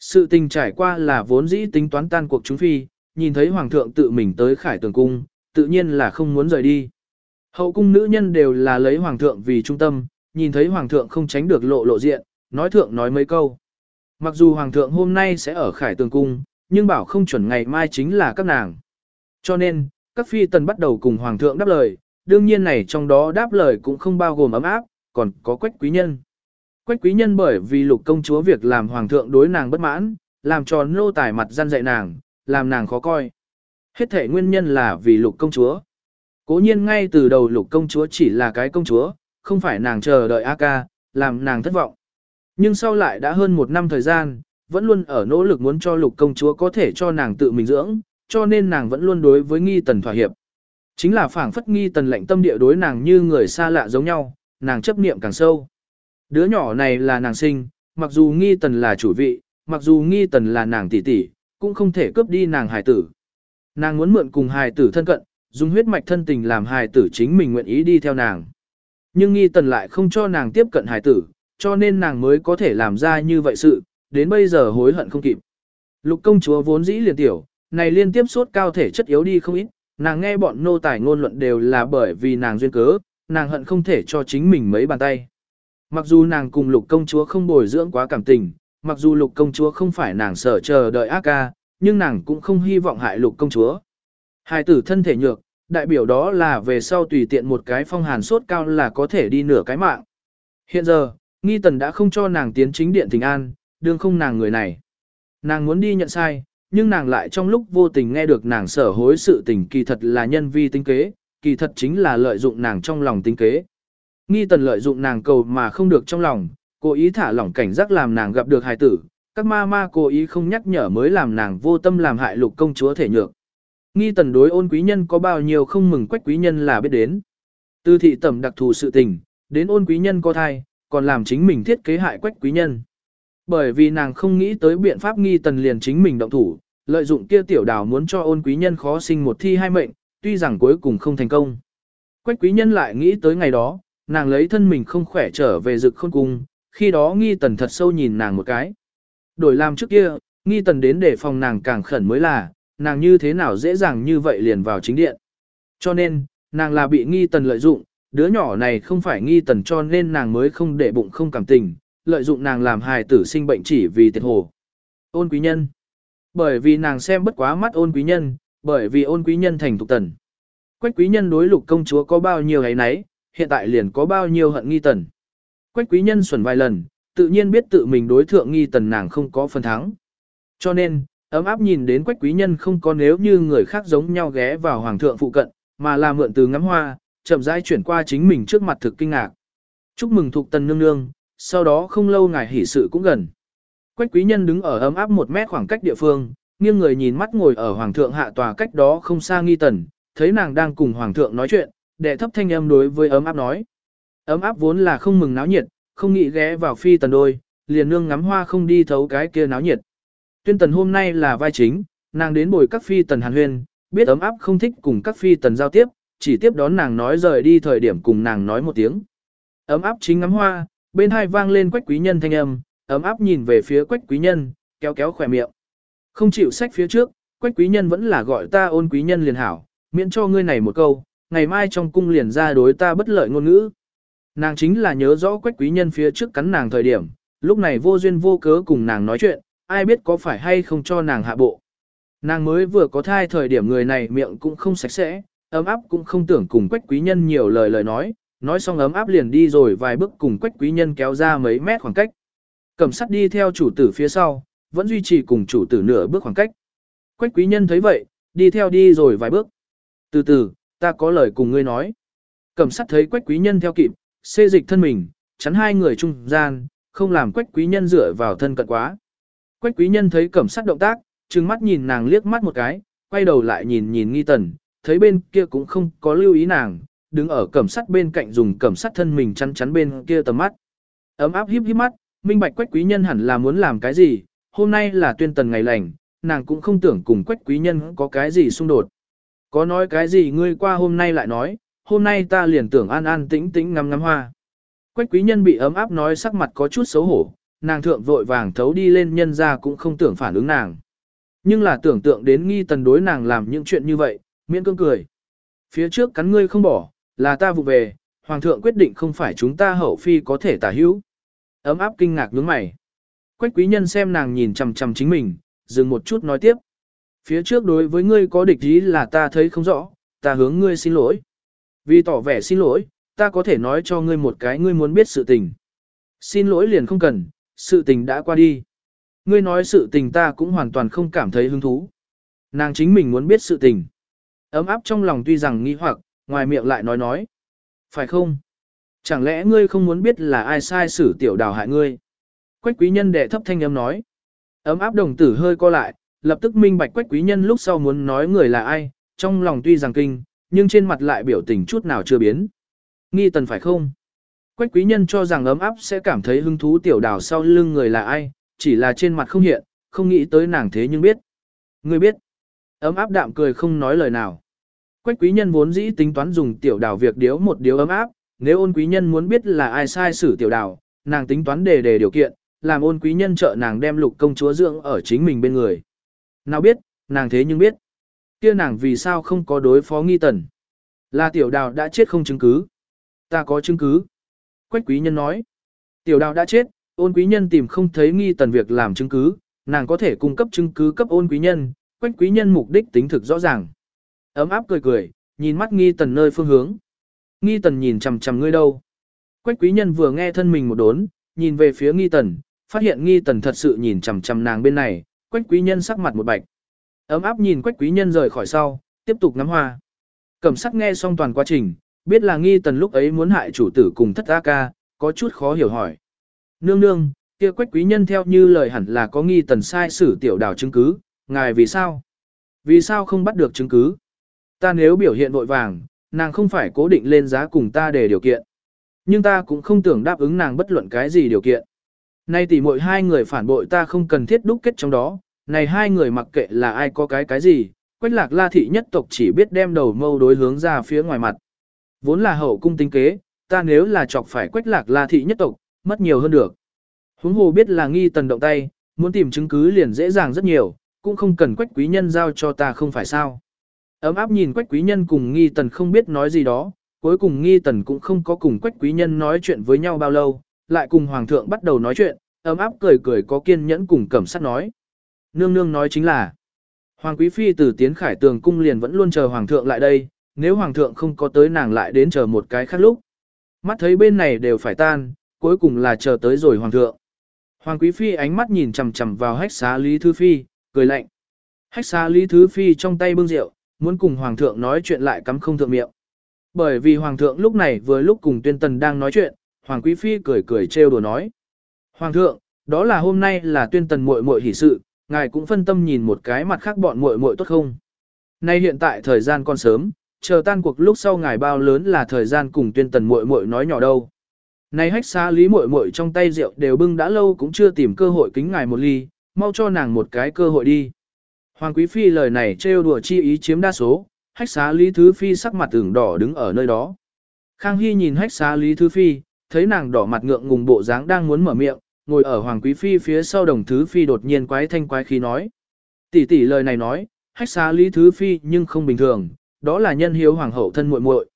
Sự tình trải qua là vốn dĩ tính toán tan cuộc chúng Phi, nhìn thấy Hoàng thượng tự mình tới khải tường cung, tự nhiên là không muốn rời đi. Hậu cung nữ nhân đều là lấy Hoàng thượng vì trung tâm, nhìn thấy Hoàng thượng không tránh được lộ lộ diện, nói thượng nói mấy câu. Mặc dù Hoàng thượng hôm nay sẽ ở khải tường cung, nhưng bảo không chuẩn ngày mai chính là các nàng. Cho nên, các phi tần bắt đầu cùng Hoàng thượng đáp lời, đương nhiên này trong đó đáp lời cũng không bao gồm ấm áp, còn có quách quý nhân. Quách quý nhân bởi vì lục công chúa việc làm hoàng thượng đối nàng bất mãn, làm cho nô tài mặt gian dạy nàng, làm nàng khó coi. Hết thể nguyên nhân là vì lục công chúa. Cố nhiên ngay từ đầu lục công chúa chỉ là cái công chúa, không phải nàng chờ đợi A ca, làm nàng thất vọng. Nhưng sau lại đã hơn một năm thời gian, vẫn luôn ở nỗ lực muốn cho lục công chúa có thể cho nàng tự mình dưỡng, cho nên nàng vẫn luôn đối với nghi tần thỏa hiệp. Chính là phảng phất nghi tần lạnh tâm địa đối nàng như người xa lạ giống nhau, nàng chấp niệm càng sâu. Đứa nhỏ này là nàng sinh, mặc dù nghi tần là chủ vị, mặc dù nghi tần là nàng tỷ tỷ, cũng không thể cướp đi nàng hài tử. Nàng muốn mượn cùng hài tử thân cận, dùng huyết mạch thân tình làm hài tử chính mình nguyện ý đi theo nàng. Nhưng nghi tần lại không cho nàng tiếp cận hài tử, cho nên nàng mới có thể làm ra như vậy sự, đến bây giờ hối hận không kịp. Lục công chúa vốn dĩ liền tiểu, này liên tiếp suốt cao thể chất yếu đi không ít, nàng nghe bọn nô tài ngôn luận đều là bởi vì nàng duyên cớ, nàng hận không thể cho chính mình mấy bàn tay. Mặc dù nàng cùng lục công chúa không bồi dưỡng quá cảm tình, mặc dù lục công chúa không phải nàng sở chờ đợi ác ca, nhưng nàng cũng không hy vọng hại lục công chúa. Hai tử thân thể nhược, đại biểu đó là về sau tùy tiện một cái phong hàn sốt cao là có thể đi nửa cái mạng. Hiện giờ, nghi tần đã không cho nàng tiến chính điện tình an, đương không nàng người này. Nàng muốn đi nhận sai, nhưng nàng lại trong lúc vô tình nghe được nàng sở hối sự tình kỳ thật là nhân vi tính kế, kỳ thật chính là lợi dụng nàng trong lòng tính kế. Nghi tần lợi dụng nàng cầu mà không được trong lòng, cố ý thả lỏng cảnh giác làm nàng gặp được hài tử, các ma ma cố ý không nhắc nhở mới làm nàng vô tâm làm hại lục công chúa thể nhược. Nghi tần đối ôn quý nhân có bao nhiêu không mừng quách quý nhân là biết đến. Từ thị tẩm đặc thù sự tình, đến ôn quý nhân có thai, còn làm chính mình thiết kế hại quách quý nhân. Bởi vì nàng không nghĩ tới biện pháp nghi tần liền chính mình động thủ, lợi dụng kia tiểu đào muốn cho ôn quý nhân khó sinh một thi hai mệnh, tuy rằng cuối cùng không thành công. Quách quý nhân lại nghĩ tới ngày đó, nàng lấy thân mình không khỏe trở về rực khôn cung, khi đó nghi tần thật sâu nhìn nàng một cái. Đổi làm trước kia, nghi tần đến để phòng nàng càng khẩn mới là, nàng như thế nào dễ dàng như vậy liền vào chính điện. Cho nên, nàng là bị nghi tần lợi dụng, đứa nhỏ này không phải nghi tần cho nên nàng mới không để bụng không cảm tình, lợi dụng nàng làm hài tử sinh bệnh chỉ vì tiệt hồ. Ôn quý nhân. Bởi vì nàng xem bất quá mắt ôn quý nhân, bởi vì ôn quý nhân thành thục tần. Quách quý nhân đối lục công chúa có bao nhiêu ấy nấy, hiện tại liền có bao nhiêu hận nghi tần. Quách quý nhân xuẩn vài lần, tự nhiên biết tự mình đối thượng nghi tần nàng không có phần thắng. Cho nên, ấm áp nhìn đến quách quý nhân không có nếu như người khác giống nhau ghé vào hoàng thượng phụ cận, mà là mượn từ ngắm hoa, chậm rãi chuyển qua chính mình trước mặt thực kinh ngạc. Chúc mừng thuộc tần nương nương, sau đó không lâu ngài hỷ sự cũng gần. Quách quý nhân đứng ở ấm áp một mét khoảng cách địa phương, nghiêng người nhìn mắt ngồi ở hoàng thượng hạ tòa cách đó không xa nghi tần, thấy nàng đang cùng hoàng thượng nói chuyện, đệ thấp thanh âm đối với ấm áp nói. Ấm áp vốn là không mừng náo nhiệt, không nghĩ ghé vào phi tần đôi, liền nương ngắm hoa không đi thấu cái kia náo nhiệt. Tuyên tần hôm nay là vai chính, nàng đến bồi các phi tần hàn huyên, biết ấm áp không thích cùng các phi tần giao tiếp, chỉ tiếp đón nàng nói rời đi thời điểm cùng nàng nói một tiếng. Ấm áp chính ngắm hoa, bên hai vang lên quách quý nhân thanh âm, ấm áp nhìn về phía quách quý nhân, kéo kéo khỏe miệng. Không chịu sách phía trước, quách quý nhân vẫn là gọi ta ôn quý nhân liền hảo, miễn cho ngươi này một câu, ngày mai trong cung liền ra đối ta bất lợi ngôn ngữ. Nàng chính là nhớ rõ quách quý nhân phía trước cắn nàng thời điểm, lúc này vô duyên vô cớ cùng nàng nói chuyện, ai biết có phải hay không cho nàng hạ bộ. Nàng mới vừa có thai thời điểm người này miệng cũng không sạch sẽ, ấm áp cũng không tưởng cùng quách quý nhân nhiều lời lời nói, nói xong ấm áp liền đi rồi vài bước cùng quách quý nhân kéo ra mấy mét khoảng cách. Cẩm sắt đi theo chủ tử phía sau, vẫn duy trì cùng chủ tử nửa bước khoảng cách. Quách quý nhân thấy vậy, đi theo đi rồi vài bước. Từ từ, ta có lời cùng ngươi nói. Cẩm sắt thấy quách quý nhân theo kịp, xê dịch thân mình, chắn hai người trung gian, không làm quách quý nhân dựa vào thân cận quá. Quách quý nhân thấy cẩm sắt động tác, trừng mắt nhìn nàng liếc mắt một cái, quay đầu lại nhìn nhìn nghi tần, thấy bên kia cũng không có lưu ý nàng, đứng ở cẩm sắt bên cạnh dùng cẩm sắt thân mình chắn chắn bên kia tầm mắt. Ấm áp híp híp mắt, minh bạch quách quý nhân hẳn là muốn làm cái gì, hôm nay là tuyên tần ngày lành, nàng cũng không tưởng cùng quách quý nhân có cái gì xung đột. Có nói cái gì ngươi qua hôm nay lại nói, hôm nay ta liền tưởng an an tĩnh tĩnh ngắm ngắm hoa. Quách quý nhân bị ấm áp nói sắc mặt có chút xấu hổ, nàng thượng vội vàng thấu đi lên nhân ra cũng không tưởng phản ứng nàng. Nhưng là tưởng tượng đến nghi tần đối nàng làm những chuyện như vậy, miễn cương cười. Phía trước cắn ngươi không bỏ, là ta vụ về, hoàng thượng quyết định không phải chúng ta hậu phi có thể tả hữu. Ấm áp kinh ngạc nhướng mày. Quách quý nhân xem nàng nhìn chằm chằm chính mình, dừng một chút nói tiếp. Phía trước đối với ngươi có địch ý là ta thấy không rõ, ta hướng ngươi xin lỗi. Vì tỏ vẻ xin lỗi, ta có thể nói cho ngươi một cái ngươi muốn biết sự tình. Xin lỗi liền không cần, sự tình đã qua đi. Ngươi nói sự tình ta cũng hoàn toàn không cảm thấy hứng thú. Nàng chính mình muốn biết sự tình. Ấm áp trong lòng tuy rằng nghi hoặc, ngoài miệng lại nói nói. Phải không? Chẳng lẽ ngươi không muốn biết là ai sai xử tiểu đào hại ngươi? Quách quý nhân đệ thấp thanh âm nói. Ấm áp đồng tử hơi co lại, lập tức minh bạch quách quý nhân lúc sau muốn nói người là ai, trong lòng tuy rằng kinh, nhưng trên mặt lại biểu tình chút nào chưa biến. Nghi tần phải không? Quách quý nhân cho rằng ấm áp sẽ cảm thấy hứng thú tiểu đào sau lưng người là ai, chỉ là trên mặt không hiện, không nghĩ tới nàng thế nhưng biết. Ngươi biết. Ấm áp đạm cười không nói lời nào. Quách quý nhân vốn dĩ tính toán dùng tiểu đào việc điếu một điếu ấm áp, nếu ôn quý nhân muốn biết là ai sai xử tiểu đào, nàng tính toán đề đề điều kiện, làm ôn quý nhân trợ nàng đem lục công chúa dưỡng ở chính mình bên người. Nào biết, nàng thế nhưng biết. kia nàng vì sao không có đối phó nghi tần. Là tiểu đào đã chết không chứng cứ. Ta có chứng cứ. Quách quý nhân nói. Tiểu đào đã chết, ôn quý nhân tìm không thấy nghi tần việc làm chứng cứ, nàng có thể cung cấp chứng cứ cấp ôn quý nhân, quách quý nhân mục đích tính thực rõ ràng. Ấm áp cười cười, nhìn mắt nghi tần nơi phương hướng. Nghi tần nhìn chằm chằm ngươi đâu. Quách quý nhân vừa nghe thân mình một đốn, nhìn về phía nghi tần, phát hiện nghi tần thật sự nhìn chằm chằm nàng bên này, quách quý nhân sắc mặt một bạch. Ấm áp nhìn quách quý nhân rời khỏi sau, tiếp tục ngắm hoa. Cẩm sắc nghe xong toàn quá trình, biết là nghi tần lúc ấy muốn hại chủ tử cùng thất A ca, có chút khó hiểu hỏi. Nương nương, kia quách quý nhân theo như lời hẳn là có nghi tần sai xử tiểu đào chứng cứ, ngài vì sao? Vì sao không bắt được chứng cứ? Ta nếu biểu hiện vội vàng, nàng không phải cố định lên giá cùng ta để điều kiện. Nhưng ta cũng không tưởng đáp ứng nàng bất luận cái gì điều kiện. Nay tỷ mỗi hai người phản bội ta không cần thiết đúc kết trong đó, này hai người mặc kệ là ai có cái cái gì, quách lạc la thị nhất tộc chỉ biết đem đầu mâu đối hướng ra phía ngoài mặt. Vốn là hậu cung tinh kế, ta nếu là chọc phải quách lạc la thị nhất tộc, mất nhiều hơn được. Huống hồ biết là nghi tần động tay, muốn tìm chứng cứ liền dễ dàng rất nhiều, cũng không cần quách quý nhân giao cho ta không phải sao. Ấm áp nhìn quách quý nhân cùng nghi tần không biết nói gì đó, cuối cùng nghi tần cũng không có cùng quách quý nhân nói chuyện với nhau bao lâu, lại cùng hoàng thượng bắt đầu nói chuyện, ấm áp cười cười có kiên nhẫn cùng cẩm sát nói. Nương nương nói chính là, hoàng quý phi từ tiến khải tường cung liền vẫn luôn chờ hoàng thượng lại đây, nếu hoàng thượng không có tới nàng lại đến chờ một cái khác lúc. Mắt thấy bên này đều phải tan, cuối cùng là chờ tới rồi hoàng thượng. Hoàng quý phi ánh mắt nhìn chằm chằm vào hách xá Lý Thứ Phi, cười lạnh. Hách xá Lý Thứ Phi trong tay bưng rượu, muốn cùng hoàng thượng nói chuyện lại cắm không thượng miệng. Bởi vì hoàng thượng lúc này vừa lúc cùng tuyên tần đang nói chuyện, hoàng quý phi cười cười trêu đùa nói. Hoàng thượng, đó là hôm nay là tuyên tần muội muội hỷ sự, ngài cũng phân tâm nhìn một cái mặt khác bọn muội muội tốt không? Nay hiện tại thời gian còn sớm, chờ tan cuộc lúc sau ngài bao lớn là thời gian cùng tuyên tần muội muội nói nhỏ đâu. nay hách xa lý muội muội trong tay rượu đều bưng đã lâu cũng chưa tìm cơ hội kính ngài một ly, mau cho nàng một cái cơ hội đi. Hoàng quý phi lời này trêu đùa chi ý chiếm đa số, hách xá lý thứ phi sắc mặt ửng đỏ đứng ở nơi đó. Khang Hy nhìn hách xá lý thứ phi, thấy nàng đỏ mặt ngượng ngùng bộ dáng đang muốn mở miệng, ngồi ở hoàng quý phi phía sau đồng thứ phi đột nhiên quái thanh quái khí nói. Tỷ tỷ lời này nói, hách xá lý thứ phi nhưng không bình thường, đó là nhân hiếu hoàng hậu thân muội muội.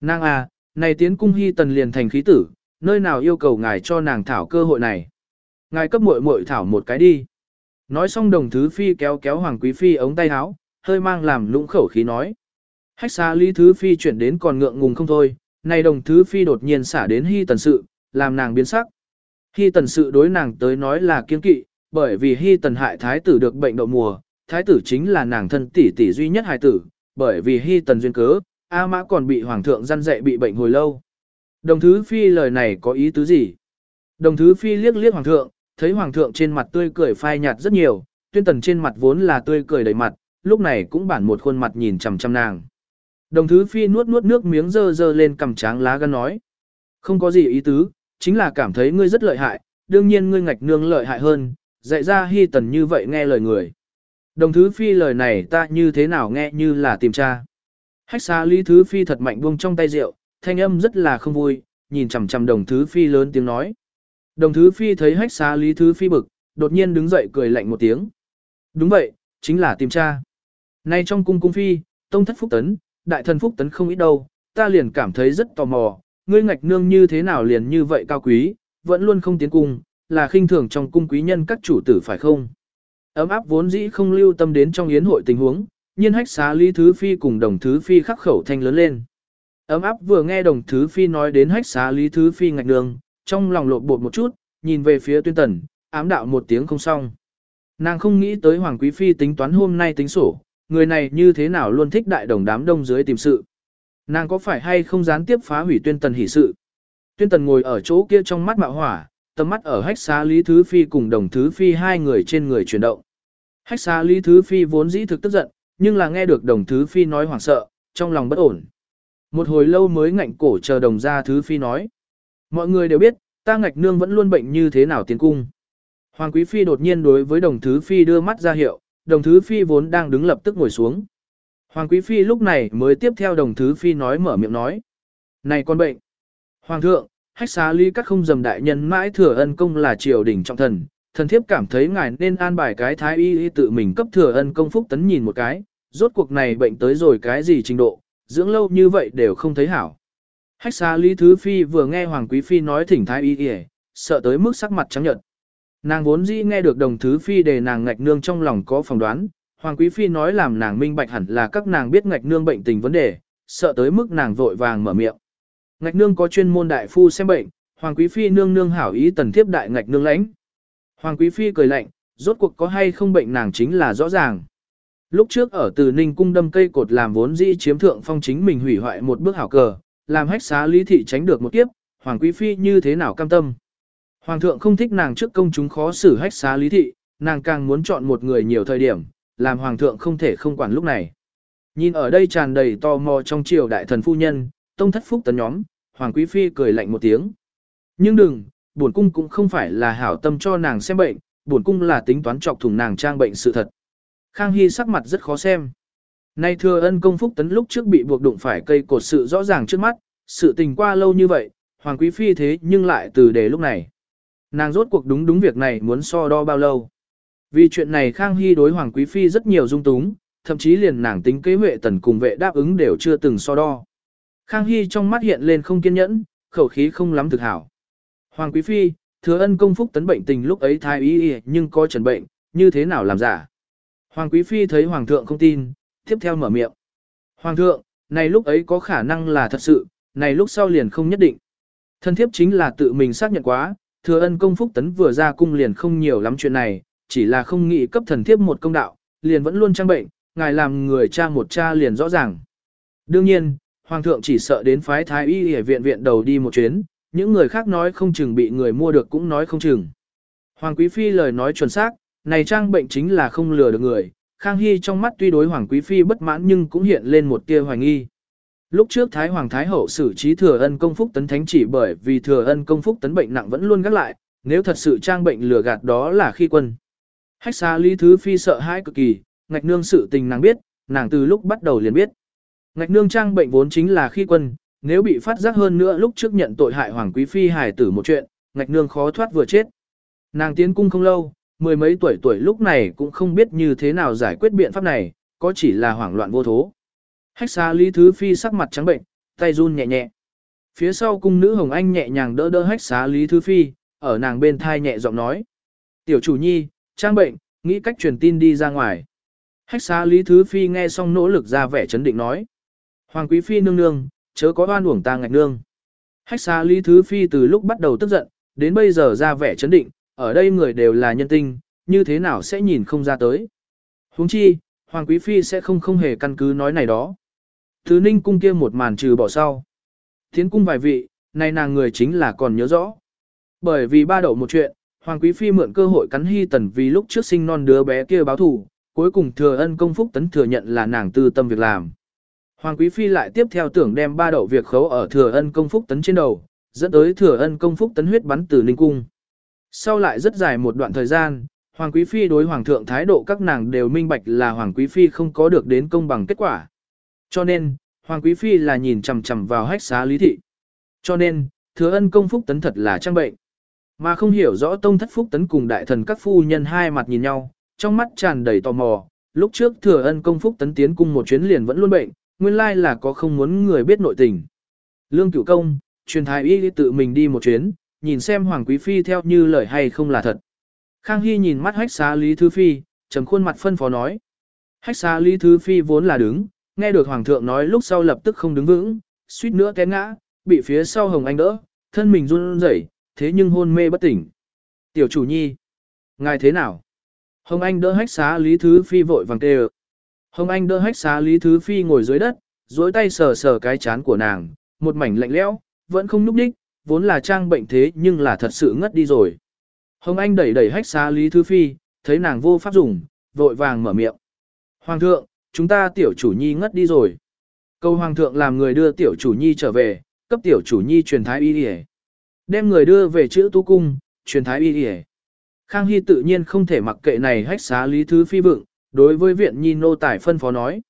Nàng à, này tiến cung hy tần liền thành khí tử, nơi nào yêu cầu ngài cho nàng thảo cơ hội này. Ngài cấp muội muội thảo một cái đi. Nói xong đồng thứ phi kéo kéo hoàng quý phi ống tay áo, hơi mang làm lũng khẩu khí nói. Hách xa lý thứ phi chuyển đến còn ngượng ngùng không thôi, này đồng thứ phi đột nhiên xả đến hy tần sự, làm nàng biến sắc. Hy tần sự đối nàng tới nói là kiên kỵ, bởi vì hy tần hại thái tử được bệnh đậu mùa, thái tử chính là nàng thân tỷ tỷ duy nhất hài tử, bởi vì hy tần duyên cớ, A mã còn bị hoàng thượng gian dạy bị bệnh hồi lâu. Đồng thứ phi lời này có ý tứ gì? Đồng thứ phi liếc liếc hoàng thượng, thấy hoàng thượng trên mặt tươi cười phai nhạt rất nhiều, tuyên tần trên mặt vốn là tươi cười đầy mặt, lúc này cũng bản một khuôn mặt nhìn chằm chằm nàng. Đồng thứ phi nuốt nuốt nước miếng dơ dơ lên cầm tráng lá gan nói. Không có gì ý tứ, chính là cảm thấy ngươi rất lợi hại, đương nhiên ngươi ngạch nương lợi hại hơn, dạy ra hy tần như vậy nghe lời người. Đồng thứ phi lời này ta như thế nào nghe như là tìm tra. Hách xa lý thứ phi thật mạnh buông trong tay rượu, thanh âm rất là không vui, nhìn chằm chằm đồng thứ phi lớn tiếng nói. Đồng thứ phi thấy hách xá lý thứ phi bực, đột nhiên đứng dậy cười lạnh một tiếng. Đúng vậy, chính là tìm cha. Nay trong cung cung phi, tông thất phúc tấn, đại thần phúc tấn không ít đâu, ta liền cảm thấy rất tò mò, ngươi ngạch nương như thế nào liền như vậy cao quý, vẫn luôn không tiến cung, là khinh thường trong cung quý nhân các chủ tử phải không? Ấm áp vốn dĩ không lưu tâm đến trong yến hội tình huống, nhiên hách xá lý thứ phi cùng đồng thứ phi khắc khẩu thanh lớn lên. Ấm áp vừa nghe đồng thứ phi nói đến hách xá lý thứ phi ngạch nương, trong lòng lột bột một chút, nhìn về phía tuyên tần, ám đạo một tiếng không xong. Nàng không nghĩ tới Hoàng Quý Phi tính toán hôm nay tính sổ, người này như thế nào luôn thích đại đồng đám đông dưới tìm sự. Nàng có phải hay không gián tiếp phá hủy tuyên tần hỷ sự. Tuyên tần ngồi ở chỗ kia trong mắt mạo hỏa, tầm mắt ở hách xá Lý Thứ Phi cùng đồng Thứ Phi hai người trên người chuyển động. Hách xá Lý Thứ Phi vốn dĩ thực tức giận, nhưng là nghe được đồng Thứ Phi nói hoảng sợ, trong lòng bất ổn. Một hồi lâu mới ngạnh cổ chờ đồng gia Thứ Phi nói. Mọi người đều biết, ta ngạch nương vẫn luôn bệnh như thế nào tiến cung. Hoàng Quý Phi đột nhiên đối với đồng Thứ Phi đưa mắt ra hiệu, đồng Thứ Phi vốn đang đứng lập tức ngồi xuống. Hoàng Quý Phi lúc này mới tiếp theo đồng Thứ Phi nói mở miệng nói. Này con bệnh! Hoàng thượng, hách xá ly các không dầm đại nhân mãi thừa ân công là triều đình trọng thần, thần thiếp cảm thấy ngài nên an bài cái thái y y tự mình cấp thừa ân công phúc tấn nhìn một cái, rốt cuộc này bệnh tới rồi cái gì trình độ, dưỡng lâu như vậy đều không thấy hảo. Hách xa lý thứ phi vừa nghe Hoàng Quý Phi nói thỉnh thái y y, sợ tới mức sắc mặt trắng nhợt. Nàng vốn dĩ nghe được đồng thứ phi để nàng ngạch nương trong lòng có phỏng đoán, Hoàng Quý Phi nói làm nàng minh bạch hẳn là các nàng biết ngạch nương bệnh tình vấn đề, sợ tới mức nàng vội vàng mở miệng. Ngạch nương có chuyên môn đại phu xem bệnh, Hoàng Quý Phi nương nương hảo ý tần thiếp đại ngạch nương lãnh. Hoàng Quý Phi cười lạnh, rốt cuộc có hay không bệnh nàng chính là rõ ràng. Lúc trước ở từ Ninh cung đâm cây cột làm vốn dĩ chiếm thượng phong chính mình hủy hoại một bước hảo cờ, làm hách xá lý thị tránh được một kiếp, Hoàng Quý Phi như thế nào cam tâm. Hoàng thượng không thích nàng trước công chúng khó xử hách xá lý thị, nàng càng muốn chọn một người nhiều thời điểm, làm Hoàng thượng không thể không quản lúc này. Nhìn ở đây tràn đầy tò mò trong triều đại thần phu nhân, tông thất phúc tấn nhóm, Hoàng Quý Phi cười lạnh một tiếng. Nhưng đừng, bổn cung cũng không phải là hảo tâm cho nàng xem bệnh, bổn cung là tính toán chọc thủng nàng trang bệnh sự thật. Khang Hy sắc mặt rất khó xem. Nay thừa ân công phúc tấn lúc trước bị buộc đụng phải cây cột sự rõ ràng trước mắt, sự tình qua lâu như vậy, Hoàng Quý Phi thế nhưng lại từ đề lúc này. Nàng rốt cuộc đúng đúng việc này muốn so đo bao lâu. Vì chuyện này Khang Hy đối Hoàng Quý Phi rất nhiều dung túng, thậm chí liền nàng tính kế huệ tần cùng vệ đáp ứng đều chưa từng so đo. Khang Hy trong mắt hiện lên không kiên nhẫn, khẩu khí không lắm thực hảo. Hoàng Quý Phi, thừa ân công phúc tấn bệnh tình lúc ấy thái y nhưng có trần bệnh, như thế nào làm giả. Hoàng Quý Phi thấy Hoàng thượng không tin, tiếp theo mở miệng. Hoàng thượng, này lúc ấy có khả năng là thật sự, này lúc sau liền không nhất định. Thân thiếp chính là tự mình xác nhận quá, thừa ân công phúc tấn vừa ra cung liền không nhiều lắm chuyện này, chỉ là không nghĩ cấp thần thiếp một công đạo, liền vẫn luôn trang bệnh, ngài làm người cha một cha liền rõ ràng. Đương nhiên, Hoàng thượng chỉ sợ đến phái thái y ở viện viện đầu đi một chuyến, những người khác nói không chừng bị người mua được cũng nói không chừng. Hoàng Quý Phi lời nói chuẩn xác, này trang bệnh chính là không lừa được người, Khang Hy trong mắt tuy đối Hoàng Quý Phi bất mãn nhưng cũng hiện lên một tia hoài nghi. Lúc trước Thái Hoàng Thái Hậu xử trí thừa ân công phúc tấn thánh chỉ bởi vì thừa ân công phúc tấn bệnh nặng vẫn luôn gác lại, nếu thật sự trang bệnh lừa gạt đó là khi quân. Hách xa Lý Thứ Phi sợ hãi cực kỳ, ngạch nương sự tình nàng biết, nàng từ lúc bắt đầu liền biết. Ngạch nương trang bệnh vốn chính là khi quân, nếu bị phát giác hơn nữa lúc trước nhận tội hại Hoàng Quý Phi hài tử một chuyện, ngạch nương khó thoát vừa chết. Nàng tiến cung không lâu, mười mấy tuổi tuổi lúc này cũng không biết như thế nào giải quyết biện pháp này, có chỉ là hoảng loạn vô thố. Hách xa Lý Thứ Phi sắc mặt trắng bệnh, tay run nhẹ nhẹ. Phía sau cung nữ Hồng Anh nhẹ nhàng đỡ đỡ hách xá Lý Thứ Phi, ở nàng bên thai nhẹ giọng nói. Tiểu chủ nhi, trang bệnh, nghĩ cách truyền tin đi ra ngoài. Hách xá Lý Thứ Phi nghe xong nỗ lực ra vẻ chấn định nói. Hoàng Quý Phi nương nương, chớ có oan uổng ta ngạch nương. Hách xá Lý Thứ Phi từ lúc bắt đầu tức giận, đến bây giờ ra vẻ chấn định, ở đây người đều là nhân tinh, như thế nào sẽ nhìn không ra tới. Huống chi, Hoàng Quý Phi sẽ không không hề căn cứ nói này đó. Thứ ninh cung kia một màn trừ bỏ sau. Thiến cung vài vị, này nàng người chính là còn nhớ rõ. Bởi vì ba đậu một chuyện, Hoàng Quý Phi mượn cơ hội cắn Hy Tần vì lúc trước sinh non đứa bé kia báo thù, cuối cùng thừa ân công phúc tấn thừa nhận là nàng tư tâm việc làm. Hoàng Quý Phi lại tiếp theo tưởng đem ba đậu việc khấu ở thừa ân công phúc tấn trên đầu, dẫn tới thừa ân công phúc tấn huyết bắn từ Ninh cung. Sau lại rất dài một đoạn thời gian, Hoàng Quý Phi đối Hoàng thượng thái độ các nàng đều minh bạch là Hoàng Quý Phi không có được đến công bằng kết quả. Cho nên, Hoàng Quý Phi là nhìn chằm chằm vào hách xá lý thị. Cho nên, thừa ân công phúc tấn thật là trang bệnh. Mà không hiểu rõ tông thất phúc tấn cùng đại thần các phu nhân hai mặt nhìn nhau, trong mắt tràn đầy tò mò. Lúc trước thừa ân công phúc tấn tiến cung một chuyến liền vẫn luôn bệnh, nguyên lai là có không muốn người biết nội tình. Lương cửu công, truyền thái y tự mình đi một chuyến, nhìn xem Hoàng Quý Phi theo như lời hay không là thật. Khang Hy nhìn mắt hách xá Lý Thứ Phi, trầm khuôn mặt phân phó nói. Hách xá Lý Thứ Phi vốn là đứng, nghe được Hoàng thượng nói lúc sau lập tức không đứng vững, suýt nữa té ngã, bị phía sau Hồng Anh đỡ, thân mình run rẩy, thế nhưng hôn mê bất tỉnh. Tiểu chủ nhi, ngài thế nào? Hồng Anh đỡ hách xá Lý Thứ Phi vội vàng kêu. Hồng Anh đỡ hách xá Lý Thứ Phi ngồi dưới đất, duỗi tay sờ sờ cái chán của nàng, một mảnh lạnh lẽo, vẫn không núp đích, vốn là trang bệnh thế nhưng là thật sự ngất đi rồi. Hồng Anh đẩy đẩy hách xá Lý Thứ Phi, thấy nàng vô pháp dùng, vội vàng mở miệng. Hoàng thượng, chúng ta tiểu chủ nhi ngất đi rồi. Câu hoàng thượng làm người đưa tiểu chủ nhi trở về, cấp tiểu chủ nhi truyền thái y đi Đem người đưa về chữ tu cung, truyền thái y đi Khang Hy tự nhiên không thể mặc kệ này hách xá Lý Thứ Phi bựng, đối với viện nhi nô tài phân phó nói.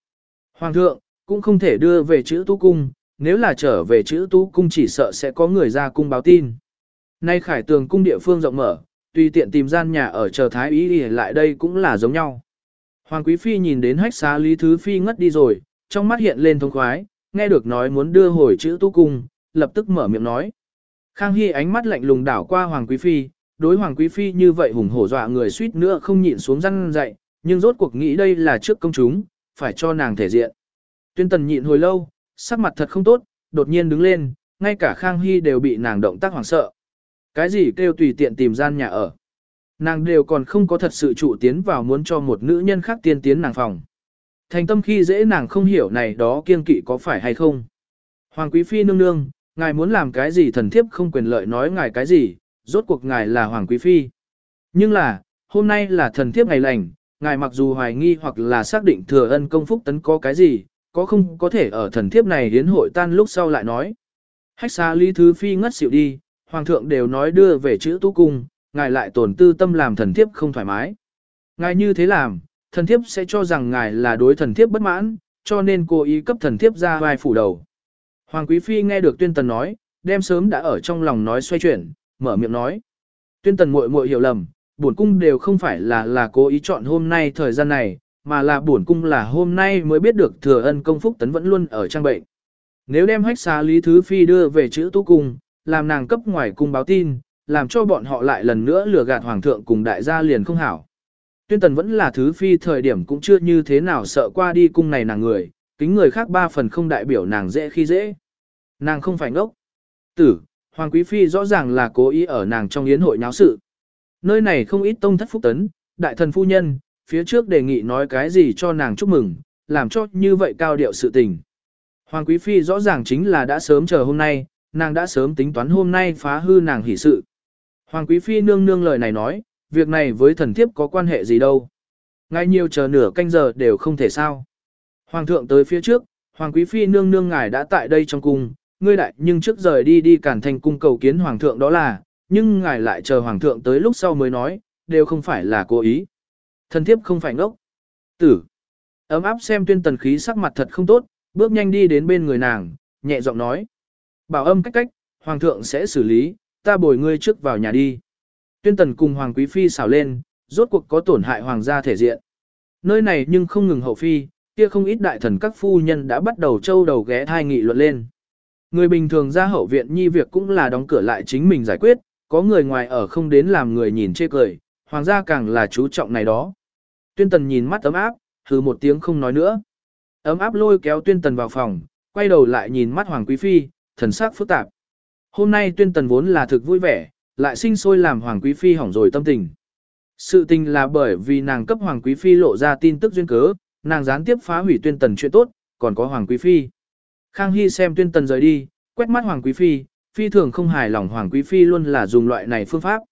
Hoàng thượng, cũng không thể đưa về chữ tu cung, nếu là trở về chữ tu cung chỉ sợ sẽ có người ra cung báo tin. Nay khải tường cung địa phương rộng mở, tùy tiện tìm gian nhà ở chờ thái ý đi lại đây cũng là giống nhau. Hoàng Quý Phi nhìn đến hách xá Lý Thứ Phi ngất đi rồi, trong mắt hiện lên thông khoái, nghe được nói muốn đưa hồi chữ tu cung, lập tức mở miệng nói. Khang Hy ánh mắt lạnh lùng đảo qua Hoàng Quý Phi, đối Hoàng Quý Phi như vậy hùng hổ dọa người suýt nữa không nhịn xuống răng dậy, nhưng rốt cuộc nghĩ đây là trước công chúng, phải cho nàng thể diện. Tuyên tần nhịn hồi lâu, sắc mặt thật không tốt, đột nhiên đứng lên, ngay cả Khang Hy đều bị nàng động tác hoảng sợ. Cái gì kêu tùy tiện tìm gian nhà ở. Nàng đều còn không có thật sự trụ tiến vào muốn cho một nữ nhân khác tiên tiến nàng phòng. Thành tâm khi dễ nàng không hiểu này đó kiên kỵ có phải hay không. Hoàng Quý Phi nương nương, ngài muốn làm cái gì thần thiếp không quyền lợi nói ngài cái gì, rốt cuộc ngài là Hoàng Quý Phi. Nhưng là, hôm nay là thần thiếp ngày lành, ngài mặc dù hoài nghi hoặc là xác định thừa ân công phúc tấn có cái gì, có không có thể ở thần thiếp này hiến hội tan lúc sau lại nói. Hách xa Lý Thứ Phi ngất xỉu đi, Hoàng thượng đều nói đưa về chữ tú cung, ngài lại tổn tư tâm làm thần thiếp không thoải mái. Ngài như thế làm, thần thiếp sẽ cho rằng ngài là đối thần thiếp bất mãn, cho nên cố ý cấp thần thiếp ra vai phủ đầu. Hoàng Quý Phi nghe được tuyên tần nói, đem sớm đã ở trong lòng nói xoay chuyển, mở miệng nói. Tuyên tần muội muội hiểu lầm, bổn cung đều không phải là là cố ý chọn hôm nay thời gian này, mà là bổn cung là hôm nay mới biết được thừa ân công phúc tấn vẫn luôn ở trang bệnh. Nếu đem hách xá Lý Thứ Phi đưa về chữ tú cung, làm nàng cấp ngoài cung báo tin, làm cho bọn họ lại lần nữa lừa gạt hoàng thượng cùng đại gia liền không hảo. Tuyên tần vẫn là thứ phi thời điểm cũng chưa như thế nào sợ qua đi cung này nàng người, kính người khác ba phần không đại biểu nàng dễ khi dễ. Nàng không phải ngốc. Tử, hoàng quý phi rõ ràng là cố ý ở nàng trong yến hội nháo sự. Nơi này không ít tông thất phúc tấn, đại thần phu nhân, phía trước đề nghị nói cái gì cho nàng chúc mừng, làm cho như vậy cao điệu sự tình. Hoàng quý phi rõ ràng chính là đã sớm chờ hôm nay, nàng đã sớm tính toán hôm nay phá hư nàng hỷ sự. Hoàng quý phi nương nương lời này nói, việc này với thần thiếp có quan hệ gì đâu. Ngay nhiều chờ nửa canh giờ đều không thể sao. Hoàng thượng tới phía trước, Hoàng quý phi nương nương ngài đã tại đây trong cung, ngươi đại nhưng trước rời đi đi cản thành cung cầu kiến Hoàng thượng đó là, nhưng ngài lại chờ Hoàng thượng tới lúc sau mới nói, đều không phải là cố ý. Thần thiếp không phải ngốc. Tử. Ấm áp xem tuyên tần khí sắc mặt thật không tốt, bước nhanh đi đến bên người nàng, nhẹ giọng nói. Bảo âm cách cách, hoàng thượng sẽ xử lý, ta bồi ngươi trước vào nhà đi. Tuyên tần cùng hoàng quý phi xảo lên, rốt cuộc có tổn hại hoàng gia thể diện. Nơi này nhưng không ngừng hậu phi, kia không ít đại thần các phu nhân đã bắt đầu trâu đầu ghé thai nghị luận lên. Người bình thường ra hậu viện nhi việc cũng là đóng cửa lại chính mình giải quyết, có người ngoài ở không đến làm người nhìn chê cười, hoàng gia càng là chú trọng này đó. Tuyên tần nhìn mắt ấm áp, hừ một tiếng không nói nữa. Ấm áp lôi kéo tuyên tần vào phòng, quay đầu lại nhìn mắt hoàng quý phi, thần sắc phức tạp. Hôm nay tuyên tần vốn là thực vui vẻ, lại sinh sôi làm Hoàng Quý Phi hỏng rồi tâm tình. Sự tình là bởi vì nàng cấp Hoàng Quý Phi lộ ra tin tức duyên cớ, nàng gián tiếp phá hủy tuyên tần chuyện tốt, còn có Hoàng Quý Phi. Khang Hy xem tuyên tần rời đi, quét mắt Hoàng Quý Phi, Phi thường không hài lòng Hoàng Quý Phi luôn là dùng loại này phương pháp.